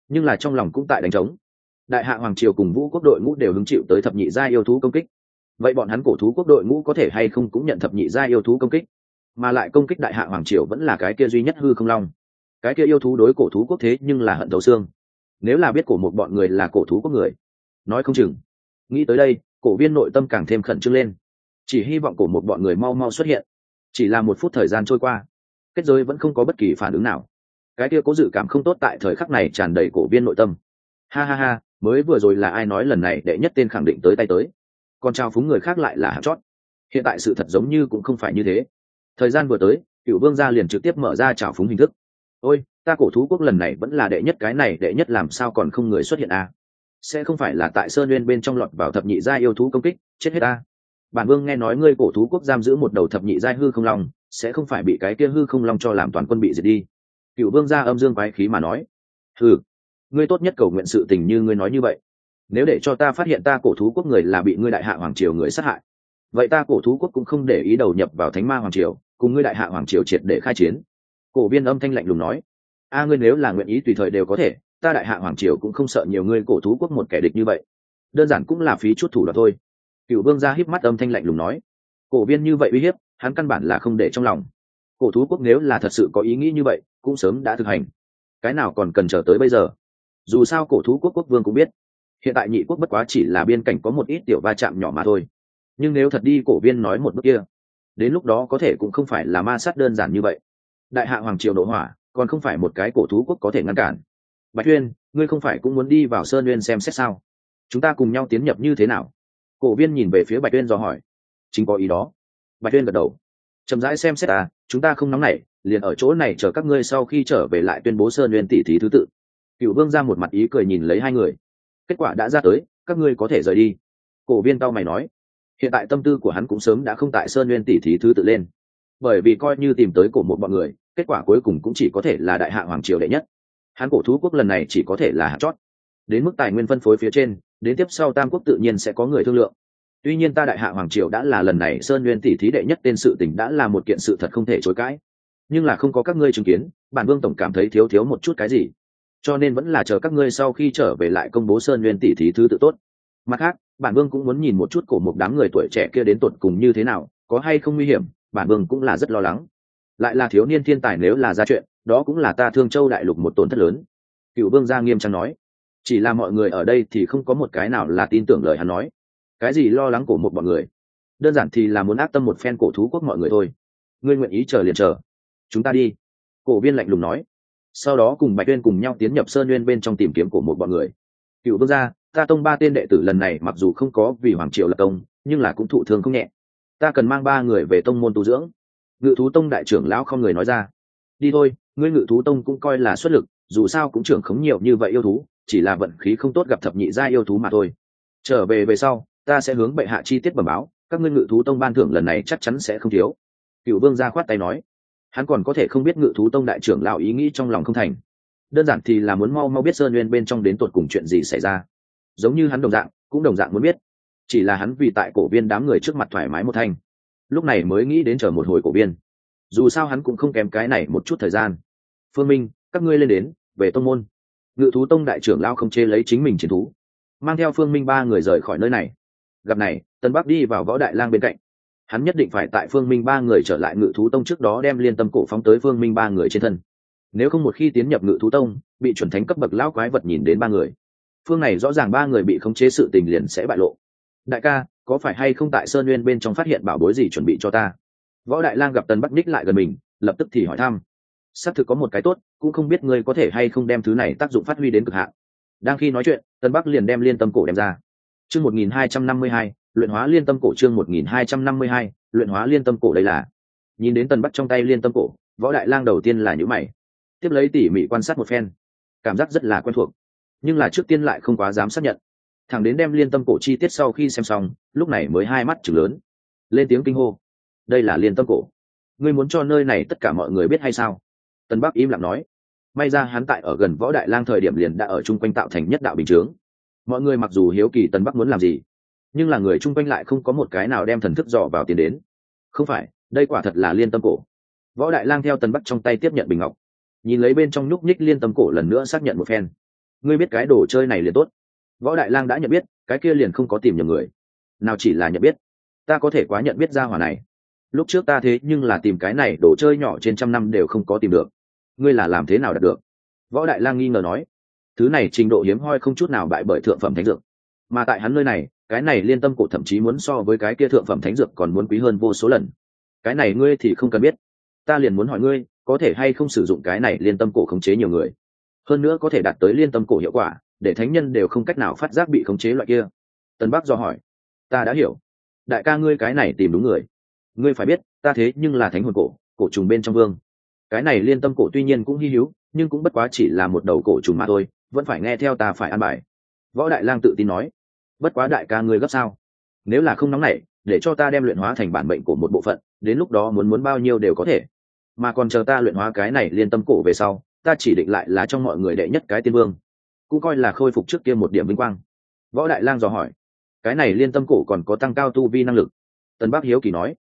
nhưng là trong lòng cũng tại đánh trống. Đại hạ hoàng triều cùng vũ quốc đội ngũ đều hứng chịu tới thập nhị gia yêu thú công kích. Vậy bọn hắn cổ thú quốc đội ngũ có thể hay không cũng nhận thập nhị gia yêu thú công kích? Mà lại công kích đại hạ hoàng triều vẫn là cái kia duy nhất hư không long. Cái kia yêu thú đối cổ thú quốc thế nhưng là hận thấu xương. Nếu là biết cổ một bọn người là cổ thú quốc người, nói không chừng. Nghĩ tới đây, cổ viên nội tâm càng thêm khẩn trương lên. Chỉ hy vọng cổ một bọn người mau mau xuất hiện. Chỉ là một phút thời gian trôi qua, kết giới vẫn không có bất kỳ phản ứng nào. Cái kia có dự cảm không tốt tại thời khắc này tràn đầy cổ viên nội tâm. Ha ha ha, mới vừa rồi là ai nói lần này đệ nhất tên khẳng định tới tay tới. Còn trao phúng người khác lại là hạt chót. Hiện tại sự thật giống như cũng không phải như thế thời gian vừa tới cựu vương gia liền trực tiếp mở ra trào phúng hình thức. Ôi, ta cổ thú quốc lần này vẫn là đệ nhất, cái này đệ nhất làm sao còn không người xuất hiện à? sẽ không phải là tại sơn nguyên bên trong lọt vào thập nhị gia yêu thú công kích, chết hết ta. Bản vương nghe nói ngươi cổ thú quốc giam giữ một đầu thập nhị gia hư không long, sẽ không phải bị cái kia hư không long cho làm toàn quân bị diệt đi. Cựu vương gia âm dương quái khí mà nói. Ừ ngươi tốt nhất cầu nguyện sự tình như ngươi nói như vậy. Nếu để cho ta phát hiện ta cổ thú quốc người là bị ngươi đại hạ hoàng triều người sát hại, vậy ta cổ thú quốc cũng không để ý đầu nhập vào thánh ma hoàng triều cùng ngươi đại hạ hoàng triều triệt để khai chiến. Cổ viên âm thanh lạnh lùng nói, a ngươi nếu là nguyện ý tùy thời đều có thể, ta đại hạ hoàng triều cũng không sợ nhiều ngươi cổ thú quốc một kẻ địch như vậy. Đơn giản cũng là phí chút thủ đoạn thôi. Cựu vương ra híp mắt âm thanh lạnh lùng nói, cổ viên như vậy uy hiếp, hắn căn bản là không để trong lòng. Cổ thú quốc nếu là thật sự có ý nghĩ như vậy, cũng sớm đã thực hành. Cái nào còn cần chờ tới bây giờ? Dù sao cổ thú quốc quốc vương cũng biết, hiện tại nhị quốc bất quá chỉ là biên cảnh có một ít tiểu va chạm nhỏ mà thôi. Nhưng nếu thật đi, cổ viên nói một bước kia đến lúc đó có thể cũng không phải là ma sát đơn giản như vậy. Đại hạ hoàng triều nội hỏa, còn không phải một cái cổ thú quốc có thể ngăn cản. Bạch tuyên ngươi không phải cũng muốn đi vào sơn uyên xem xét sao? Chúng ta cùng nhau tiến nhập như thế nào? Cổ viên nhìn về phía bạch tuyên do hỏi. Chính có ý đó. Bạch tuyên gật đầu. Chậm rãi xem xét à chúng ta không nóng nảy, liền ở chỗ này chờ các ngươi sau khi trở về lại tuyên bố sơn uyên tỷ thí thứ tự. Cựu vương ra một mặt ý cười nhìn lấy hai người. Kết quả đã ra tới, các ngươi có thể rời đi. Cổ viên tao mày nói hiện tại tâm tư của hắn cũng sớm đã không tại sơn nguyên tỷ thí thứ tự lên. Bởi vì coi như tìm tới cổ một bọn người, kết quả cuối cùng cũng chỉ có thể là đại hạ hoàng triều đệ nhất. Hắn cổ thú quốc lần này chỉ có thể là hạt chót. Đến mức tài nguyên phân phối phía trên, đến tiếp sau tam quốc tự nhiên sẽ có người thương lượng. Tuy nhiên ta đại hạ hoàng triều đã là lần này sơn nguyên tỷ thí đệ nhất tên sự tỉnh đã là một kiện sự thật không thể chối cãi. Nhưng là không có các ngươi chứng kiến, bản vương tổng cảm thấy thiếu thiếu một chút cái gì. Cho nên vẫn là chờ các ngươi sau khi trở về lại công bố sơn nguyên tỷ thí thứ tự tốt mặt khác, bản vương cũng muốn nhìn một chút cổ một đám người tuổi trẻ kia đến tột cùng như thế nào, có hay không nguy hiểm, bản vương cũng là rất lo lắng. Lại là thiếu niên thiên tài nếu là ra chuyện, đó cũng là ta thương châu đại lục một tổn thất lớn. Cựu vương gia nghiêm trang nói. Chỉ là mọi người ở đây thì không có một cái nào là tin tưởng lời hắn nói. Cái gì lo lắng của một bọn người? Đơn giản thì là muốn ác tâm một phen cổ thú quốc mọi người thôi. Ngươi nguyện ý chờ liền chờ. Chúng ta đi. Cổ viên lạnh lùng nói. Sau đó cùng bạch uyên cùng nhau tiến nhập sơn nguyên bên trong tìm kiếm của một bọn người. Cựu vương gia ta tông ba tên đệ tử lần này mặc dù không có vì hoàng triều lập công nhưng là cũng thụ thương không nhẹ. Ta cần mang ba người về tông môn tu dưỡng. Ngự thú tông đại trưởng lão không người nói ra. Đi thôi, ngươi ngự thú tông cũng coi là xuất lực, dù sao cũng trưởng khống nhiều như vậy yêu thú, chỉ là vận khí không tốt gặp thập nhị gia yêu thú mà thôi. Trở về về sau, ta sẽ hướng bệ hạ chi tiết bẩm báo, các ngươi ngự thú tông ban thưởng lần này chắc chắn sẽ không thiếu. Cựu vương ra khoát tay nói. Hắn còn có thể không biết ngự thú tông đại trưởng lão ý nghĩ trong lòng không thành. Đơn giản thì là muốn mau mau biết sơn nguyên bên trong đến tột cùng chuyện gì xảy ra giống như hắn đồng dạng, cũng đồng dạng muốn biết. Chỉ là hắn vì tại cổ viên đám người trước mặt thoải mái một thanh. Lúc này mới nghĩ đến chờ một hồi cổ viên. Dù sao hắn cũng không kém cái này một chút thời gian. Phương minh, các ngươi lên đến, về tông môn. Ngự thú tông đại trưởng lao không chê lấy chính mình chiến thú. Mang theo phương minh ba người rời khỏi nơi này. Gặp này tân bắc đi vào võ đại lang bên cạnh. Hắn nhất định phải tại phương minh ba người trở lại ngự thú tông trước đó đem liên tâm cổ phóng tới phương minh ba người trên thân. Nếu không một khi tiến nhập ngự thú tông, bị chuẩn thánh cấp bậc lão quái vật nhìn đến ba người phương này rõ ràng ba người bị khống chế sự tình liền sẽ bại lộ. Đại ca, có phải hay không tại sơn nguyên bên trong phát hiện bảo bối gì chuẩn bị cho ta? Võ đại lang gặp tần bắc ních lại gần mình, lập tức thì hỏi thăm. Xác thực có một cái tốt, cũng không biết ngươi có thể hay không đem thứ này tác dụng phát huy đến cực hạn. Đang khi nói chuyện tân bắc liền đem liên tâm cổ đem ra. Chương một nghìn hai trăm năm mươi hai, luyện hóa liên tâm cổ chương một nghìn hai trăm năm mươi hai, luyện hóa liên tâm cổ đây là. Nhìn đến tân bắc trong tay liên tâm cổ, võ đại lang đầu tiên là nhữ mày. Tiếp lấy tỉ mỉ quan sát một phen. Cảm giác rất là quen thuộc nhưng là trước tiên lại không quá dám xác nhận. Thằng đến đem liên tâm cổ chi tiết sau khi xem xong, lúc này mới hai mắt chừng lớn. Lên tiếng kinh hô. Đây là liên tâm cổ. Ngươi muốn cho nơi này tất cả mọi người biết hay sao? Tân bắc im lặng nói. May ra hắn tại ở gần võ đại lang thời điểm liền đã ở chung quanh tạo thành nhất đạo bình chướng. Mọi người mặc dù hiếu kỳ tân bắc muốn làm gì, nhưng là người chung quanh lại không có một cái nào đem thần thức dò vào tiền đến. Không phải, đây quả thật là liên tâm cổ. Võ đại lang theo tân bắc trong tay tiếp nhận bình ngọc. Nhìn lấy bên trong nhúc nhích liên tâm cổ lần nữa xác nhận một phen ngươi biết cái đồ chơi này liền tốt. Võ đại lang đã nhận biết, cái kia liền không có tìm nhầm người. Nào chỉ là nhận biết. Ta có thể quá nhận biết ra hỏa này. Lúc trước ta thế nhưng là tìm cái này đồ chơi nhỏ trên trăm năm đều không có tìm được. Ngươi là làm thế nào đạt được? Võ đại lang nghi ngờ nói. Thứ này trình độ hiếm hoi không chút nào bại bởi thượng phẩm thánh dược. Mà tại hắn nơi này, cái này liên tâm cổ thậm chí muốn so với cái kia thượng phẩm thánh dược còn muốn quý hơn vô số lần. Cái này ngươi thì không cần biết. Ta liền muốn hỏi ngươi, có thể hay không sử dụng cái này liên tâm cổ khống chế nhiều người? Hơn nữa có thể đạt tới liên tâm cổ hiệu quả, để thánh nhân đều không cách nào phát giác bị khống chế loại kia. Tân bắc do hỏi. Ta đã hiểu. Đại ca ngươi cái này tìm đúng người. Ngươi phải biết, ta thế nhưng là thánh hồn cổ cổ trùng bên trong vương. Cái này liên tâm cổ tuy nhiên cũng hy hữu, nhưng cũng bất quá chỉ là một đầu cổ trùng mà thôi, vẫn phải nghe theo ta phải ăn bài. Võ đại lang tự tin nói. Bất quá đại ca ngươi gấp sao? Nếu là không nóng nảy, để cho ta đem luyện hóa thành bản bệnh của một bộ phận, đến lúc đó muốn muốn bao nhiêu đều có thể. Mà còn chờ ta luyện hóa cái này liên tâm cổ về sau ta chỉ định lại là trong mọi người đệ nhất cái tiên vương, cũng coi là khôi phục trước kia một điểm vinh quang. Võ đại lang dò hỏi, cái này liên tâm cổ còn có tăng cao tu vi năng lực? Tân bắc hiếu kỳ nói,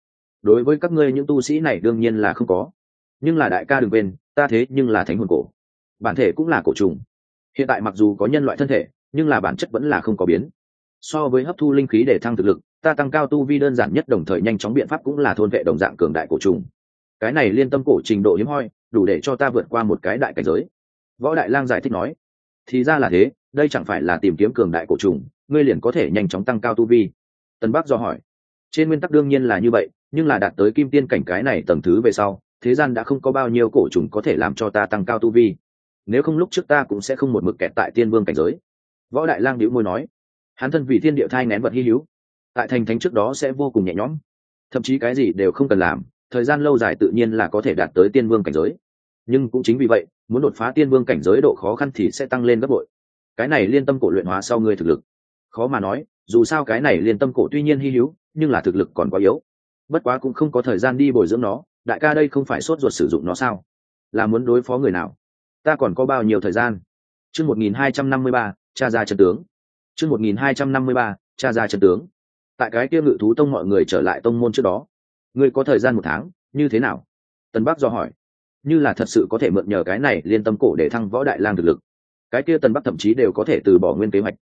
đối với các ngươi những tu sĩ này đương nhiên là không có, nhưng là đại ca đừng quên, ta thế nhưng là thánh hồn cổ, bản thể cũng là cổ trùng. Hiện tại mặc dù có nhân loại thân thể, nhưng là bản chất vẫn là không có biến. So với hấp thu linh khí để thăng thực lực, ta tăng cao tu vi đơn giản nhất đồng thời nhanh chóng biện pháp cũng là thôn vệ đồng dạng cường đại cổ trùng cái này liên tâm cổ trình độ hiếm hoi, đủ để cho ta vượt qua một cái đại cảnh giới. Võ đại lang giải thích nói, thì ra là thế, đây chẳng phải là tìm kiếm cường đại cổ trùng, ngươi liền có thể nhanh chóng tăng cao tu vi. Tân bắc do hỏi, trên nguyên tắc đương nhiên là như vậy, nhưng là đạt tới kim tiên cảnh cái này tầng thứ về sau, thế gian đã không có bao nhiêu cổ trùng có thể làm cho ta tăng cao tu vi. Nếu không lúc trước ta cũng sẽ không một mực kẹt tại tiên vương cảnh giới. Võ đại lang đĩu môi nói, hắn thân vì thiên địa thai nén vật hy hữu, tại thành thánh trước đó sẽ vô cùng nhẹ nhõm. Thậm chí cái gì đều không cần làm thời gian lâu dài tự nhiên là có thể đạt tới tiên vương cảnh giới. Nhưng cũng chính vì vậy, muốn đột phá tiên vương cảnh giới độ khó khăn thì sẽ tăng lên gấp bội. Cái này liên tâm cổ luyện hóa sau ngươi thực lực. Khó mà nói, dù sao cái này liên tâm cổ tuy nhiên hy hữu, nhưng là thực lực còn quá yếu. Bất quá cũng không có thời gian đi bồi dưỡng nó, đại ca đây không phải sốt ruột sử dụng nó sao? Là muốn đối phó người nào? Ta còn có bao nhiêu thời gian? Chương một nghìn hai trăm năm mươi ba, cha ra trận tướng. Chương một nghìn hai trăm năm mươi ba, cha ra trận tướng. Tại cái kia ngự thú tông mọi người trở lại tông môn trước đó ngươi có thời gian một tháng, như thế nào? Tân bắc do hỏi. Như là thật sự có thể mượn nhờ cái này liên tâm cổ để thăng võ đại lang thực lực. Cái kia tân bắc thậm chí đều có thể từ bỏ nguyên kế hoạch.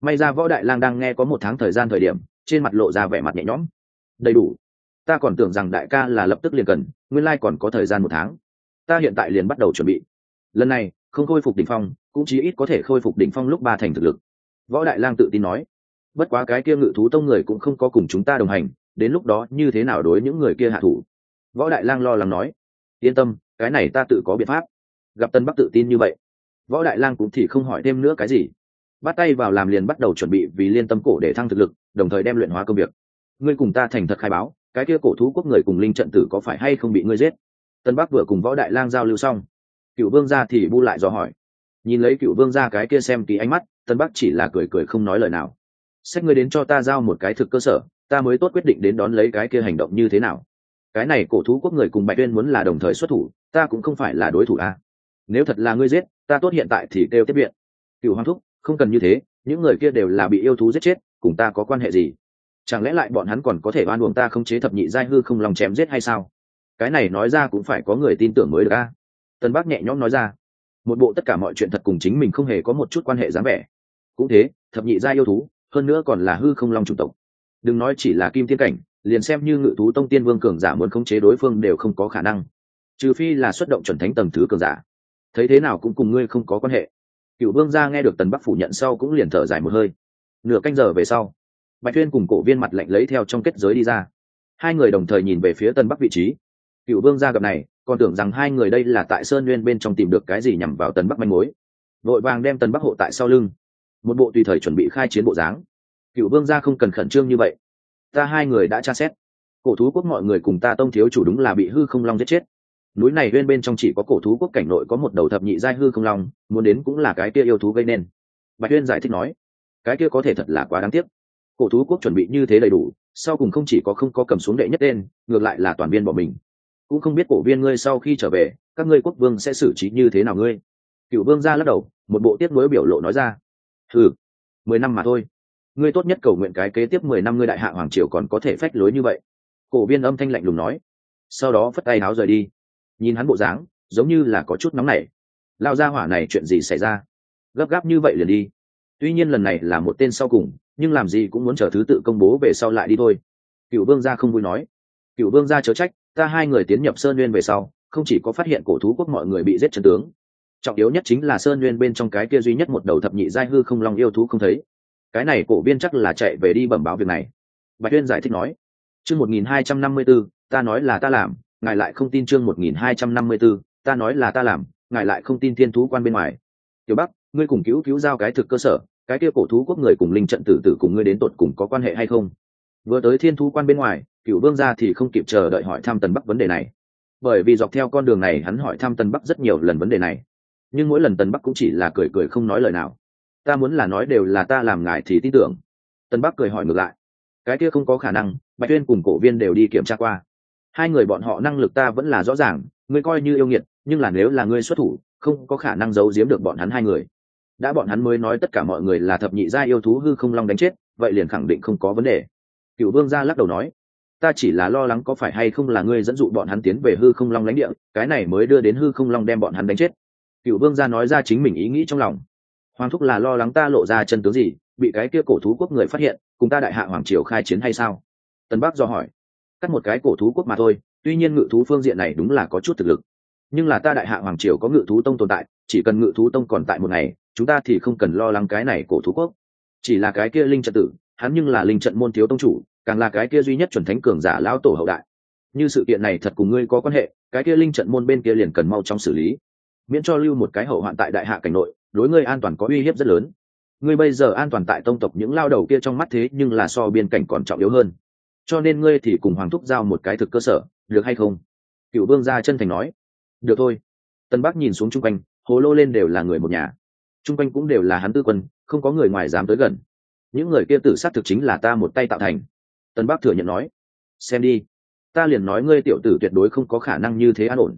May ra võ đại lang đang nghe có một tháng thời gian thời điểm, trên mặt lộ ra vẻ mặt nhẹ nhõm. Đầy đủ. Ta còn tưởng rằng đại ca là lập tức liền cần, nguyên lai còn có thời gian một tháng. Ta hiện tại liền bắt đầu chuẩn bị. Lần này, không khôi phục đỉnh phong, cũng chí ít có thể khôi phục đỉnh phong lúc ba thành thực lực. Võ đại lang tự tin nói. Bất quá cái kia ngự thú tông người cũng không có cùng chúng ta đồng hành đến lúc đó như thế nào đối những người kia hạ thủ? Võ đại lang lo lắng nói. Yên tâm, cái này ta tự có biện pháp. Gặp tân bắc tự tin như vậy. Võ đại lang cũng thì không hỏi thêm nữa cái gì. Bắt tay vào làm liền bắt đầu chuẩn bị vì liên tâm cổ để thăng thực lực, đồng thời đem luyện hóa công việc. Ngươi cùng ta thành thật khai báo, cái kia cổ thú quốc người cùng linh trận tử có phải hay không bị ngươi giết? Tân bắc vừa cùng võ đại lang giao lưu xong, cựu vương gia thì bu lại dò hỏi. Nhìn lấy cựu vương gia cái kia xem ký ánh mắt, tân bắc chỉ là cười cười không nói lời nào. Xét ngươi đến cho ta giao một cái thực cơ sở ta mới tốt quyết định đến đón lấy cái kia hành động như thế nào. Cái này cổ thú quốc người cùng bạch tuyên muốn là đồng thời xuất thủ, ta cũng không phải là đối thủ a à. nếu thật là ngươi giết, ta tốt hiện tại thì kêu tiếp viện. Cựu hoàng thúc, không cần như thế, những người kia đều là bị yêu thú giết chết, cùng ta có quan hệ gì? Chẳng lẽ lại bọn hắn còn có thể oan uổng ta không chế thập nhị giai hư không lòng chém giết hay sao? Cái này nói ra cũng phải có người tin tưởng mới được a tân bác nhẹ nhõm nói ra. Một bộ tất cả mọi chuyện thật cùng chính mình không hề có một chút quan hệ dáng vẻ. Cũng thế, thập nhị giai yêu thú, hơn nữa còn là hư không long chủng tộc đừng nói chỉ là kim tiên cảnh, liền xem như ngự thú tông tiên vương cường giả muốn khống chế đối phương đều không có khả năng. Trừ phi là xuất động chuẩn thánh tầng thứ cường giả. Thấy thế nào cũng cùng ngươi không có quan hệ. Cựu vương gia nghe được tần bắc phủ nhận sau cũng liền thở dài một hơi. Nửa canh giờ về sau, bạch tuyên cùng cổ viên mặt lạnh lấy theo trong kết giới đi ra. Hai người đồng thời nhìn về phía tân bắc vị trí. Cựu vương gia gặp này, còn tưởng rằng hai người đây là tại sơn nguyên bên trong tìm được cái gì nhằm vào tân bắc manh mối. Vội vàng đem tân bắc hộ tại sau lưng. Một bộ tùy thời chuẩn bị khai chiến bộ dáng cựu vương gia không cần khẩn trương như vậy. Ta hai người đã tra xét. Cổ thú quốc mọi người cùng ta tông thiếu chủ đúng là bị hư không long giết chết. Núi này bên bên trong chỉ có cổ thú quốc cảnh nội có một đầu thập nhị giai hư không long, muốn đến cũng là cái kia yêu thú gây nên. Bạch huyên giải thích nói, cái kia có thể thật là quá đáng tiếc. Cổ thú quốc chuẩn bị như thế đầy đủ, sau cùng không chỉ có không có cầm xuống đệ nhất tên, ngược lại là toàn viên bỏ mình. Cũng không biết cổ viên ngươi sau khi trở về, các ngươi quốc vương sẽ xử trí như thế nào ngươi? Cựu vương ra lắc đầu, một bộ tiết nối biểu lộ nói ra. Ừ mười năm mà thôi ngươi tốt nhất cầu nguyện cái kế tiếp mười năm ngươi đại hạ hoàng triều còn có thể phách lối như vậy. Cổ viên âm thanh lạnh lùng nói. Sau đó phất tay áo rời đi. Nhìn hắn bộ dáng, giống như là có chút nóng nảy. Lao ra hỏa này chuyện gì xảy ra? Gấp gáp như vậy liền đi. Tuy nhiên lần này là một tên sau cùng, nhưng làm gì cũng muốn chờ thứ tự công bố về sau lại đi thôi. Cựu vương gia không vui nói. Cựu vương gia chớ trách, ta hai người tiến nhập sơn nguyên về sau, không chỉ có phát hiện cổ thú quốc mọi người bị giết trần tướng. Trọng yếu nhất chính là sơn nguyên bên trong cái kia duy nhất một đầu thập nhị giai hư không long yêu thú không thấy cái này cổ viên chắc là chạy về đi bẩm báo việc này. Bạch tuyên giải thích nói, chương một nghìn hai trăm năm mươi b ố ta nói là ta làm, ngài lại không tin chương một nghìn hai trăm năm mươi b ố ta nói là ta làm, ngài lại không tin thiên thú quan bên ngoài. Tiểu bắc, ngươi cùng cứu cứu giao cái thực cơ sở, cái kia cổ thú quốc người cùng linh trận tử tử cùng ngươi đến tột cùng có quan hệ hay không? Vừa tới thiên thú quan bên ngoài, cựu vương gia thì không kịp chờ đợi hỏi thăm tần bắc vấn đề này. Bởi vì dọc theo con đường này hắn hỏi thăm tần bắc rất nhiều lần vấn đề này. Nhưng mỗi lần tần bắc cũng chỉ là cười cười không nói lời nào ta muốn là nói đều là ta làm ngài thì tin tưởng. Tân bắc cười hỏi ngược lại. Cái kia không có khả năng, bạch tuyên cùng cổ viên đều đi kiểm tra qua. Hai người bọn họ năng lực ta vẫn là rõ ràng, ngươi coi như yêu nghiệt, nhưng là nếu là ngươi xuất thủ, không có khả năng giấu giếm được bọn hắn hai người. Đã bọn hắn mới nói tất cả mọi người là thập nhị gia yêu thú hư không long đánh chết, vậy liền khẳng định không có vấn đề. Cựu vương gia lắc đầu nói, ta chỉ là lo lắng có phải hay không là ngươi dẫn dụ bọn hắn tiến về hư không long lãnh địa, cái này mới đưa đến hư không long đem bọn hắn đánh chết. Cựu vương gia nói ra chính mình ý nghĩ trong lòng hoàng thúc là lo lắng ta lộ ra chân tướng gì, bị cái kia cổ thú quốc người phát hiện, cùng ta đại hạ hoàng triều khai chiến hay sao? Tân bắc do hỏi. Cắt một cái cổ thú quốc mà thôi, tuy nhiên ngự thú phương diện này đúng là có chút thực lực. Nhưng là ta đại hạ hoàng triều có ngự thú tông tồn tại, chỉ cần ngự thú tông còn tại một ngày, chúng ta thì không cần lo lắng cái này cổ thú quốc. Chỉ là cái kia linh trận tử, hắn nhưng là linh trận môn thiếu tông chủ, càng là cái kia duy nhất chuẩn thánh cường giả lão tổ hậu đại. Như sự kiện này thật cùng ngươi có quan hệ, cái kia linh trận môn bên kia liền cần mau trong xử lý. Miễn cho lưu một cái hậu hoạn tại đại hạ cảnh nội đối ngươi an toàn có uy hiếp rất lớn. Ngươi bây giờ an toàn tại tông tộc những lao đầu kia trong mắt thế nhưng là so biên cảnh còn trọng yếu hơn. Cho nên ngươi thì cùng hoàng thúc giao một cái thực cơ sở, được hay không? Cựu vương gia chân thành nói. Được thôi. Tân bắc nhìn xuống chung quanh hồ lô lên đều là người một nhà. Chung quanh cũng đều là hắn tư quân, không có người ngoài dám tới gần. Những người kia tử sát thực chính là ta một tay tạo thành. Tân bắc thừa nhận nói. Xem đi. Ta liền nói ngươi tiểu tử tuyệt đối không có khả năng như thế an ổn.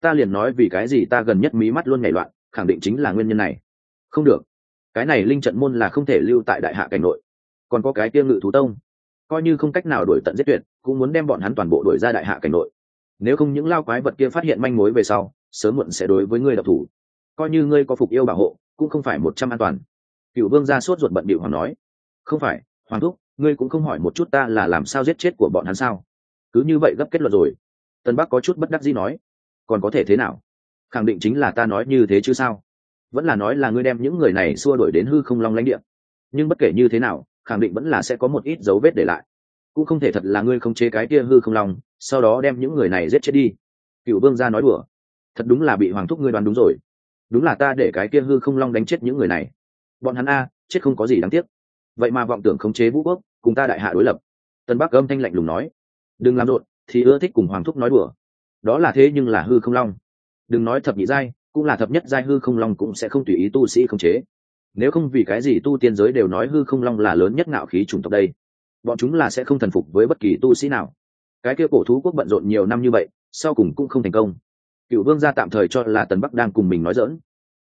Ta liền nói vì cái gì ta gần nhất mí mắt luôn nhảy loạn khẳng định chính là nguyên nhân này. Không được. Cái này linh trận môn là không thể lưu tại đại hạ cảnh nội. Còn có cái tiêu ngự thú tông. Coi như không cách nào đổi tận giết tuyệt, cũng muốn đem bọn hắn toàn bộ đổi ra đại hạ cảnh nội. Nếu không những lao quái vật kia phát hiện manh mối về sau, sớm muộn sẽ đối với ngươi độc thủ. Coi như ngươi có phục yêu bảo hộ, cũng không phải một trăm an toàn. Cựu vương ra sốt ruột bận bịu hoàng nói. Không phải, hoàng thúc, ngươi cũng không hỏi một chút ta là làm sao giết chết của bọn hắn sao? Cứ như vậy gấp kết luận rồi. Tân bắc có chút bất đắc dĩ nói. Còn có thể thế nào? Khẳng định chính là ta nói như thế chứ sao? Vẫn là nói là ngươi đem những người này xua đuổi đến hư không long lãnh địa. Nhưng bất kể như thế nào, khẳng định vẫn là sẽ có một ít dấu vết để lại. Cũng không thể thật là ngươi không chế cái kia hư không long, sau đó đem những người này giết chết đi. Cựu vương gia nói đùa. Thật đúng là bị hoàng thúc ngươi đoán đúng rồi. Đúng là ta để cái kia hư không long đánh chết những người này. Bọn hắn a, chết không có gì đáng tiếc. Vậy mà vọng tưởng khống chế vũ quốc, cùng ta đại hạ đối lập. Tân bắc âm thanh lạnh lùng nói. Đừng làm rộn, thì ưa thích cùng hoàng thúc nói đùa. Đó là thế nhưng là hư không long đừng nói thập nhị giai, cũng là thập nhất giai hư không long cũng sẽ không tùy ý tu sĩ không chế. Nếu không vì cái gì tu tiên giới đều nói hư không long là lớn nhất ngạo khí chủng tộc đây? Bọn chúng là sẽ không thần phục với bất kỳ tu sĩ nào. Cái kia cổ thú quốc bận rộn nhiều năm như vậy, sau cùng cũng không thành công. Cựu vương gia tạm thời cho là tần bắc đang cùng mình nói dỡn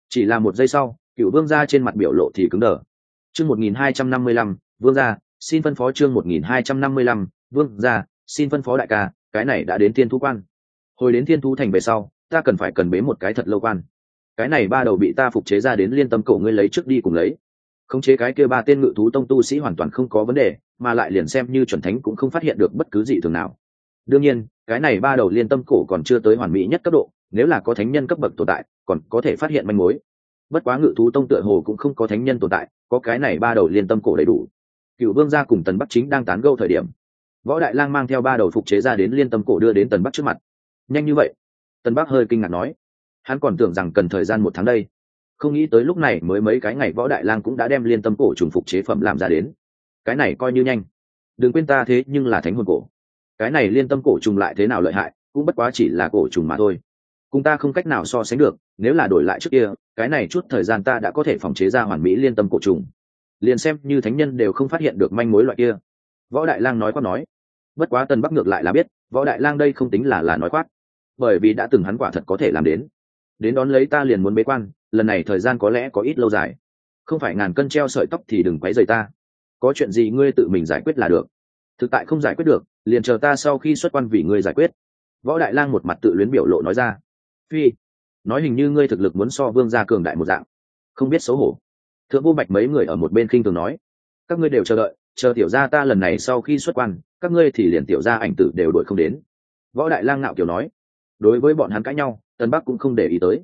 chỉ là một giây sau, cựu vương gia trên mặt biểu lộ thì cứng đờ. Chương một nghìn hai trăm năm mươi lăm, vương gia, xin phân phó chương một nghìn hai trăm năm mươi lăm, vương gia, xin phân phó đại ca, cái này đã đến thiên thú quan. Hồi đến thiên thú thành về sau ta cần phải cần bế một cái thật lâu quan. Cái này ba đầu bị ta phục chế ra đến liên tâm cổ ngươi lấy trước đi cùng lấy. Khống chế cái kia ba tên ngự thú tông tu sĩ hoàn toàn không có vấn đề, mà lại liền xem như chuẩn thánh cũng không phát hiện được bất cứ gì thường nào. Đương nhiên, cái này ba đầu liên tâm cổ còn chưa tới hoàn mỹ nhất cấp độ, nếu là có thánh nhân cấp bậc tồn tại, còn có thể phát hiện manh mối. Bất quá ngự thú tông tựa hồ cũng không có thánh nhân tồn tại, có cái này ba đầu liên tâm cổ đầy đủ. Cựu vương gia cùng tần bắc chính đang tán gâu thời điểm. Võ đại lang mang theo ba đầu phục chế ra đến liên tâm cổ đưa đến tần bắc trước mặt. Nhanh như vậy tần bắc hơi kinh ngạc nói, hắn còn tưởng rằng cần thời gian một tháng đây. Không nghĩ tới lúc này mới mấy cái ngày võ đại lang cũng đã đem liên tâm cổ trùng phục chế phẩm làm ra đến. Cái này coi như nhanh. Đừng quên ta thế nhưng là thánh hồn cổ. Cái này liên tâm cổ trùng lại thế nào lợi hại, cũng bất quá chỉ là cổ trùng mà thôi. Cùng ta không cách nào so sánh được, nếu là đổi lại trước kia, cái này chút thời gian ta đã có thể phòng chế ra hoàn mỹ liên tâm cổ trùng. Liền xem như thánh nhân đều không phát hiện được manh mối loại kia. Võ đại lang nói quát nói. Bất quá tân bắc ngược lại là biết, võ đại lang đây không tính là là nói quát bởi vì đã từng hắn quả thật có thể làm đến. Đến đón lấy ta liền muốn bế quan, lần này thời gian có lẽ có ít lâu dài. Không phải ngàn cân treo sợi tóc thì đừng quấy rầy ta. Có chuyện gì ngươi tự mình giải quyết là được. Thực tại không giải quyết được, liền chờ ta sau khi xuất quan vì ngươi giải quyết. Võ đại lang một mặt tự luyến biểu lộ nói ra. Phi, nói hình như ngươi thực lực muốn so vương gia cường đại một dạng. Không biết xấu hổ. Thượng vô bạch mấy người ở một bên khinh thường nói. Các ngươi đều chờ đợi, chờ tiểu gia ta lần này sau khi xuất quan, các ngươi thì liền tiểu gia ảnh tử đều đổi không đến. Võ đại lang ngạo kiểu nói đối với bọn hắn cãi nhau tân bắc cũng không để ý tới.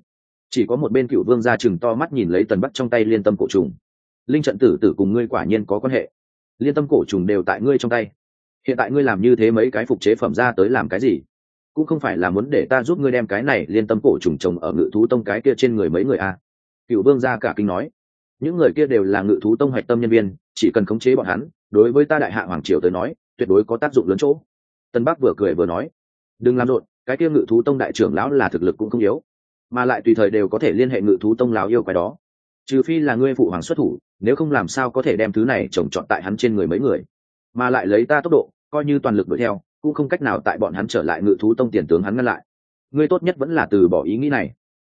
Chỉ có một bên cựu vương gia chừng to mắt nhìn lấy tần bắc trong tay liên tâm cổ trùng. Linh trận tử tử cùng ngươi quả nhiên có quan hệ. Liên tâm cổ trùng đều tại ngươi trong tay. Hiện tại ngươi làm như thế mấy cái phục chế phẩm ra tới làm cái gì? Cũng không phải là muốn để ta giúp ngươi đem cái này liên tâm cổ trùng trồng ở ngự thú tông cái kia trên người mấy người a à. cựu vương gia cả kinh nói. Những người kia đều là ngự thú tông hạch tâm nhân viên, chỉ cần khống chế bọn hắn, đối với ta đại hạ hoàng triều tới nói, tuyệt đối có tác dụng lớn chỗ. Tân bắc vừa cười vừa nói. Đừng làm rộn cái kia ngự thú tông đại trưởng lão là thực lực cũng không yếu, mà lại tùy thời đều có thể liên hệ ngự thú tông lão yêu cái đó. Trừ phi là ngươi phụ hoàng xuất thủ, nếu không làm sao có thể đem thứ này trồng trọt tại hắn trên người mấy người. Mà lại lấy ta tốc độ, coi như toàn lực đuổi theo, cũng không cách nào tại bọn hắn trở lại ngự thú tông tiền tướng hắn ngăn lại. Ngươi tốt nhất vẫn là từ bỏ ý nghĩ này.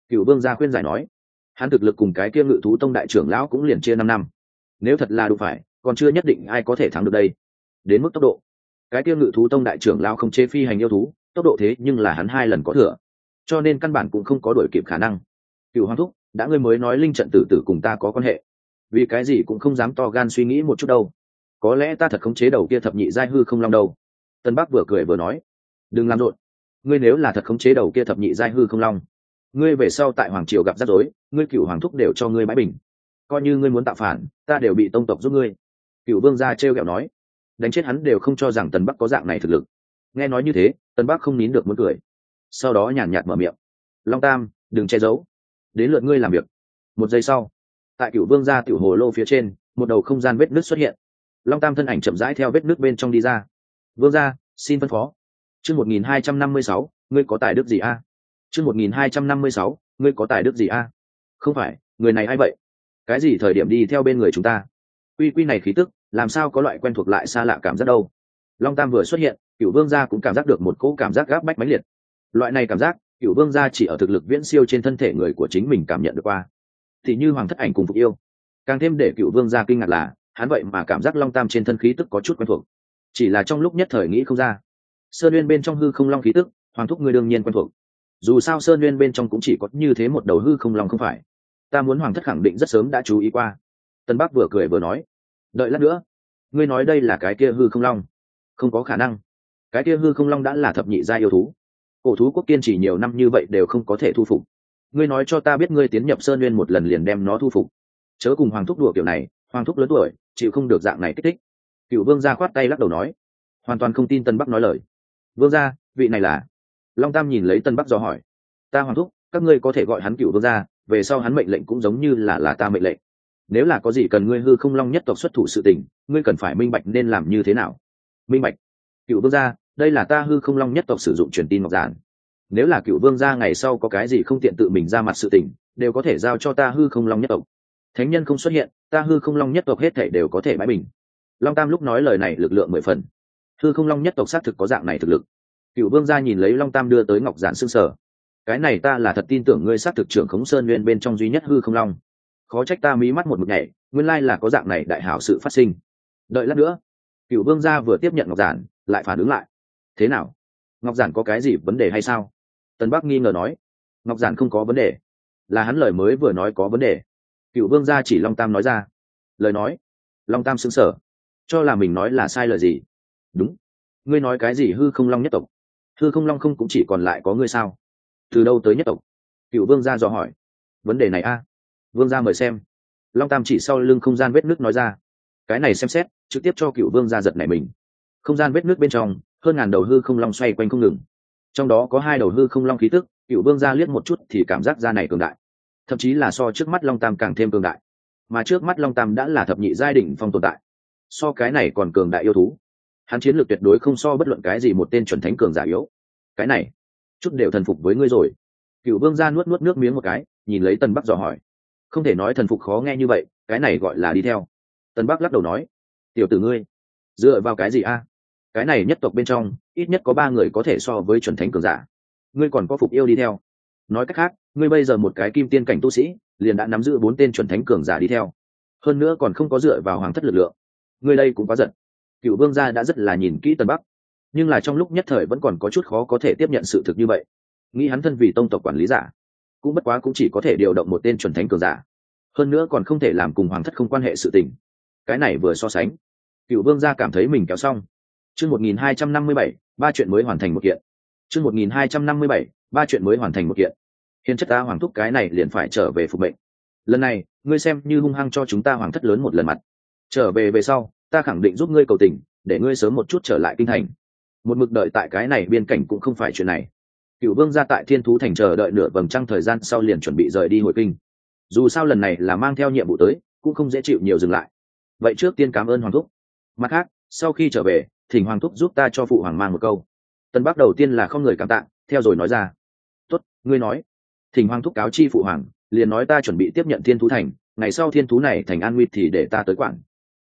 Cựu vương gia khuyên giải nói. Hắn thực lực cùng cái kia ngự thú tông đại trưởng lão cũng liền chia năm năm. Nếu thật là đủ phải, còn chưa nhất định ai có thể thắng được đây. Đến mức tốc độ. Cái kia ngự thú tông đại trưởng lão không chế phi hành yêu thú tốc độ thế nhưng là hắn hai lần có thừa. Cho nên căn bản cũng không có đổi kịp khả năng. Cựu hoàng thúc, đã ngươi mới nói linh trận tử tử cùng ta có quan hệ. Vì cái gì cũng không dám to gan suy nghĩ một chút đâu. Có lẽ ta thật khống chế đầu kia thập nhị giai hư không long đâu. Tân bắc vừa cười vừa nói, đừng làm rộn. Ngươi nếu là thật khống chế đầu kia thập nhị giai hư không long, ngươi về sau tại hoàng triều gặp rắc rối, ngươi cựu hoàng thúc đều cho ngươi mãi bình. Coi như ngươi muốn tạo phản, ta đều bị tông tộc giúp ngươi. Cựu vương gia trêu ghẹo nói. Đánh chết hắn đều không cho rằng tần bắc có dạng này thực lực nghe nói như thế tần bắc không nín được muốn cười. Sau đó nhàn nhạt mở miệng. Long tam, đừng che giấu. Đến lượt ngươi làm việc. Một giây sau, tại cựu vương gia tiểu hồ lô phía trên, một đầu không gian vết nứt xuất hiện. Long tam thân ảnh chậm rãi theo vết nứt bên trong đi ra. Vương gia, xin phân phó. Chương một nghìn hai trăm năm mươi sáu, ngươi có tài đức gì a? Chương một nghìn hai trăm năm mươi sáu, ngươi có tài đức gì a? Không phải, người này ai vậy? Cái gì thời điểm đi theo bên người chúng ta? Quy quy này khí tức, làm sao có loại quen thuộc lại xa lạ cảm giác đâu? Long tam vừa xuất hiện cựu vương gia cũng cảm giác được một cỗ cảm giác gáp bách mãnh liệt. Loại này cảm giác cựu vương gia chỉ ở thực lực viễn siêu trên thân thể người của chính mình cảm nhận được qua. Thì như hoàng thất ảnh cùng phục yêu. Càng thêm để cựu vương gia kinh ngạc là, hắn vậy mà cảm giác long tam trên thân khí tức có chút quen thuộc. Chỉ là trong lúc nhất thời nghĩ không ra, sơn nguyên bên trong hư không long khí tức, hoàng thúc ngươi đương nhiên quen thuộc. Dù sao sơn nguyên bên trong cũng chỉ có như thế một đầu hư không long không phải. Ta muốn hoàng thất khẳng định rất sớm đã chú ý qua. Tân bắc vừa cười vừa nói, đợi lát nữa, ngươi nói đây là cái kia hư không long không có khả năng. Cái kia hư không long đã là thập nhị gia yêu thú. Cổ thú quốc kiên trì nhiều năm như vậy đều không có thể thu phục. Ngươi nói cho ta biết ngươi tiến nhập sơn nguyên một lần liền đem nó thu phục. Chớ cùng hoàng thúc đùa kiểu này, hoàng thúc lớn tuổi, chịu không được dạng này kích thích. Cựu vương gia khoát tay lắc đầu nói. Hoàn toàn không tin tân bắc nói lời. Vương gia, vị này là? Long tam nhìn lấy tân bắc do hỏi. Ta hoàng thúc, các ngươi có thể gọi hắn cựu vương gia, về sau hắn mệnh lệnh cũng giống như là là ta mệnh lệnh. Nếu là có gì cần ngươi hư không long nhất tộc xuất thủ sự tình, ngươi cần phải minh bạch nên làm như thế nào minh bạch. Cựu vương gia, đây là ta hư không long nhất tộc sử dụng truyền tin ngọc giản. Nếu là cựu vương gia ngày sau có cái gì không tiện tự mình ra mặt sự tình, đều có thể giao cho ta hư không long nhất tộc. Thánh nhân không xuất hiện, ta hư không long nhất tộc hết thể đều có thể bãi bình. Long tam lúc nói lời này lực lượng mười phần. Hư không long nhất tộc xác thực có dạng này thực lực. Cựu vương gia nhìn lấy long tam đưa tới ngọc giản xương sở. Cái này ta là thật tin tưởng ngươi xác thực trưởng khống sơn nguyên bên trong duy nhất hư không long. Khó trách ta mí mắt một mực nhảy, nguyên lai là có dạng này đại hảo sự phát sinh. Đợi lát nữa cựu vương gia vừa tiếp nhận ngọc giản, lại phản ứng lại. Thế nào? Ngọc giản có cái gì vấn đề hay sao? Tân bắc nghi ngờ nói. Ngọc giản không có vấn đề. Là hắn lời mới vừa nói có vấn đề. Cựu vương gia chỉ long tam nói ra. Lời nói. Long tam xứng sở cho là mình nói là sai lời gì? Đúng. Ngươi nói cái gì hư không long nhất tộc? Hư không long không cũng chỉ còn lại có ngươi sao? Từ đâu tới nhất tộc? Cựu vương gia dò hỏi. Vấn đề này a. Vương gia mời xem. Long tam chỉ sau lưng không gian vết nước nói ra cái này xem xét, trực tiếp cho cựu vương gia giật này mình. Không gian vết nước bên trong, hơn ngàn đầu hư không long xoay quanh không ngừng. Trong đó có hai đầu hư không long khí tức, cựu vương gia liếc một chút thì cảm giác ra này cường đại. Thậm chí là so trước mắt long tam càng thêm cường đại. Mà trước mắt long tam đã là thập nhị giai đỉnh phong tồn tại. So cái này còn cường đại yêu thú. Hắn chiến lược tuyệt đối không so bất luận cái gì một tên chuẩn thánh cường giả yếu. Cái này, chút đều thần phục với ngươi rồi. Cựu vương gia nuốt nuốt nước miếng một cái, nhìn lấy tân bắc dò hỏi. Không thể nói thần phục khó nghe như vậy, cái này gọi là đi theo tân bắc lắc đầu nói, tiểu tử ngươi, dựa vào cái gì a? Cái này nhất tộc bên trong, ít nhất có ba người có thể so với chuẩn thánh cường giả. Ngươi còn có phục yêu đi theo. Nói cách khác, ngươi bây giờ một cái kim tiên cảnh tu sĩ, liền đã nắm giữ bốn tên chuẩn thánh cường giả đi theo. Hơn nữa còn không có dựa vào hoàng thất lực lượng. Ngươi đây cũng quá giận. Cựu vương gia đã rất là nhìn kỹ tân bắc. Nhưng là trong lúc nhất thời vẫn còn có chút khó có thể tiếp nhận sự thực như vậy. Nghĩ hắn thân vì tông tộc quản lý giả, cũng bất quá cũng chỉ có thể điều động một tên chuẩn thánh cường giả. Hơn nữa còn không thể làm cùng hoàng thất không quan hệ sự tình cái này vừa so sánh. Cựu vương gia cảm thấy mình kéo xong. Chương một nghìn hai trăm năm mươi bảy, ba chuyện mới hoàn thành một kiện. Chương một nghìn hai trăm năm mươi bảy, ba chuyện mới hoàn thành một kiện. Hiền chất ta hoàng thúc cái này liền phải trở về phục mệnh. Lần này, ngươi xem như hung hăng cho chúng ta hoàng thất lớn một lần mặt. Trở về về sau, ta khẳng định giúp ngươi cầu tình, để ngươi sớm một chút trở lại kinh thành. Một mực đợi tại cái này biên cảnh cũng không phải chuyện này. Cựu vương ra tại thiên thú thành chờ đợi nửa vầng trăng thời gian sau liền chuẩn bị rời đi hồi kinh. Dù sao lần này là mang theo nhiệm vụ tới, cũng không dễ chịu nhiều dừng lại vậy trước tiên cảm ơn hoàng thúc. Mặt khác, sau khi trở về, thỉnh hoàng thúc giúp ta cho phụ hoàng mang một câu. Tân bắc đầu tiên là không người cảm tạ, theo rồi nói ra. Tuất ngươi nói. Thỉnh hoàng thúc cáo chi phụ hoàng, liền nói ta chuẩn bị tiếp nhận thiên thú thành, ngày sau thiên thú này thành an nguy thì để ta tới quản.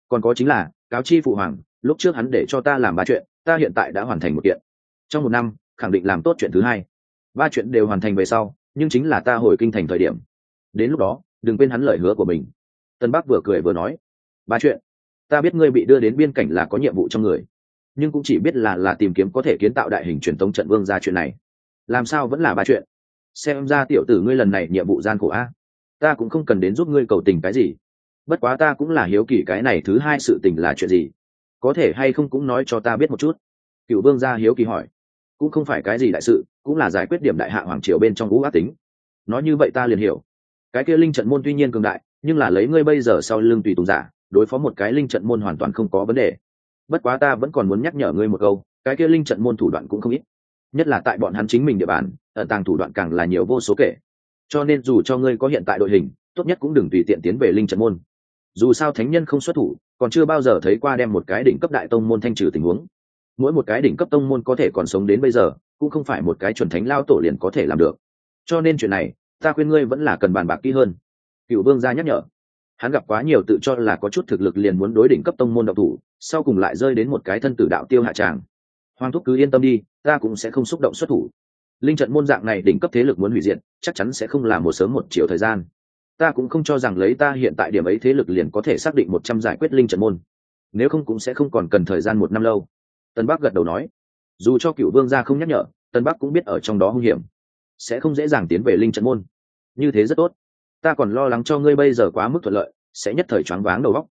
Còn có chính là, cáo chi phụ hoàng, lúc trước hắn để cho ta làm ba chuyện, ta hiện tại đã hoàn thành một kiện. Trong một năm, khẳng định làm tốt chuyện thứ hai. Ba chuyện đều hoàn thành về sau, nhưng chính là ta hồi kinh thành thời điểm. Đến lúc đó, đừng quên hắn lời hứa của mình. Tân bắc vừa cười vừa nói ba chuyện, ta biết ngươi bị đưa đến biên cảnh là có nhiệm vụ trong người, nhưng cũng chỉ biết là là tìm kiếm có thể kiến tạo đại hình truyền thống trận vương ra chuyện này. Làm sao vẫn là ba chuyện? Xem ra tiểu tử ngươi lần này nhiệm vụ gian khổ a. Ta cũng không cần đến giúp ngươi cầu tình cái gì. Bất quá ta cũng là hiếu kỳ cái này thứ hai sự tình là chuyện gì. Có thể hay không cũng nói cho ta biết một chút. Cựu vương gia hiếu kỳ hỏi. Cũng không phải cái gì đại sự, cũng là giải quyết điểm đại hạ hoàng triều bên trong ngũ ác tính. Nói như vậy ta liền hiểu. Cái kia linh trận môn tuy nhiên cường đại, nhưng là lấy ngươi bây giờ sau lưng tùy tùng giả đối phó một cái linh trận môn hoàn toàn không có vấn đề. Bất quá ta vẫn còn muốn nhắc nhở ngươi một câu, cái kia linh trận môn thủ đoạn cũng không ít. Nhất là tại bọn hắn chính mình địa bàn, ẩn tàng thủ đoạn càng là nhiều vô số kể. Cho nên dù cho ngươi có hiện tại đội hình, tốt nhất cũng đừng tùy tiện tiến về linh trận môn. Dù sao thánh nhân không xuất thủ, còn chưa bao giờ thấy qua đem một cái đỉnh cấp đại tông môn thanh trừ tình huống. Mỗi một cái đỉnh cấp tông môn có thể còn sống đến bây giờ, cũng không phải một cái chuẩn thánh lao tổ liền có thể làm được. Cho nên chuyện này, ta khuyên ngươi vẫn là cần bàn bạc kỹ hơn. Cựu vương gia nhắc nhở hắn gặp quá nhiều tự cho là có chút thực lực liền muốn đối đỉnh cấp tông môn độc thủ, sau cùng lại rơi đến một cái thân tử đạo tiêu hạ tràng. Hoàng thúc cứ yên tâm đi, ta cũng sẽ không xúc động xuất thủ. Linh trận môn dạng này đỉnh cấp thế lực muốn hủy diệt, chắc chắn sẽ không là một sớm một chiều thời gian. Ta cũng không cho rằng lấy ta hiện tại điểm ấy thế lực liền có thể xác định một trăm giải quyết linh trận môn. Nếu không cũng sẽ không còn cần thời gian một năm lâu. Tân bắc gật đầu nói. Dù cho cựu vương gia không nhắc nhở, tân bắc cũng biết ở trong đó hung hiểm. Sẽ không dễ dàng tiến về linh trận môn. Như thế rất tốt ta còn lo lắng cho ngươi bây giờ quá mức thuận lợi, sẽ nhất thời choáng váng đầu óc.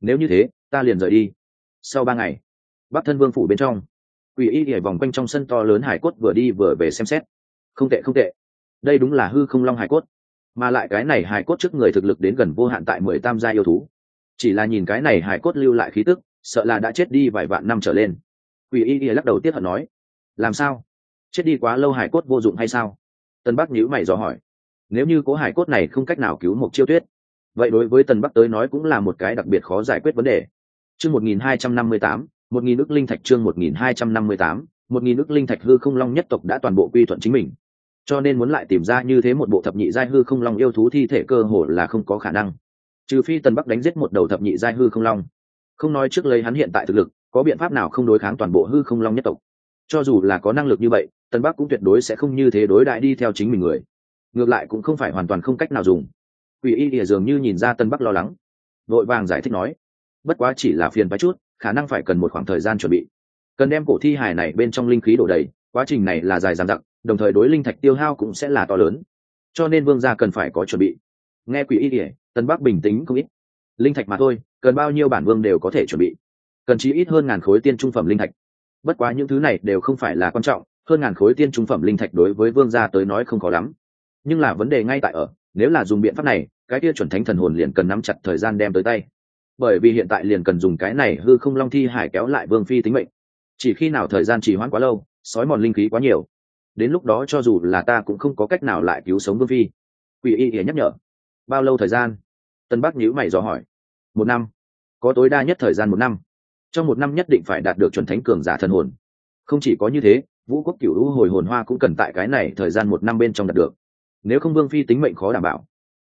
Nếu như thế, ta liền rời đi. Sau ba ngày, bắc thân vương phủ bên trong, quỷ y nhảy vòng quanh trong sân to lớn hải cốt vừa đi vừa về xem xét. Không tệ không tệ. Đây đúng là hư không long hải cốt. Mà lại cái này hải cốt trước người thực lực đến gần vô hạn tại mười tam gia yêu thú. Chỉ là nhìn cái này hải cốt lưu lại khí tức, sợ là đã chết đi vài vạn năm trở lên. Quỷ y y lắc đầu tiếp hận nói, làm sao? Chết đi quá lâu hải cốt vô dụng hay sao? Tân bắc nhíu mày dò hỏi nếu như cố hải cốt này không cách nào cứu một chiêu tuyết, vậy đối với tần bắc tới nói cũng là một cái đặc biệt khó giải quyết vấn đề. Chương một nghìn hai trăm năm mươi tám, một nghìn ước linh thạch chương một nghìn hai trăm năm mươi tám, một nghìn ước linh thạch hư không long nhất tộc đã toàn bộ quy thuận chính mình. Cho nên muốn lại tìm ra như thế một bộ thập nhị giai hư không long yêu thú thi thể cơ hồ là không có khả năng. Trừ phi tần bắc đánh giết một đầu thập nhị giai hư không long. Không nói trước lấy hắn hiện tại thực lực, có biện pháp nào không đối kháng toàn bộ hư không long nhất tộc? Cho dù là có năng lực như vậy, tần bắc cũng tuyệt đối sẽ không như thế đối đại đi theo chính mình người ngược lại cũng không phải hoàn toàn không cách nào dùng. Quỷ y ỉa dường như nhìn ra tân bắc lo lắng, vội vàng giải thích nói, bất quá chỉ là phiền phái chút, khả năng phải cần một khoảng thời gian chuẩn bị. Cần đem cổ thi hài này bên trong linh khí đổ đầy, quá trình này là dài dằng dặc, đồng thời đối linh thạch tiêu hao cũng sẽ là to lớn. Cho nên vương gia cần phải có chuẩn bị. Nghe quỷ y ỉa tân bắc bình tĩnh không ít. Linh thạch mà thôi, cần bao nhiêu bản vương đều có thể chuẩn bị. Cần chí ít hơn ngàn khối tiên trung phẩm linh thạch. Bất quá những thứ này đều không phải là quan trọng, hơn ngàn khối tiên trung phẩm linh thạch đối với vương gia tới nói không khó lắm nhưng là vấn đề ngay tại ở, nếu là dùng biện pháp này, cái kia chuẩn thánh thần hồn liền cần nắm chặt thời gian đem tới tay. Bởi vì hiện tại liền cần dùng cái này hư không long thi hải kéo lại vương phi tính mệnh. Chỉ khi nào thời gian trì hoãn quá lâu, sói mòn linh khí quá nhiều. Đến lúc đó cho dù là ta cũng không có cách nào lại cứu sống vương phi. Quỷ y ỉa nhắc nhở. Bao lâu thời gian? Tân bắc nhữ mày dò hỏi. Một năm. Có tối đa nhất thời gian một năm. Trong một năm nhất định phải đạt được chuẩn thánh cường giả thần hồn. Không chỉ có như thế, vũ quốc cựu hữu hồi hồn hoa cũng cần tại cái này thời gian một năm bên trong đạt được nếu không vương phi tính mệnh khó đảm bảo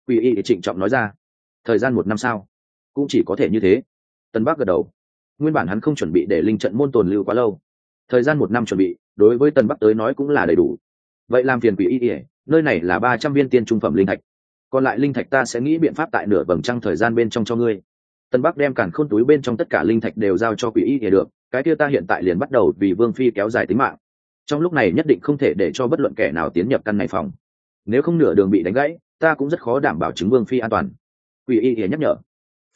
quỷ y trịnh trọng nói ra thời gian một năm sao cũng chỉ có thể như thế tân bắc gật đầu nguyên bản hắn không chuẩn bị để linh trận môn tồn lưu quá lâu thời gian một năm chuẩn bị đối với tân bắc tới nói cũng là đầy đủ vậy làm phiền quỷ y ỉa nơi này là ba trăm viên tiên trung phẩm linh thạch còn lại linh thạch ta sẽ nghĩ biện pháp tại nửa vầng trăng thời gian bên trong cho ngươi tân bắc đem cản khôn túi bên trong tất cả linh thạch đều giao cho quỷ y ỉa được cái kia ta hiện tại liền bắt đầu vì vương phi kéo dài tính mạng trong lúc này nhất định không thể để cho bất luận kẻ nào tiến nhập căn này phòng nếu không nửa đường bị đánh gãy, ta cũng rất khó đảm bảo chứng vương phi an toàn. Quỷ y ỉa nhắc nhở.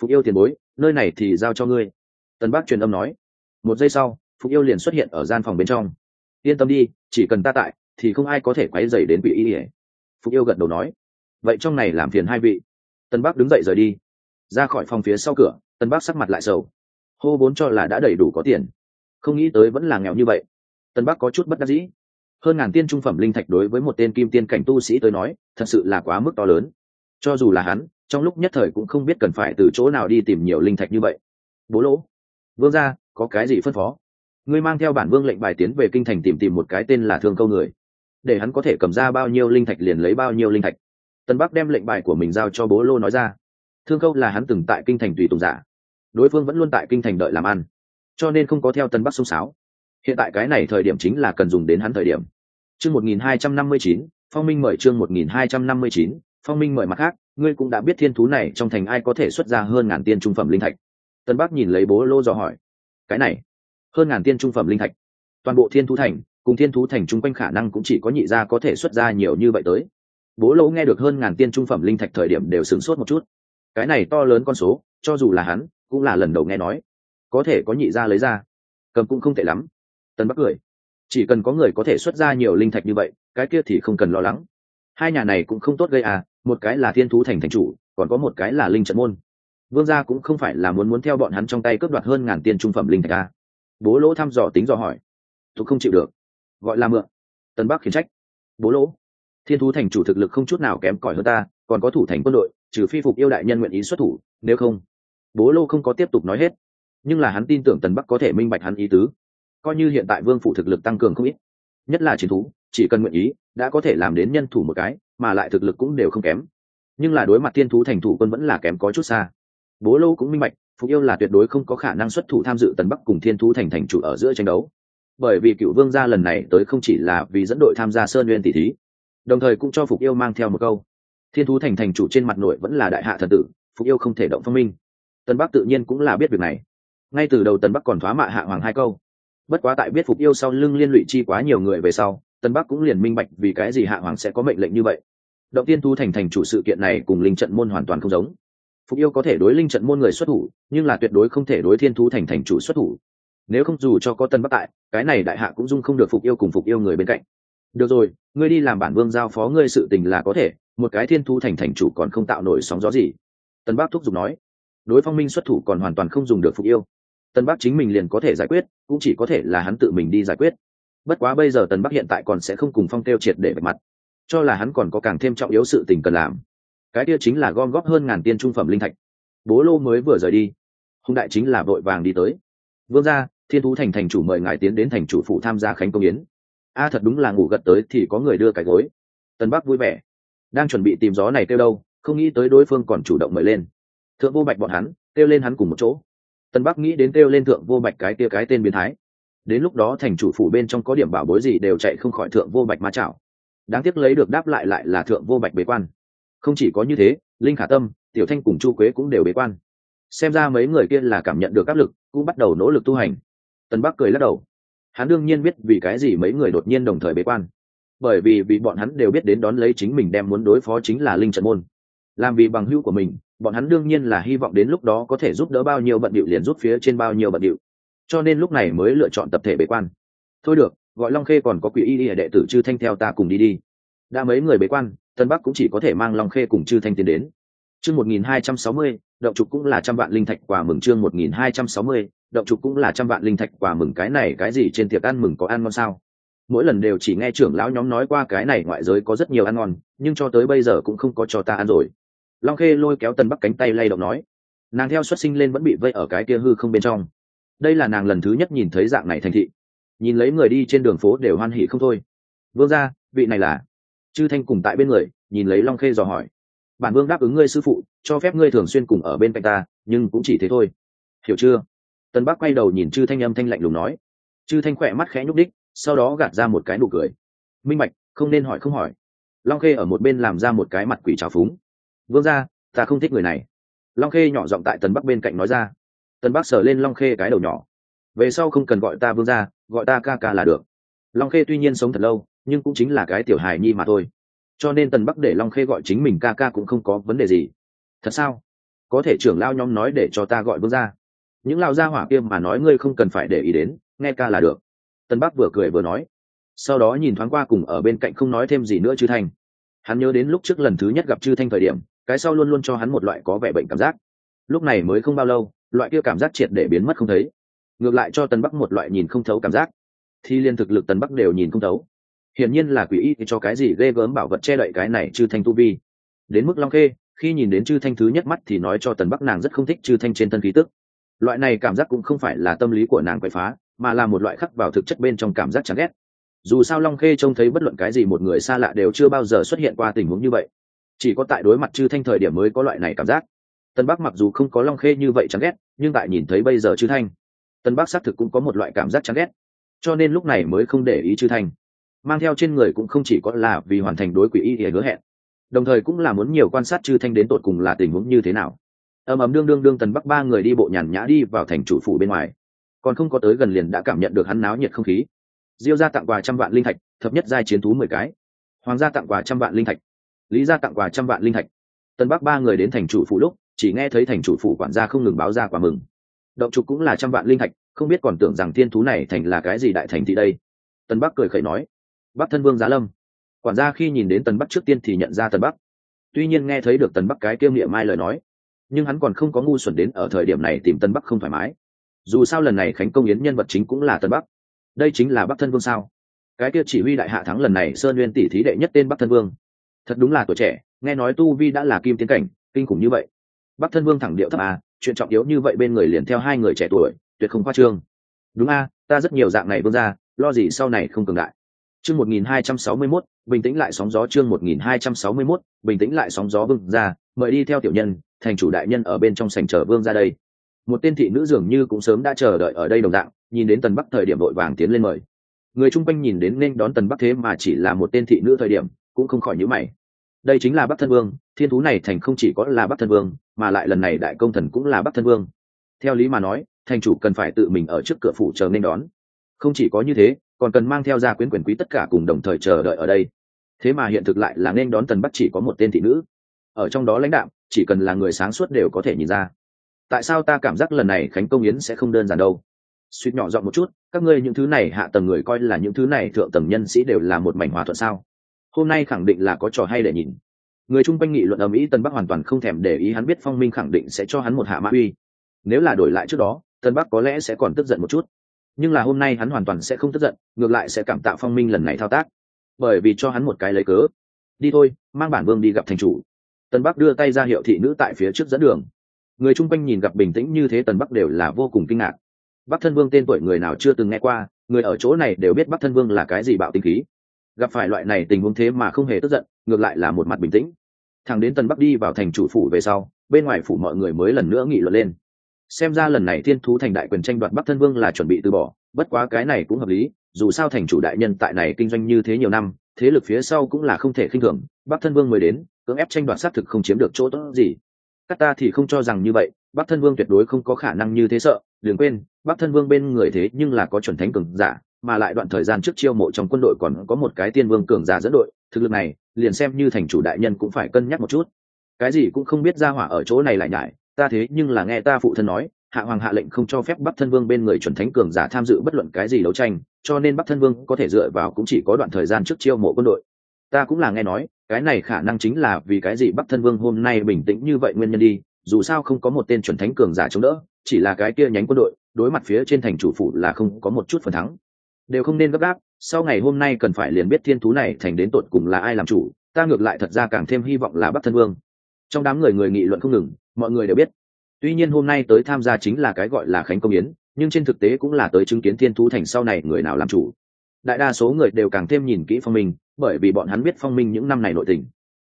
Phục yêu tiền bối, nơi này thì giao cho ngươi. Tân bác truyền âm nói. Một giây sau, phục yêu liền xuất hiện ở gian phòng bên trong. Yên tâm đi, chỉ cần ta tại, thì không ai có thể quấy dày đến quỷ y ỉa phục yêu gật đầu nói. Vậy trong này làm phiền hai vị. Tân bác đứng dậy rời đi. Ra khỏi phòng phía sau cửa tân bác sắc mặt lại sầu. Hô vốn cho là đã đầy đủ có tiền. Không nghĩ tới vẫn là nghèo như vậy. Tân bác có chút bất đắc dĩ hơn ngàn tiên trung phẩm linh thạch đối với một tên kim tiên cảnh tu sĩ tới nói, thật sự là quá mức to lớn. Cho dù là hắn, trong lúc nhất thời cũng không biết cần phải từ chỗ nào đi tìm nhiều linh thạch như vậy. Bố lỗ, vương ra có cái gì phân phó? Ngươi mang theo bản vương lệnh bài tiến về kinh thành tìm tìm một cái tên là thương câu người. Để hắn có thể cầm ra bao nhiêu linh thạch liền lấy bao nhiêu linh thạch. Tân bắc đem lệnh bài của mình giao cho bố lô nói ra. Thương câu là hắn từng tại kinh thành tùy tùng giả. Đối phương vẫn luôn tại kinh thành đợi làm ăn. Cho nên không có theo tân bắc xông sáo hiện tại cái này thời điểm chính là cần dùng đến hắn thời điểm. Chương một nghìn hai trăm năm mươi chín, phong minh mời chương một nghìn hai trăm năm mươi chín, phong minh mời mặt khác, ngươi cũng đã biết thiên thú này trong thành ai có thể xuất ra hơn ngàn tiên trung phẩm linh thạch. Tân bắc nhìn lấy bố lô dò hỏi. Cái này, hơn ngàn tiên trung phẩm linh thạch. Toàn bộ thiên thú thành, cùng thiên thú thành chung quanh khả năng cũng chỉ có nhị gia có thể xuất ra nhiều như vậy tới. Bố lỗ nghe được hơn ngàn tiên trung phẩm linh thạch thời điểm đều sửng sốt một chút. Cái này to lớn con số, cho dù là hắn, cũng là lần đầu nghe nói. Có thể có nhị gia lấy ra. Cầm cũng không tệ lắm tân bắc cười. Chỉ cần có người có thể xuất ra nhiều linh thạch như vậy, cái kia thì không cần lo lắng. Hai nhà này cũng không tốt gây à một cái là thiên thú thành thành chủ, còn có một cái là linh trận môn. Vương gia cũng không phải là muốn muốn theo bọn hắn trong tay cướp đoạt hơn ngàn tiền trung phẩm linh thạch à. bố lỗ thăm dò tính dò hỏi. Tôi không chịu được. Gọi là mượn. Tân bắc khiển trách. Bố lỗ, thiên thú thành chủ thực lực không chút nào kém cỏi hơn ta, còn có thủ thành quân đội, trừ phi phục yêu đại nhân nguyện ý xuất thủ, nếu không. Bố lô không có tiếp tục nói hết. Nhưng là hắn tin tưởng tần bắc có thể minh bạch hắn ý tứ coi như hiện tại vương phủ thực lực tăng cường không ít. Nhất là chiến thú, chỉ cần nguyện ý, đã có thể làm đến nhân thủ một cái, mà lại thực lực cũng đều không kém. Nhưng là đối mặt thiên thú thành thủ quân vẫn là kém có chút xa. Bố lô cũng minh bạch, phục yêu là tuyệt đối không có khả năng xuất thủ tham dự tần bắc cùng thiên thú thành thành chủ ở giữa tranh đấu. Bởi vì cựu vương gia lần này tới không chỉ là vì dẫn đội tham gia sơn nguyên tỷ thí, đồng thời cũng cho phục yêu mang theo một câu. Thiên thú thành thành chủ trên mặt nội vẫn là đại hạ thần tử, phục yêu không thể động phong minh. Tân bắc tự nhiên cũng là biết việc này. Ngay từ đầu tần bắc còn thoá mạ hạ hoàng hai câu bất quá tại biết phục yêu sau lưng liên lụy chi quá nhiều người về sau, tân bắc cũng liền minh bạch vì cái gì hạ hoàng sẽ có mệnh lệnh như vậy. Động tiên thu thành thành chủ sự kiện này cùng linh trận môn hoàn toàn không giống. Phục yêu có thể đối linh trận môn người xuất thủ, nhưng là tuyệt đối không thể đối thiên thú thành thành chủ xuất thủ. Nếu không dù cho có tân bắc tại, cái này đại hạ cũng dung không được phục yêu cùng phục yêu người bên cạnh. Được rồi, ngươi đi làm bản vương giao phó ngươi sự tình là có thể, một cái thiên thu thành thành chủ còn không tạo nổi sóng gió gì. Tân bắc thúc giục nói, đối phong minh xuất thủ còn hoàn toàn không dùng được phục yêu tân bắc chính mình liền có thể giải quyết, cũng chỉ có thể là hắn tự mình đi giải quyết. Bất quá bây giờ tân bắc hiện tại còn sẽ không cùng phong tiêu triệt để vạch mặt, cho là hắn còn có càng thêm trọng yếu sự tình cần làm. Cái kia chính là gom góp hơn ngàn tiên trung phẩm linh thạch. Bố lô mới vừa rời đi, hùng đại chính là vội vàng đi tới. Vương gia, thiên thú thành thành chủ mời ngài tiến đến thành chủ phụ tham gia khánh công yến. A, thật đúng là ngủ gật tới thì có người đưa cái gối. Tân bắc vui vẻ, đang chuẩn bị tìm gió này kêu đâu, không nghĩ tới đối phương còn chủ động mời lên. Thượng vô bạch bọn hắn, kêu lên hắn cùng một chỗ tân bắc nghĩ đến kêu lên thượng vô bạch cái kia cái tên biến thái. Đến lúc đó thành chủ phủ bên trong có điểm bảo bối gì đều chạy không khỏi thượng vô bạch ma chảo. Đáng tiếc lấy được đáp lại lại là thượng vô bạch bế quan. Không chỉ có như thế, linh khả tâm, tiểu thanh cùng chu quế cũng đều bế quan. Xem ra mấy người kia là cảm nhận được áp lực, cũng bắt đầu nỗ lực tu hành. Tân bắc cười lắc đầu. Hắn đương nhiên biết vì cái gì mấy người đột nhiên đồng thời bế quan. Bởi vì vì bọn hắn đều biết đến đón lấy chính mình đem muốn đối phó chính là linh trận môn làm vì bằng hữu của mình, bọn hắn đương nhiên là hy vọng đến lúc đó có thể giúp đỡ bao nhiêu bận điệu liền giúp phía trên bao nhiêu bận điệu. Cho nên lúc này mới lựa chọn tập thể bế quan. Thôi được, gọi long khê còn có quỷ y y đệ tử chư thanh theo ta cùng đi đi. Đã mấy người bế quan, tân bắc cũng chỉ có thể mang long khê cùng chư thanh tiến đến. Chương một nghìn hai trăm sáu mươi, động trục cũng là trăm vạn linh thạch quà mừng chương một nghìn hai trăm sáu mươi, động trục cũng là trăm vạn linh thạch quà mừng cái này, cái gì trên tiệc ăn mừng có ăn ngon sao? Mỗi lần đều chỉ nghe trưởng lão nhóm nói qua cái này ngoại giới có rất nhiều ăn ngon, nhưng cho tới bây giờ cũng không có cho ta ăn rồi long khê lôi kéo Tần bắc cánh tay lay động nói nàng theo xuất sinh lên vẫn bị vây ở cái kia hư không bên trong. Đây là nàng lần thứ nhất nhìn thấy dạng này thành thị. Nhìn lấy người đi trên đường phố đều hoan hỉ không thôi. Vương ra vị này là chư thanh cùng tại bên người nhìn lấy long khê dò hỏi. Bản vương đáp ứng ngươi sư phụ cho phép ngươi thường xuyên cùng ở bên cạnh ta nhưng cũng chỉ thế thôi. Hiểu chưa? Tân bắc quay đầu nhìn chư thanh âm thanh lạnh lùng nói. Chư thanh khỏe mắt khẽ nhúc đích sau đó gạt ra một cái nụ cười. Minh mạch, không nên hỏi không hỏi. Long khê ở một bên làm ra một cái mặt quỷ trào phúng vương ra ta không thích người này. Long khê nhỏ giọng tại tần bắc bên cạnh nói ra. Tần bắc sờ lên long khê cái đầu nhỏ. Về sau không cần gọi ta vương ra gọi ta ca ca là được. Long khê tuy nhiên sống thật lâu, nhưng cũng chính là cái tiểu hài nhi mà thôi. Cho nên tần bắc để long khê gọi chính mình ca ca cũng không có vấn đề gì. Thật sao? Có thể trưởng lao nhóm nói để cho ta gọi vương ra những lao gia hỏa kia mà nói ngươi không cần phải để ý đến, nghe ca là được. Tân bắc vừa cười vừa nói. Sau đó nhìn thoáng qua cùng ở bên cạnh không nói thêm gì nữa chư thanh. Hắn nhớ đến lúc trước lần thứ nhất gặp chư thanh thời điểm cái sau luôn luôn cho hắn một loại có vẻ bệnh cảm giác. Lúc này mới không bao lâu, loại kia cảm giác triệt để biến mất không thấy. Ngược lại cho tân bắc một loại nhìn không thấu cảm giác. Thì liên thực lực tân bắc đều nhìn không thấu. Hiển nhiên là quỷ y cho cái gì ghê gớm bảo vật che đậy cái này chư thanh tu vi. Đến mức long khê, khi nhìn đến chư thanh thứ nhất mắt thì nói cho tần bắc nàng rất không thích chư thanh trên thân khí tức. Loại này cảm giác cũng không phải là tâm lý của nàng quậy phá, mà là một loại khắc vào thực chất bên trong cảm giác chán ghét. Dù sao long khê trông thấy bất luận cái gì một người xa lạ đều chưa bao giờ xuất hiện qua tình huống như vậy chỉ có tại đối mặt chư thanh thời điểm mới có loại này cảm giác. Tân bắc mặc dù không có long khê như vậy chán ghét, nhưng tại nhìn thấy bây giờ chư thanh. Tân bắc xác thực cũng có một loại cảm giác chán ghét. Cho nên lúc này mới không để ý chư thanh. Mang theo trên người cũng không chỉ có là vì hoàn thành đối quỷ y thì hứa hẹn, đồng thời cũng là muốn nhiều quan sát chư thanh đến tột cùng là tình huống như thế nào. Ầm ầm đương đương đương tần bắc ba người đi bộ nhàn nhã đi vào thành chủ phủ bên ngoài. Còn không có tới gần liền đã cảm nhận được hắn náo nhiệt không khí. Diêu gia tặng quà trăm vạn linh thạch, thập nhất giai chiến thú mười cái. Hoàng gia tặng quà trăm vạn linh thạch lý gia tặng quà trăm vạn linh thạch. Tân bắc ba người đến thành chủ phủ lúc, chỉ nghe thấy thành chủ phủ quản gia không ngừng báo ra quà mừng. Động trục cũng là trăm vạn linh thạch, không biết còn tưởng rằng thiên thú này thành là cái gì đại thành thì đây. Tân bắc cười khẩy nói, bắc thân vương giá lâm. Quản gia khi nhìn đến Tân bắc trước tiên thì nhận ra Tân bắc. Tuy nhiên nghe thấy được Tân bắc cái kiêm niệm mai lời nói, nhưng hắn còn không có ngu xuẩn đến ở thời điểm này tìm tân bắc không thoải mái. Dù sao lần này khánh công yến nhân vật chính cũng là tân bắc. Đây chính là bắc thân vương sao? Cái kia chỉ huy đại hạ thắng lần này sơn nguyên tỷ thí đệ nhất tên bắc thân vương thật đúng là tuổi trẻ, nghe nói tu vi đã là kim tiến cảnh, kinh khủng như vậy. Bắc thân vương thẳng điệu thấp à chuyện trọng yếu như vậy bên người liền theo hai người trẻ tuổi, tuyệt không khoa trương. Đúng a ta rất nhiều dạng này vương ra lo gì sau này không cường đại. Chương một nghìn hai trăm sáu mươi mốt, bình tĩnh lại sóng gió chương một nghìn hai trăm sáu mươi mốt, bình tĩnh lại sóng gió vương ra mời đi theo tiểu nhân, thành chủ đại nhân ở bên trong sành chờ vương ra đây. Một tên thị nữ dường như cũng sớm đã chờ đợi ở đây đồng dạng, nhìn đến tần bắc thời điểm vội vàng tiến lên mời. Người chung quanh nhìn đến nên đón tần bắc thế mà chỉ là một tên thị nữ thời điểm cũng không khỏi nhíu mày. Đây chính là bắc thân vương, thiên thú này thành không chỉ có là bắc thân vương, mà lại lần này đại công thần cũng là bắc thân vương. Theo lý mà nói, thành chủ cần phải tự mình ở trước cửa phủ chờ nên đón. Không chỉ có như thế, còn cần mang theo gia quyến quyền quý tất cả cùng đồng thời chờ đợi ở đây. Thế mà hiện thực lại là nên đón tần bắc chỉ có một tên thị nữ. Ở trong đó lãnh đạo, chỉ cần là người sáng suốt đều có thể nhìn ra. Tại sao ta cảm giác lần này khánh công yến sẽ không đơn giản đâu? Suýt nhỏ dọn một chút, các ngươi những thứ này hạ tầng người coi là những thứ này thượng tầng nhân sĩ đều là một mảnh hòa thuận sao? Hôm nay khẳng định là có trò hay để nhìn. Người chung quanh nghị luận ầm ĩ tân bắc hoàn toàn không thèm để ý hắn biết phong minh khẳng định sẽ cho hắn một hạ mã uy. Nếu là đổi lại trước đó, tân bắc có lẽ sẽ còn tức giận một chút. Nhưng là hôm nay hắn hoàn toàn sẽ không tức giận, ngược lại sẽ cảm tạo phong minh lần này thao tác. Bởi vì cho hắn một cái lấy cớ. Đi thôi, mang bản vương đi gặp thành chủ. Tân bắc đưa tay ra hiệu thị nữ tại phía trước dẫn đường. Người chung quanh nhìn gặp bình tĩnh như thế tần bắc đều là vô cùng kinh ngạc. Bắc thân vương tên tuổi người nào chưa từng nghe qua, người ở chỗ này đều biết bắc thân vương là cái gì bạo tinh khí gặp phải loại này tình huống thế mà không hề tức giận, ngược lại là một mặt bình tĩnh. Thằng đến tần bắc đi vào thành chủ phủ về sau, bên ngoài phủ mọi người mới lần nữa nghị luận lên. Xem ra lần này thiên thú thành đại quyền tranh đoạt bắc thân vương là chuẩn bị từ bỏ, bất quá cái này cũng hợp lý, dù sao thành chủ đại nhân tại này kinh doanh như thế nhiều năm, thế lực phía sau cũng là không thể khinh thường, bắc thân vương mới đến, cưỡng ép tranh đoạt xác thực không chiếm được chỗ tốt gì. Các ta thì không cho rằng như vậy, bắc thân vương tuyệt đối không có khả năng như thế sợ, đừng quên, bắc thân vương bên người thế nhưng là có chuẩn thánh cường giả mà lại đoạn thời gian trước chiêu mộ trong quân đội còn có một cái tiên vương cường giả dẫn đội, thực lực này, liền xem như thành chủ đại nhân cũng phải cân nhắc một chút. Cái gì cũng không biết ra hỏa ở chỗ này lại nhải, ta thế nhưng là nghe ta phụ thân nói, hạ hoàng hạ lệnh không cho phép bắc thân vương bên người chuẩn thánh cường giả tham dự bất luận cái gì đấu tranh, cho nên bắc thân vương có thể dựa vào cũng chỉ có đoạn thời gian trước chiêu mộ quân đội. Ta cũng là nghe nói, cái này khả năng chính là vì cái gì bắc thân vương hôm nay bình tĩnh như vậy nguyên nhân đi, dù sao không có một tên chuẩn thánh cường giả chống đỡ, chỉ là cái kia nhánh quân đội, đối mặt phía trên thành chủ phủ là không có một chút phần thắng đều không nên gấp gáp, sau ngày hôm nay cần phải liền biết thiên thú này thành đến tột cùng là ai làm chủ, ta ngược lại thật ra càng thêm hy vọng là bắc thân vương. Trong đám người người nghị luận không ngừng, mọi người đều biết. Tuy nhiên hôm nay tới tham gia chính là cái gọi là khánh công yến, nhưng trên thực tế cũng là tới chứng kiến thiên thú thành sau này người nào làm chủ. Đại đa số người đều càng thêm nhìn kỹ phong minh, bởi vì bọn hắn biết phong minh những năm này nội tình.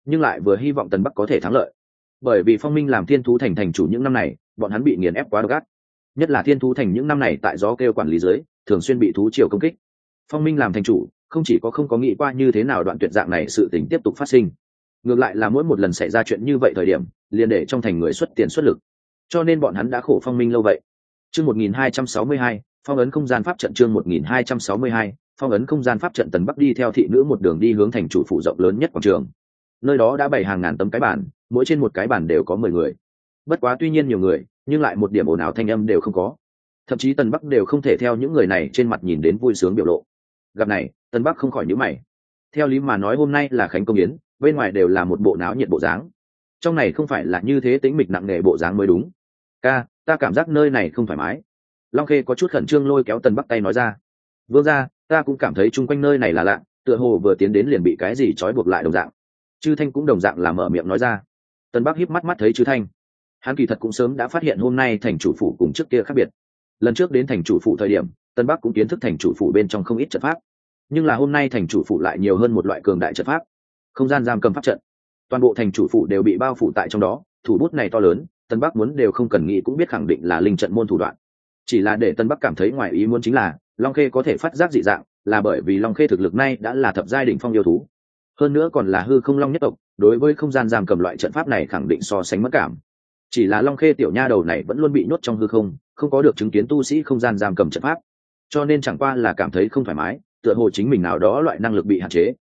Nhưng lại vừa hy vọng tần bắc có thể thắng lợi. Bởi vì phong minh làm thiên thú thành thành chủ những năm này, bọn hắn bị nghiền ép quá đ ộ gắt nhất là thiên thú thành những năm này tại gió kêu quản lý dưới thường xuyên bị thú triều công kích. Phong minh làm thành chủ, không chỉ có không có nghĩ qua như thế nào đoạn tuyệt dạng này sự tình tiếp tục phát sinh. Ngược lại là mỗi một lần xảy ra chuyện như vậy thời điểm, liền để trong thành người xuất tiền xuất lực. Cho nên bọn hắn đã khổ phong minh lâu vậy. Chương một nghìn hai trăm sáu mươi hai, phong ấn không gian pháp trận chương một nghìn hai trăm sáu mươi hai, phong ấn không gian pháp trận tần bắc đi theo thị nữ một đường đi hướng thành chủ phủ rộng lớn nhất quảng trường. Nơi đó đã bày hàng ngàn tấm cái bản mỗi trên một cái bản đều có mười người. Bất quá tuy nhiên nhiều người, nhưng lại một điểm ồn ào thanh âm đều không có thậm chí tần bắc đều không thể theo những người này trên mặt nhìn đến vui sướng biểu lộ. Gặp này, tần bắc không khỏi nhữ mày. Theo lý mà nói hôm nay là khánh công yến, bên ngoài đều là một bộ náo nhiệt bộ dáng. Trong này không phải là như thế tính mịch nặng nề bộ dáng mới đúng. Ca, ta cảm giác nơi này không thoải mái. Long khê có chút khẩn trương lôi kéo tần bắc tay nói ra. Vương ra ta cũng cảm thấy chung quanh nơi này là lạ, tựa hồ vừa tiến đến liền bị cái gì trói buộc lại đồng dạng. Chư thanh cũng đồng dạng là mở miệng nói ra. Tần bắc híp mắt mắt thấy chư thanh. Hắn kỳ thật cũng sớm đã phát hiện hôm nay thành chủ phủ cùng trước kia khác biệt lần trước đến thành chủ phụ thời điểm, tân bắc cũng kiến thức thành chủ phụ bên trong không ít trận pháp. Nhưng là hôm nay thành chủ phụ lại nhiều hơn một loại cường đại trận pháp. Không gian giam cầm pháp trận. Toàn bộ thành chủ phụ đều bị bao phủ tại trong đó, thủ bút này to lớn, tân bắc muốn đều không cần nghĩ cũng biết khẳng định là linh trận môn thủ đoạn. Chỉ là để tân bắc cảm thấy ngoài ý muốn chính là, long khê có thể phát giác dị dạng, là bởi vì long khê thực lực nay đã là thập giai đ ỉ n h phong yêu thú. Hơn nữa còn là hư không long nhất tộc, đối với không gian giam cầm loại trận pháp này khẳng định so sánh mất cảm chỉ là long khê tiểu nha đầu này vẫn luôn bị nhốt trong hư không không có được chứng kiến tu sĩ không gian giam cầm trận pháp. Cho nên chẳng qua là cảm thấy không thoải mái, tựa hồ chính mình nào đó loại năng lực bị hạn chế.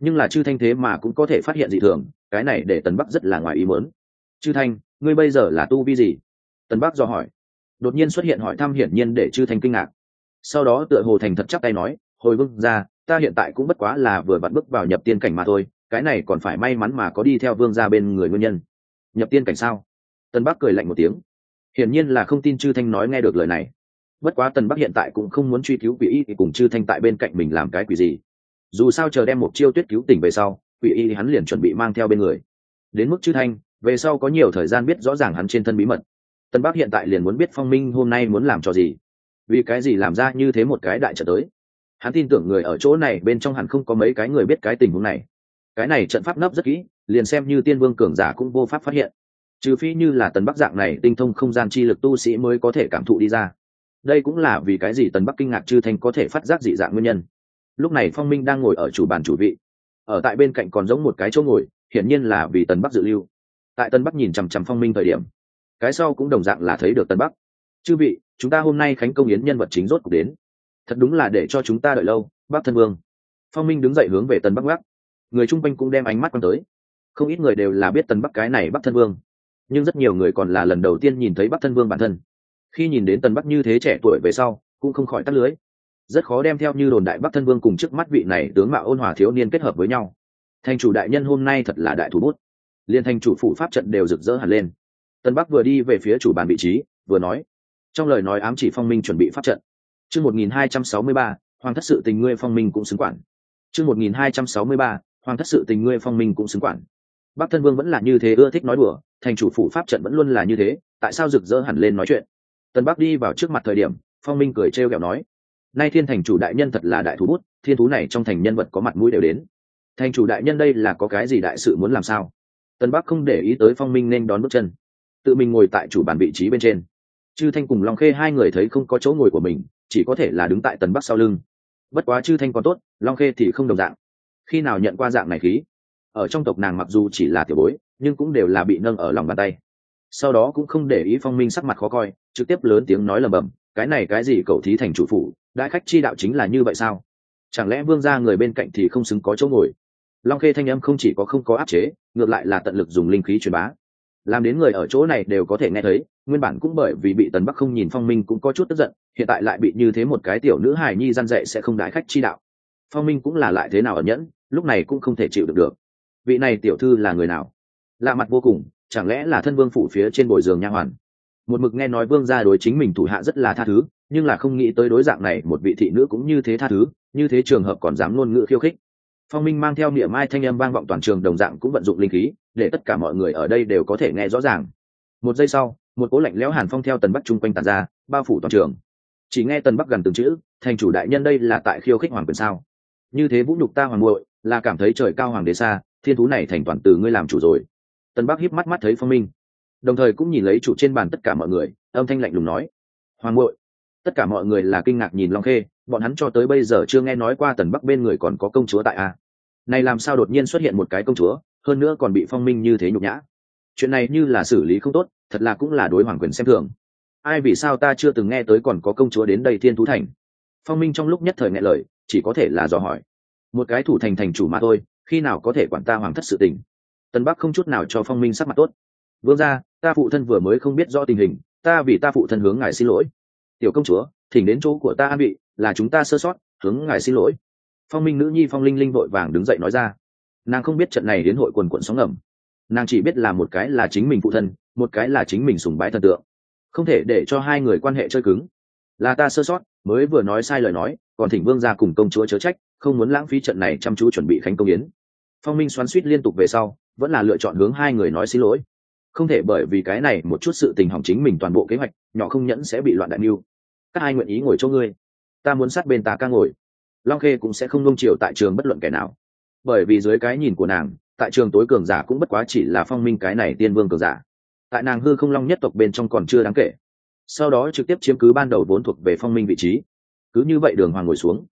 Nhưng là chư thanh thế mà cũng có thể phát hiện dị thường, cái này để tần bắc rất là ngoài ý mớn chư thanh, ngươi bây giờ là tu vi gì? Tần bắc do hỏi. Đột nhiên xuất hiện hỏi thăm hiển nhiên để chư thanh kinh ngạc. Sau đó tựa hồ thành thật chắc tay nói, hồi vương ra ta hiện tại cũng bất quá là vừa vặn bước vào nhập tiên cảnh mà thôi, cái này còn phải may mắn mà có đi theo vương ra bên người nguyên nhân. Nhập tiên cảnh sao? Tân bắc cười lạnh một tiếng. Hiển nhiên là không tin chư thanh nói nghe được lời này. Bất quá tần bắc hiện tại cũng không muốn truy cứu quỷ y thì cùng chư thanh tại bên cạnh mình làm cái quỷ gì. Dù sao chờ đem một chiêu tuyết cứu tỉnh về sau, quỷ y hắn liền chuẩn bị mang theo bên người. Đến mức chư thanh, về sau có nhiều thời gian biết rõ ràng hắn trên thân bí mật. Tân bắc hiện tại liền muốn biết phong minh hôm nay muốn làm cho gì. Vì cái gì làm ra như thế một cái đại trận tới? Hắn tin tưởng người ở chỗ này bên trong hẳn không có mấy cái người biết cái tình huống này. Cái này trận pháp nấp rất kỹ, liền xem như tiên vương cường giả cũng vô pháp phát hiện trừ phi như là tần bắc dạng này tinh thông không gian chi lực tu sĩ mới có thể cảm thụ đi ra. Đây cũng là vì cái gì tần bắc kinh ngạc chư thanh có thể phát giác dị dạng nguyên nhân. Lúc này phong minh đang ngồi ở chủ bàn chủ vị. Ở tại bên cạnh còn giống một cái chỗ ngồi, hiển nhiên là vì tần bắc dự lưu. Tại tần bắc nhìn chằm chằm phong minh thời điểm, cái sau cũng đồng dạng là thấy được tần bắc. Chư vị, chúng ta hôm nay khánh công yến nhân vật chính rốt cuộc đến. Thật đúng là để cho chúng ta đợi lâu bác thân vương. Phong minh đứng dậy hướng về tần bắc gác người chung quanh cũng đem ánh mắt quan tới. Không ít người đều là biết tần bắc cái này bắc thân vương nhưng rất nhiều người còn là lần đầu tiên nhìn thấy bắc thân vương bản thân. Khi nhìn đến tần bắc như thế trẻ tuổi về sau, cũng không khỏi tắt lưới. Rất khó đem theo như đồn đại bắc thân vương cùng trước mắt vị này tướng mạo ôn hòa thiếu niên kết hợp với nhau. Thành chủ đại nhân hôm nay thật là đại thủ bút. Liên thành chủ phủ pháp trận đều rực rỡ hẳn lên. Tân bắc vừa đi về phía chủ bàn vị trí, vừa nói, trong lời nói ám chỉ phong minh chuẩn bị pháp trận. Chương một nghìn hai trăm sáu mươi ba, hoàng thất sự tình ngươi phong minh cũng xứng quản. Chương một nghìn hai trăm sáu mươi ba, hoàng thất sự tình ngươi phong minh cũng xứng quản. Bắc thân vương vẫn là như thế ưa thích nói đùa thành chủ phủ pháp trận vẫn luôn là như thế, tại sao rực rỡ hẳn lên nói chuyện? Tân bắc đi vào trước mặt thời điểm, phong minh cười trêu ghẹo nói, nay thiên thành chủ đại nhân thật là đại thú bút, thiên thú này trong thành nhân vật có mặt mũi đều đến. Thành chủ đại nhân đây là có cái gì đại sự muốn làm sao? Tân bắc không để ý tới phong minh nên đón bước chân. Tự mình ngồi tại chủ bàn vị trí bên trên. Chư thanh cùng long khê hai người thấy không có chỗ ngồi của mình, chỉ có thể là đứng tại tần bắc sau lưng. Bất quá chư thanh còn tốt, long khê thì không đồng dạng. Khi nào nhận qua dạng này khí? Ở trong tộc nàng mặc dù chỉ là tiểu bối, nhưng cũng đều là bị nâng ở lòng bàn tay. Sau đó cũng không để ý phong minh sắc mặt khó coi, trực tiếp lớn tiếng nói lầm bầm cái này cái gì cậu thí thành chủ phủ, đại khách chi đạo chính là như vậy sao? Chẳng lẽ vương gia người bên cạnh thì không xứng có chỗ ngồi? Long khê thanh âm không chỉ có không có áp chế, ngược lại là tận lực dùng linh khí truyền bá. Làm đến người ở chỗ này đều có thể nghe thấy, nguyên bản cũng bởi vì bị tần bắc không nhìn phong minh cũng có chút tức giận, hiện tại lại bị như thế một cái tiểu nữ hài nhi gian dạy sẽ không đái khách chi đạo. Phong minh cũng là lại thế nào ở nhẫn, lúc này cũng không thể chịu được được vị này tiểu thư là người nào? Lạ mặt vô cùng, chẳng lẽ là thân vương phủ phía trên bồi giường nha hoàn? Một mực nghe nói vương gia đối chính mình thủ hạ rất là tha thứ, nhưng là không nghĩ tới đối dạng này, một vị thị nữ cũng như thế tha thứ, như thế trường hợp còn dám ngôn ngữ khiêu khích. Phong minh mang theo niệm mai thanh âm vang vọng toàn trường đồng dạng cũng vận dụng linh khí, để tất cả mọi người ở đây đều có thể nghe rõ ràng. Một giây sau, một cố lạnh lẽo hàn phong theo tần bắc chung quanh tàn ra, bao phủ toàn trường. Chỉ nghe tần bắc gần từng chữ, thành chủ đại nhân đây là tại khiêu khích hoàng quyền sao? Như thế vũ nhục ta hoàng muội, là cảm thấy trời cao hoàng đế xa thiên thú này thành toàn từ ngươi làm chủ rồi. Tân bắc híp mắt mắt thấy phong minh, đồng thời cũng nhìn lấy chủ trên bàn tất cả mọi người, âm thanh lạnh lùng nói, hoàng bội tất cả mọi người là kinh ngạc nhìn long khê, bọn hắn cho tới bây giờ chưa nghe nói qua tần bắc bên người còn có công chúa tại a. Này làm sao đột nhiên xuất hiện một cái công chúa, hơn nữa còn bị phong minh như thế nhục nhã. Chuyện này như là xử lý không tốt, thật là cũng là đối hoàng quyền xem thường. Ai vì sao ta chưa từng nghe tới còn có công chúa đến đây thiên thú thành? Phong minh trong lúc nhất thời nghe lời, chỉ có thể là dò hỏi. Một cái thủ thành thành chủ mà thôi khi nào có thể quản ta hoàng thất sự tình? Tân bắc không chút nào cho phong minh sắc mặt tốt. Vương ra ta phụ thân vừa mới không biết rõ tình hình, ta vì ta phụ thân hướng ngài xin lỗi. Tiểu công chúa, thỉnh đến chỗ của ta an bị là chúng ta sơ sót, hướng ngài xin lỗi. Phong minh nữ nhi phong linh linh vội vàng đứng dậy nói ra. Nàng không biết trận này đến hội quần quận sóng ngầm. Nàng chỉ biết là một cái là chính mình phụ thân, một cái là chính mình sùng bái thần tượng. Không thể để cho hai người quan hệ chơi cứng. Là ta sơ sót, mới vừa nói sai lời nói, còn thỉnh vương ra cùng công chúa chớ trách, không muốn lãng phí trận này chăm chú chuẩn bị khánh công yến phong minh xoắn suýt liên tục về sau, vẫn là lựa chọn hướng hai người nói xin lỗi. Không thể bởi vì cái này một chút sự tình hỏng chính mình toàn bộ kế hoạch, nhỏ không nhẫn sẽ bị loạn đại mưu. Các ai nguyện ý ngồi cho ngươi? Ta muốn sát bên ta ca ngồi. Long khê cũng sẽ không nông chiều tại trường bất luận kẻ nào. Bởi vì dưới cái nhìn của nàng, tại trường tối cường giả cũng bất quá chỉ là phong minh cái này tiên vương cường giả. Tại nàng hư không long nhất tộc bên trong còn chưa đáng kể. Sau đó trực tiếp chiếm cứ ban đầu vốn thuộc về phong minh vị trí. Cứ như vậy đường hoàng ngồi xuống.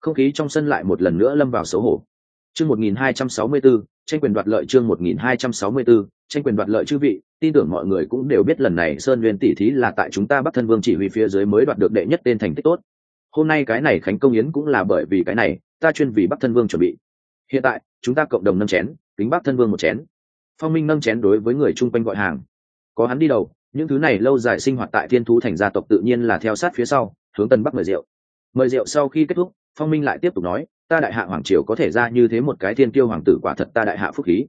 Không khí trong sân lại một lần nữa lâm vào xấu hổ chương một nghìn hai trăm sáu mươi 1264, tranh quyền đoạt lợi chương một nghìn hai trăm sáu mươi 1264, tranh quyền đoạt lợi chư vị tin tưởng mọi người cũng đều biết lần này sơn nguyên tỷ thí là tại chúng ta bắc thân vương chỉ huy phía dưới mới đoạt được đệ nhất tên thành tích tốt. Hôm nay cái này khánh công yến cũng là bởi vì cái này ta chuyên vì bắc thân vương chuẩn bị. Hiện tại chúng ta cộng đồng nâng chén kính bắc thân vương một chén. Phong minh nâng chén đối với người chung quanh gọi hàng. Có hắn đi đầu những thứ này lâu dài sinh hoạt tại thiên thú thành gia tộc tự nhiên là theo sát phía sau hướng tân bắc mời rượu. Mời rượu sau khi kết thúc phong minh lại tiếp tục nói ta đại hạ hoàng triều có thể ra như thế một cái thiên tiêu hoàng tử quả thật ta đại hạ phúc khí.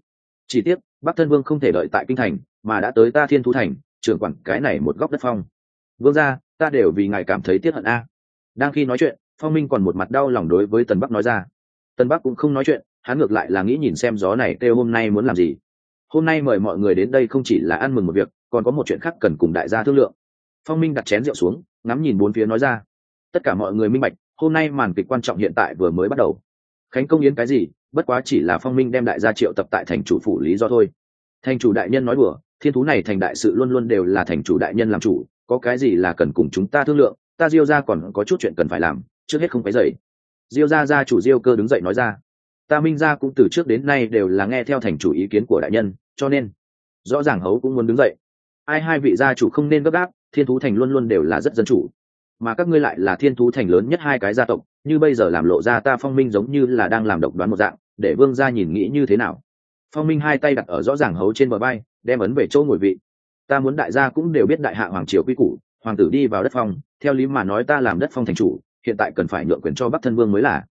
Chỉ tiếc, bắc thân vương không thể đợi tại kinh thành, mà đã tới ta thiên thú thành, trưởng quản cái này một góc đất phong. Vương ra ta đều vì ngài cảm thấy tiếc hận a. Đang khi nói chuyện, phong minh còn một mặt đau lòng đối với tần bắc nói ra. Tần bắc cũng không nói chuyện, hắn ngược lại là nghĩ nhìn xem gió này kêu hôm nay muốn làm gì. Hôm nay mời mọi người đến đây không chỉ là ăn mừng một việc, còn có một chuyện khác cần cùng đại gia thương lượng. Phong minh đặt chén rượu xuống, ngắm nhìn bốn phía nói ra. Tất cả mọi người minh bạch hôm nay màn kịch quan trọng hiện tại vừa mới bắt đầu. Khánh công yến cái gì? Bất quá chỉ là phong minh đem đại gia triệu tập tại thành chủ phủ lý do thôi. Thành chủ đại nhân nói đùa, thiên thú này thành đại sự luôn luôn đều là thành chủ đại nhân làm chủ, có cái gì là cần cùng chúng ta thương lượng, ta diêu ra còn có chút chuyện cần phải làm, trước hết không phải dậy. Diêu ra ra chủ diêu cơ đứng dậy nói ra, ta minh ra cũng từ trước đến nay đều là nghe theo thành chủ ý kiến của đại nhân, cho nên rõ ràng hấu cũng muốn đứng dậy. Ai hai vị gia chủ không nên gấp gáp, thiên thú thành luôn luôn đều là rất dân chủ mà các ngươi lại là thiên thú thành lớn nhất hai cái gia tộc, như bây giờ làm lộ ra ta phong minh giống như là đang làm độc đoán một dạng, để vương gia nhìn nghĩ như thế nào? Phong minh hai tay đặt ở rõ ràng hấu trên bờ bay đem ấn về chỗ ngồi vị. Ta muốn đại gia cũng đều biết đại hạ hoàng triều quy củ, hoàng tử đi vào đất phong, theo lý mà nói ta làm đất phong thành chủ, hiện tại cần phải nhượng quyền cho bắc thân vương mới là.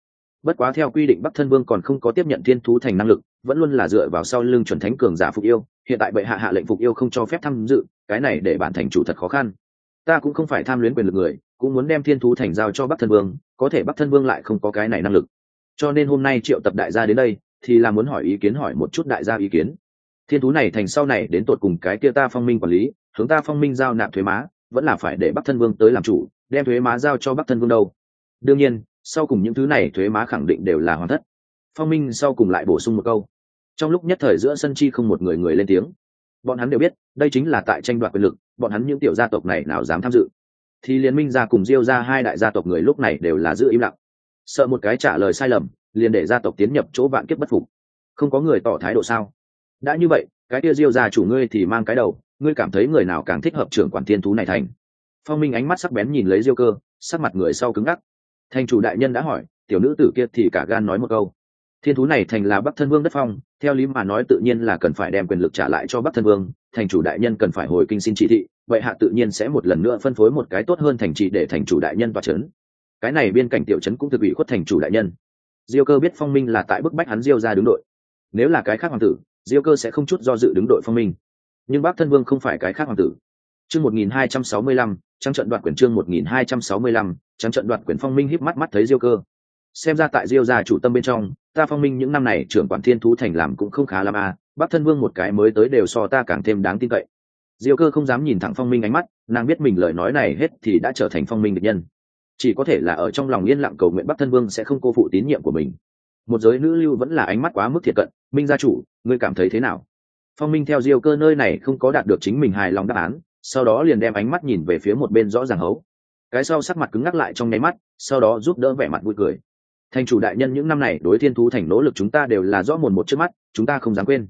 Bất quá theo quy định bắc thân vương còn không có tiếp nhận thiên thú thành năng lực, vẫn luôn là dựa vào sau lưng chuẩn thánh cường giả phục yêu, hiện tại bệ hạ hạ lệnh phục yêu không cho phép tham dự, cái này để bản thành chủ thật khó khăn. Ta cũng không phải tham luyến quyền lực người cũng muốn đem thiên thú thành giao cho bắc thân vương, có thể bắc thân vương lại không có cái này năng lực. Cho nên hôm nay triệu tập đại gia đến đây, thì là muốn hỏi ý kiến hỏi một chút đại gia ý kiến. Thiên thú này thành sau này đến tột cùng cái kia ta phong minh quản lý, hướng ta phong minh giao nạp thuế má, vẫn là phải để bắc thân vương tới làm chủ, đem thuế má giao cho bắc thân vương đâu. Đương nhiên, sau cùng những thứ này thuế má khẳng định đều là hoàn thất. Phong minh sau cùng lại bổ sung một câu. Trong lúc nhất thời giữa sân chi không một người người lên tiếng. Bọn hắn đều biết, đây chính là tại tranh đoạt quyền lực, bọn hắn những tiểu gia tộc này nào dám tham dự thì liên minh ra cùng diêu ra hai đại gia tộc người lúc này đều là giữ im lặng. Sợ một cái trả lời sai lầm, liền để gia tộc tiến nhập chỗ vạn kiếp bất phục. Không có người tỏ thái độ sao? Đã như vậy, cái kia diêu ra chủ ngươi thì mang cái đầu, ngươi cảm thấy người nào càng thích hợp trưởng quản thiên thú này thành? Phong minh ánh mắt sắc bén nhìn lấy diêu cơ, sắc mặt người sau cứng ngắc. Thành chủ đại nhân đã hỏi, tiểu nữ tử kia thì cả gan nói một câu. Thiên thú này thành là bắc thân vương đất phong, theo lý mà nói tự nhiên là cần phải đem quyền lực trả lại cho bắc thân vương thành chủ đại nhân cần phải hồi kinh xin chỉ thị, vậy hạ tự nhiên sẽ một lần nữa phân phối một cái tốt hơn thành trì để thành chủ đại nhân và trấn. Cái này biên cảnh tiểu trấn cũng thực bị khuất thành chủ đại nhân. Diêu cơ biết phong minh là tại bức bách hắn diêu ra đứng đội. Nếu là cái khác hoàng tử, diêu cơ sẽ không chút do dự đứng đội phong minh. Nhưng bắc thân vương không phải cái khác hoàng tử. Chương một nghìn hai trăm sáu mươi lăm trang trận đoạt quyền chương một nghìn hai trăm sáu mươi lăm trang trận đoạt quyền phong minh híp mắt mắt thấy diêu cơ xem ra tại diêu gia chủ tâm bên trong, ta phong minh những năm này trưởng quản thiên thú thành làm cũng không khá lắm à bắc thân vương một cái mới tới đều so ta càng thêm đáng tin cậy. Diêu cơ không dám nhìn thẳng phong minh ánh mắt, nàng biết mình lời nói này hết thì đã trở thành phong minh địch nhân. Chỉ có thể là ở trong lòng yên lặng cầu nguyện bắc thân vương sẽ không cô phụ tín nhiệm của mình. Một giới nữ lưu vẫn là ánh mắt quá mức thiệt cận, minh gia chủ, ngươi cảm thấy thế nào? Phong minh theo diêu cơ nơi này không có đạt được chính mình hài lòng đáp án, sau đó liền đem ánh mắt nhìn về phía một bên rõ ràng hấu. Cái sau sắc mặt cứng ngắc lại trong nháy mắt, sau đó giúp đỡ vẻ mặt vui cười thành chủ đại nhân, những năm này đối thiên thú thành nỗ lực chúng ta đều là rõ mồn một trước mắt, chúng ta không dám quên.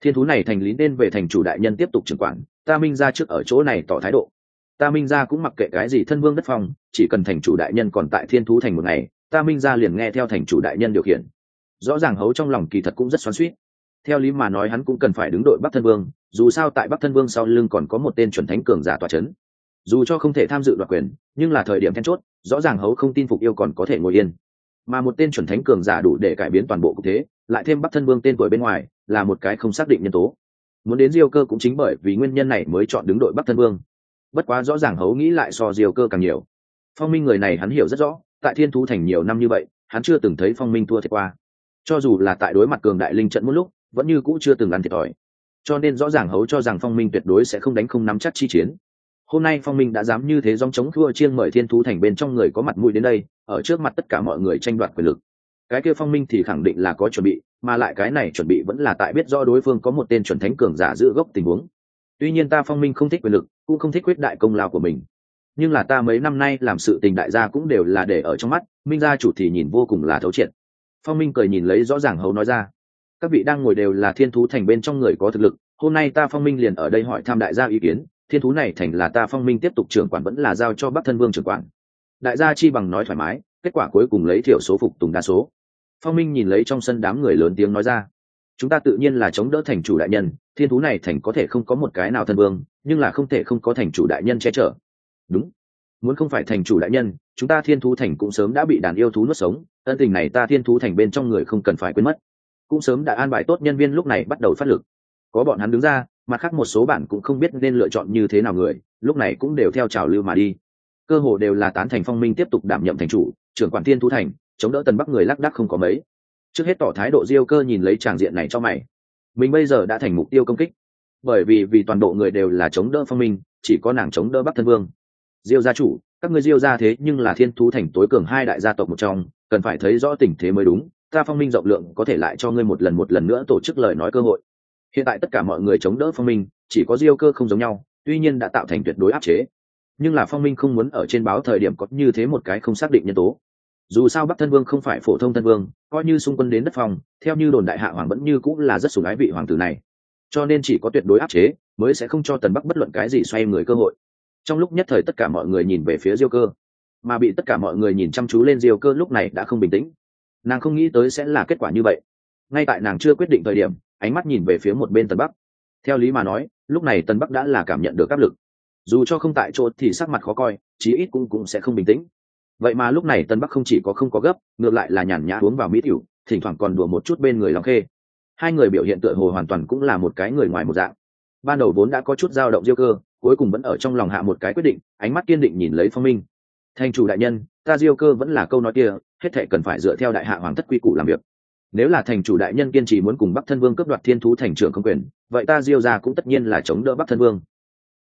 Thiên thú này thành lý nên về thành chủ đại nhân tiếp tục trưởng quản, ta minh ra trước ở chỗ này tỏ thái độ. Ta minh ra cũng mặc kệ cái gì thân vương đất phong, chỉ cần thành chủ đại nhân còn tại thiên thú thành một ngày, ta minh ra liền nghe theo thành chủ đại nhân điều khiển. Rõ ràng hấu trong lòng kỳ thật cũng rất xoắn suýt theo lý mà nói hắn cũng cần phải đứng đội bắc thân vương, dù sao tại bắc thân vương sau lưng còn có một tên chuẩn thánh cường giả tòa c h ấ n dù cho không thể tham dự đoạt quyền, nhưng là thời điểm then chốt, rõ ràng hấu không tin phục yêu còn có thể ngồi yên mà một tên chuẩn thánh cường giả đủ để cải biến toàn bộ cục thế, lại thêm bắc thân vương tên tuổi bên ngoài, là một cái không xác định nhân tố. Muốn đến diêu cơ cũng chính bởi vì nguyên nhân này mới chọn đứng đội bắc thân vương. Bất quá rõ ràng hấu nghĩ lại so diêu cơ càng nhiều. Phong minh người này hắn hiểu rất rõ, tại thiên thú thành nhiều năm như vậy, hắn chưa từng thấy phong minh thua thiệt qua. Cho dù là tại đối mặt cường đại linh trận một lúc, vẫn như cũ chưa từng ăn thiệt thòi. Cho nên rõ ràng hấu cho rằng phong minh tuyệt đối sẽ không đánh không nắm chắc chi chiến hôm nay phong minh đã dám như thế dòng chống thua chiêng mời thiên thú thành bên trong người có mặt mũi đến đây, ở trước mặt tất cả mọi người tranh đoạt quyền lực. Cái kia phong minh thì khẳng định là có chuẩn bị, mà lại cái này chuẩn bị vẫn là tại biết do đối phương có một tên chuẩn thánh cường giả giữ gốc tình huống. Tuy nhiên ta phong minh không thích quyền lực, cũng không thích quyết đại công lao của mình. Nhưng là ta mấy năm nay làm sự tình đại gia cũng đều là để ở trong mắt, minh gia chủ thì nhìn vô cùng là thấu triệt. Phong minh cười nhìn lấy rõ ràng hầu nói ra. Các vị đang ngồi đều là thiên thú thành bên trong người có thực lực, hôm nay ta phong minh liền ở đây hỏi tham đại gia ý kiến thiên thú này thành là ta phong minh tiếp tục trưởng quản vẫn là giao cho bắc thân vương trưởng quản. Đại gia chi bằng nói thoải mái, kết quả cuối cùng lấy thiểu số phục tùng đa số. Phong minh nhìn lấy trong sân đám người lớn tiếng nói ra, chúng ta tự nhiên là chống đỡ thành chủ đại nhân, thiên thú này thành có thể không có một cái nào thân vương, nhưng là không thể không có thành chủ đại nhân che chở. Đúng, muốn không phải thành chủ đại nhân, chúng ta thiên thú thành cũng sớm đã bị đàn yêu thú nuốt sống, ân tình này ta thiên thú thành bên trong người không cần phải quên mất. Cũng sớm đã an bài tốt nhân viên lúc này bắt đầu phát lực. Có bọn hắn đứng ra mặt khác một số bạn cũng không biết nên lựa chọn như thế nào người, lúc này cũng đều theo trào lưu mà đi. Cơ hồ đều là tán thành phong minh tiếp tục đảm nhậm thành chủ, trưởng quản thiên thú thành, chống đỡ tần bắc người lác đắc không có mấy. Trước hết tỏ thái độ diêu cơ nhìn lấy tràng diện này cho mày. Mình bây giờ đã thành mục tiêu công kích, bởi vì vì toàn bộ người đều là chống đỡ phong minh, chỉ có nàng chống đỡ bắc thân vương. Diêu gia chủ, các ngươi diêu gia thế nhưng là thiên thú thành tối cường hai đại gia tộc một trong, cần phải thấy rõ tình thế mới đúng. Ta phong minh rộng lượng có thể lại cho ngươi một lần một lần nữa tổ chức lời nói cơ hội hiện tại tất cả mọi người chống đỡ phong minh, chỉ có diêu cơ không giống nhau, tuy nhiên đã tạo thành tuyệt đối áp chế. Nhưng là phong minh không muốn ở trên báo thời điểm có như thế một cái không xác định nhân tố. Dù sao bắc thân vương không phải phổ thông thân vương, coi như xung quân đến đất phòng theo như đồn đại hạ hoàng vẫn như cũng là rất sủng ái vị hoàng tử này. Cho nên chỉ có tuyệt đối áp chế, mới sẽ không cho tần bắc bất luận cái gì xoay người cơ hội. Trong lúc nhất thời tất cả mọi người nhìn về phía diêu cơ, mà bị tất cả mọi người nhìn chăm chú lên diêu cơ lúc này đã không bình tĩnh. Nàng không nghĩ tới sẽ là kết quả như vậy. Ngay tại nàng chưa quyết định thời điểm ánh mắt nhìn về phía một bên tân bắc. Theo lý mà nói, lúc này tân bắc đã là cảm nhận được áp lực. Dù cho không tại chỗ thì sắc mặt khó coi, chí ít cũng cũng sẽ không bình tĩnh. Vậy mà lúc này tân bắc không chỉ có không có gấp, ngược lại là nhàn nhã uống vào mỹ tiểu thỉnh thoảng còn đùa một chút bên người lòng khê. Hai người biểu hiện tựa hồ hoàn toàn cũng là một cái người ngoài một dạng. Ban đầu vốn đã có chút dao động diêu cơ, cuối cùng vẫn ở trong lòng hạ một cái quyết định, ánh mắt kiên định nhìn lấy phong minh. Thành chủ đại nhân, ta diêu cơ vẫn là câu nói kia, hết thệ cần phải dựa theo đại hạ hoàng thất quy củ làm việc nếu là thành chủ đại nhân kiên trì muốn cùng bắc thân vương cướp đoạt thiên thú thành trưởng công quyền, vậy ta diêu ra cũng tất nhiên là chống đỡ bắc thân vương.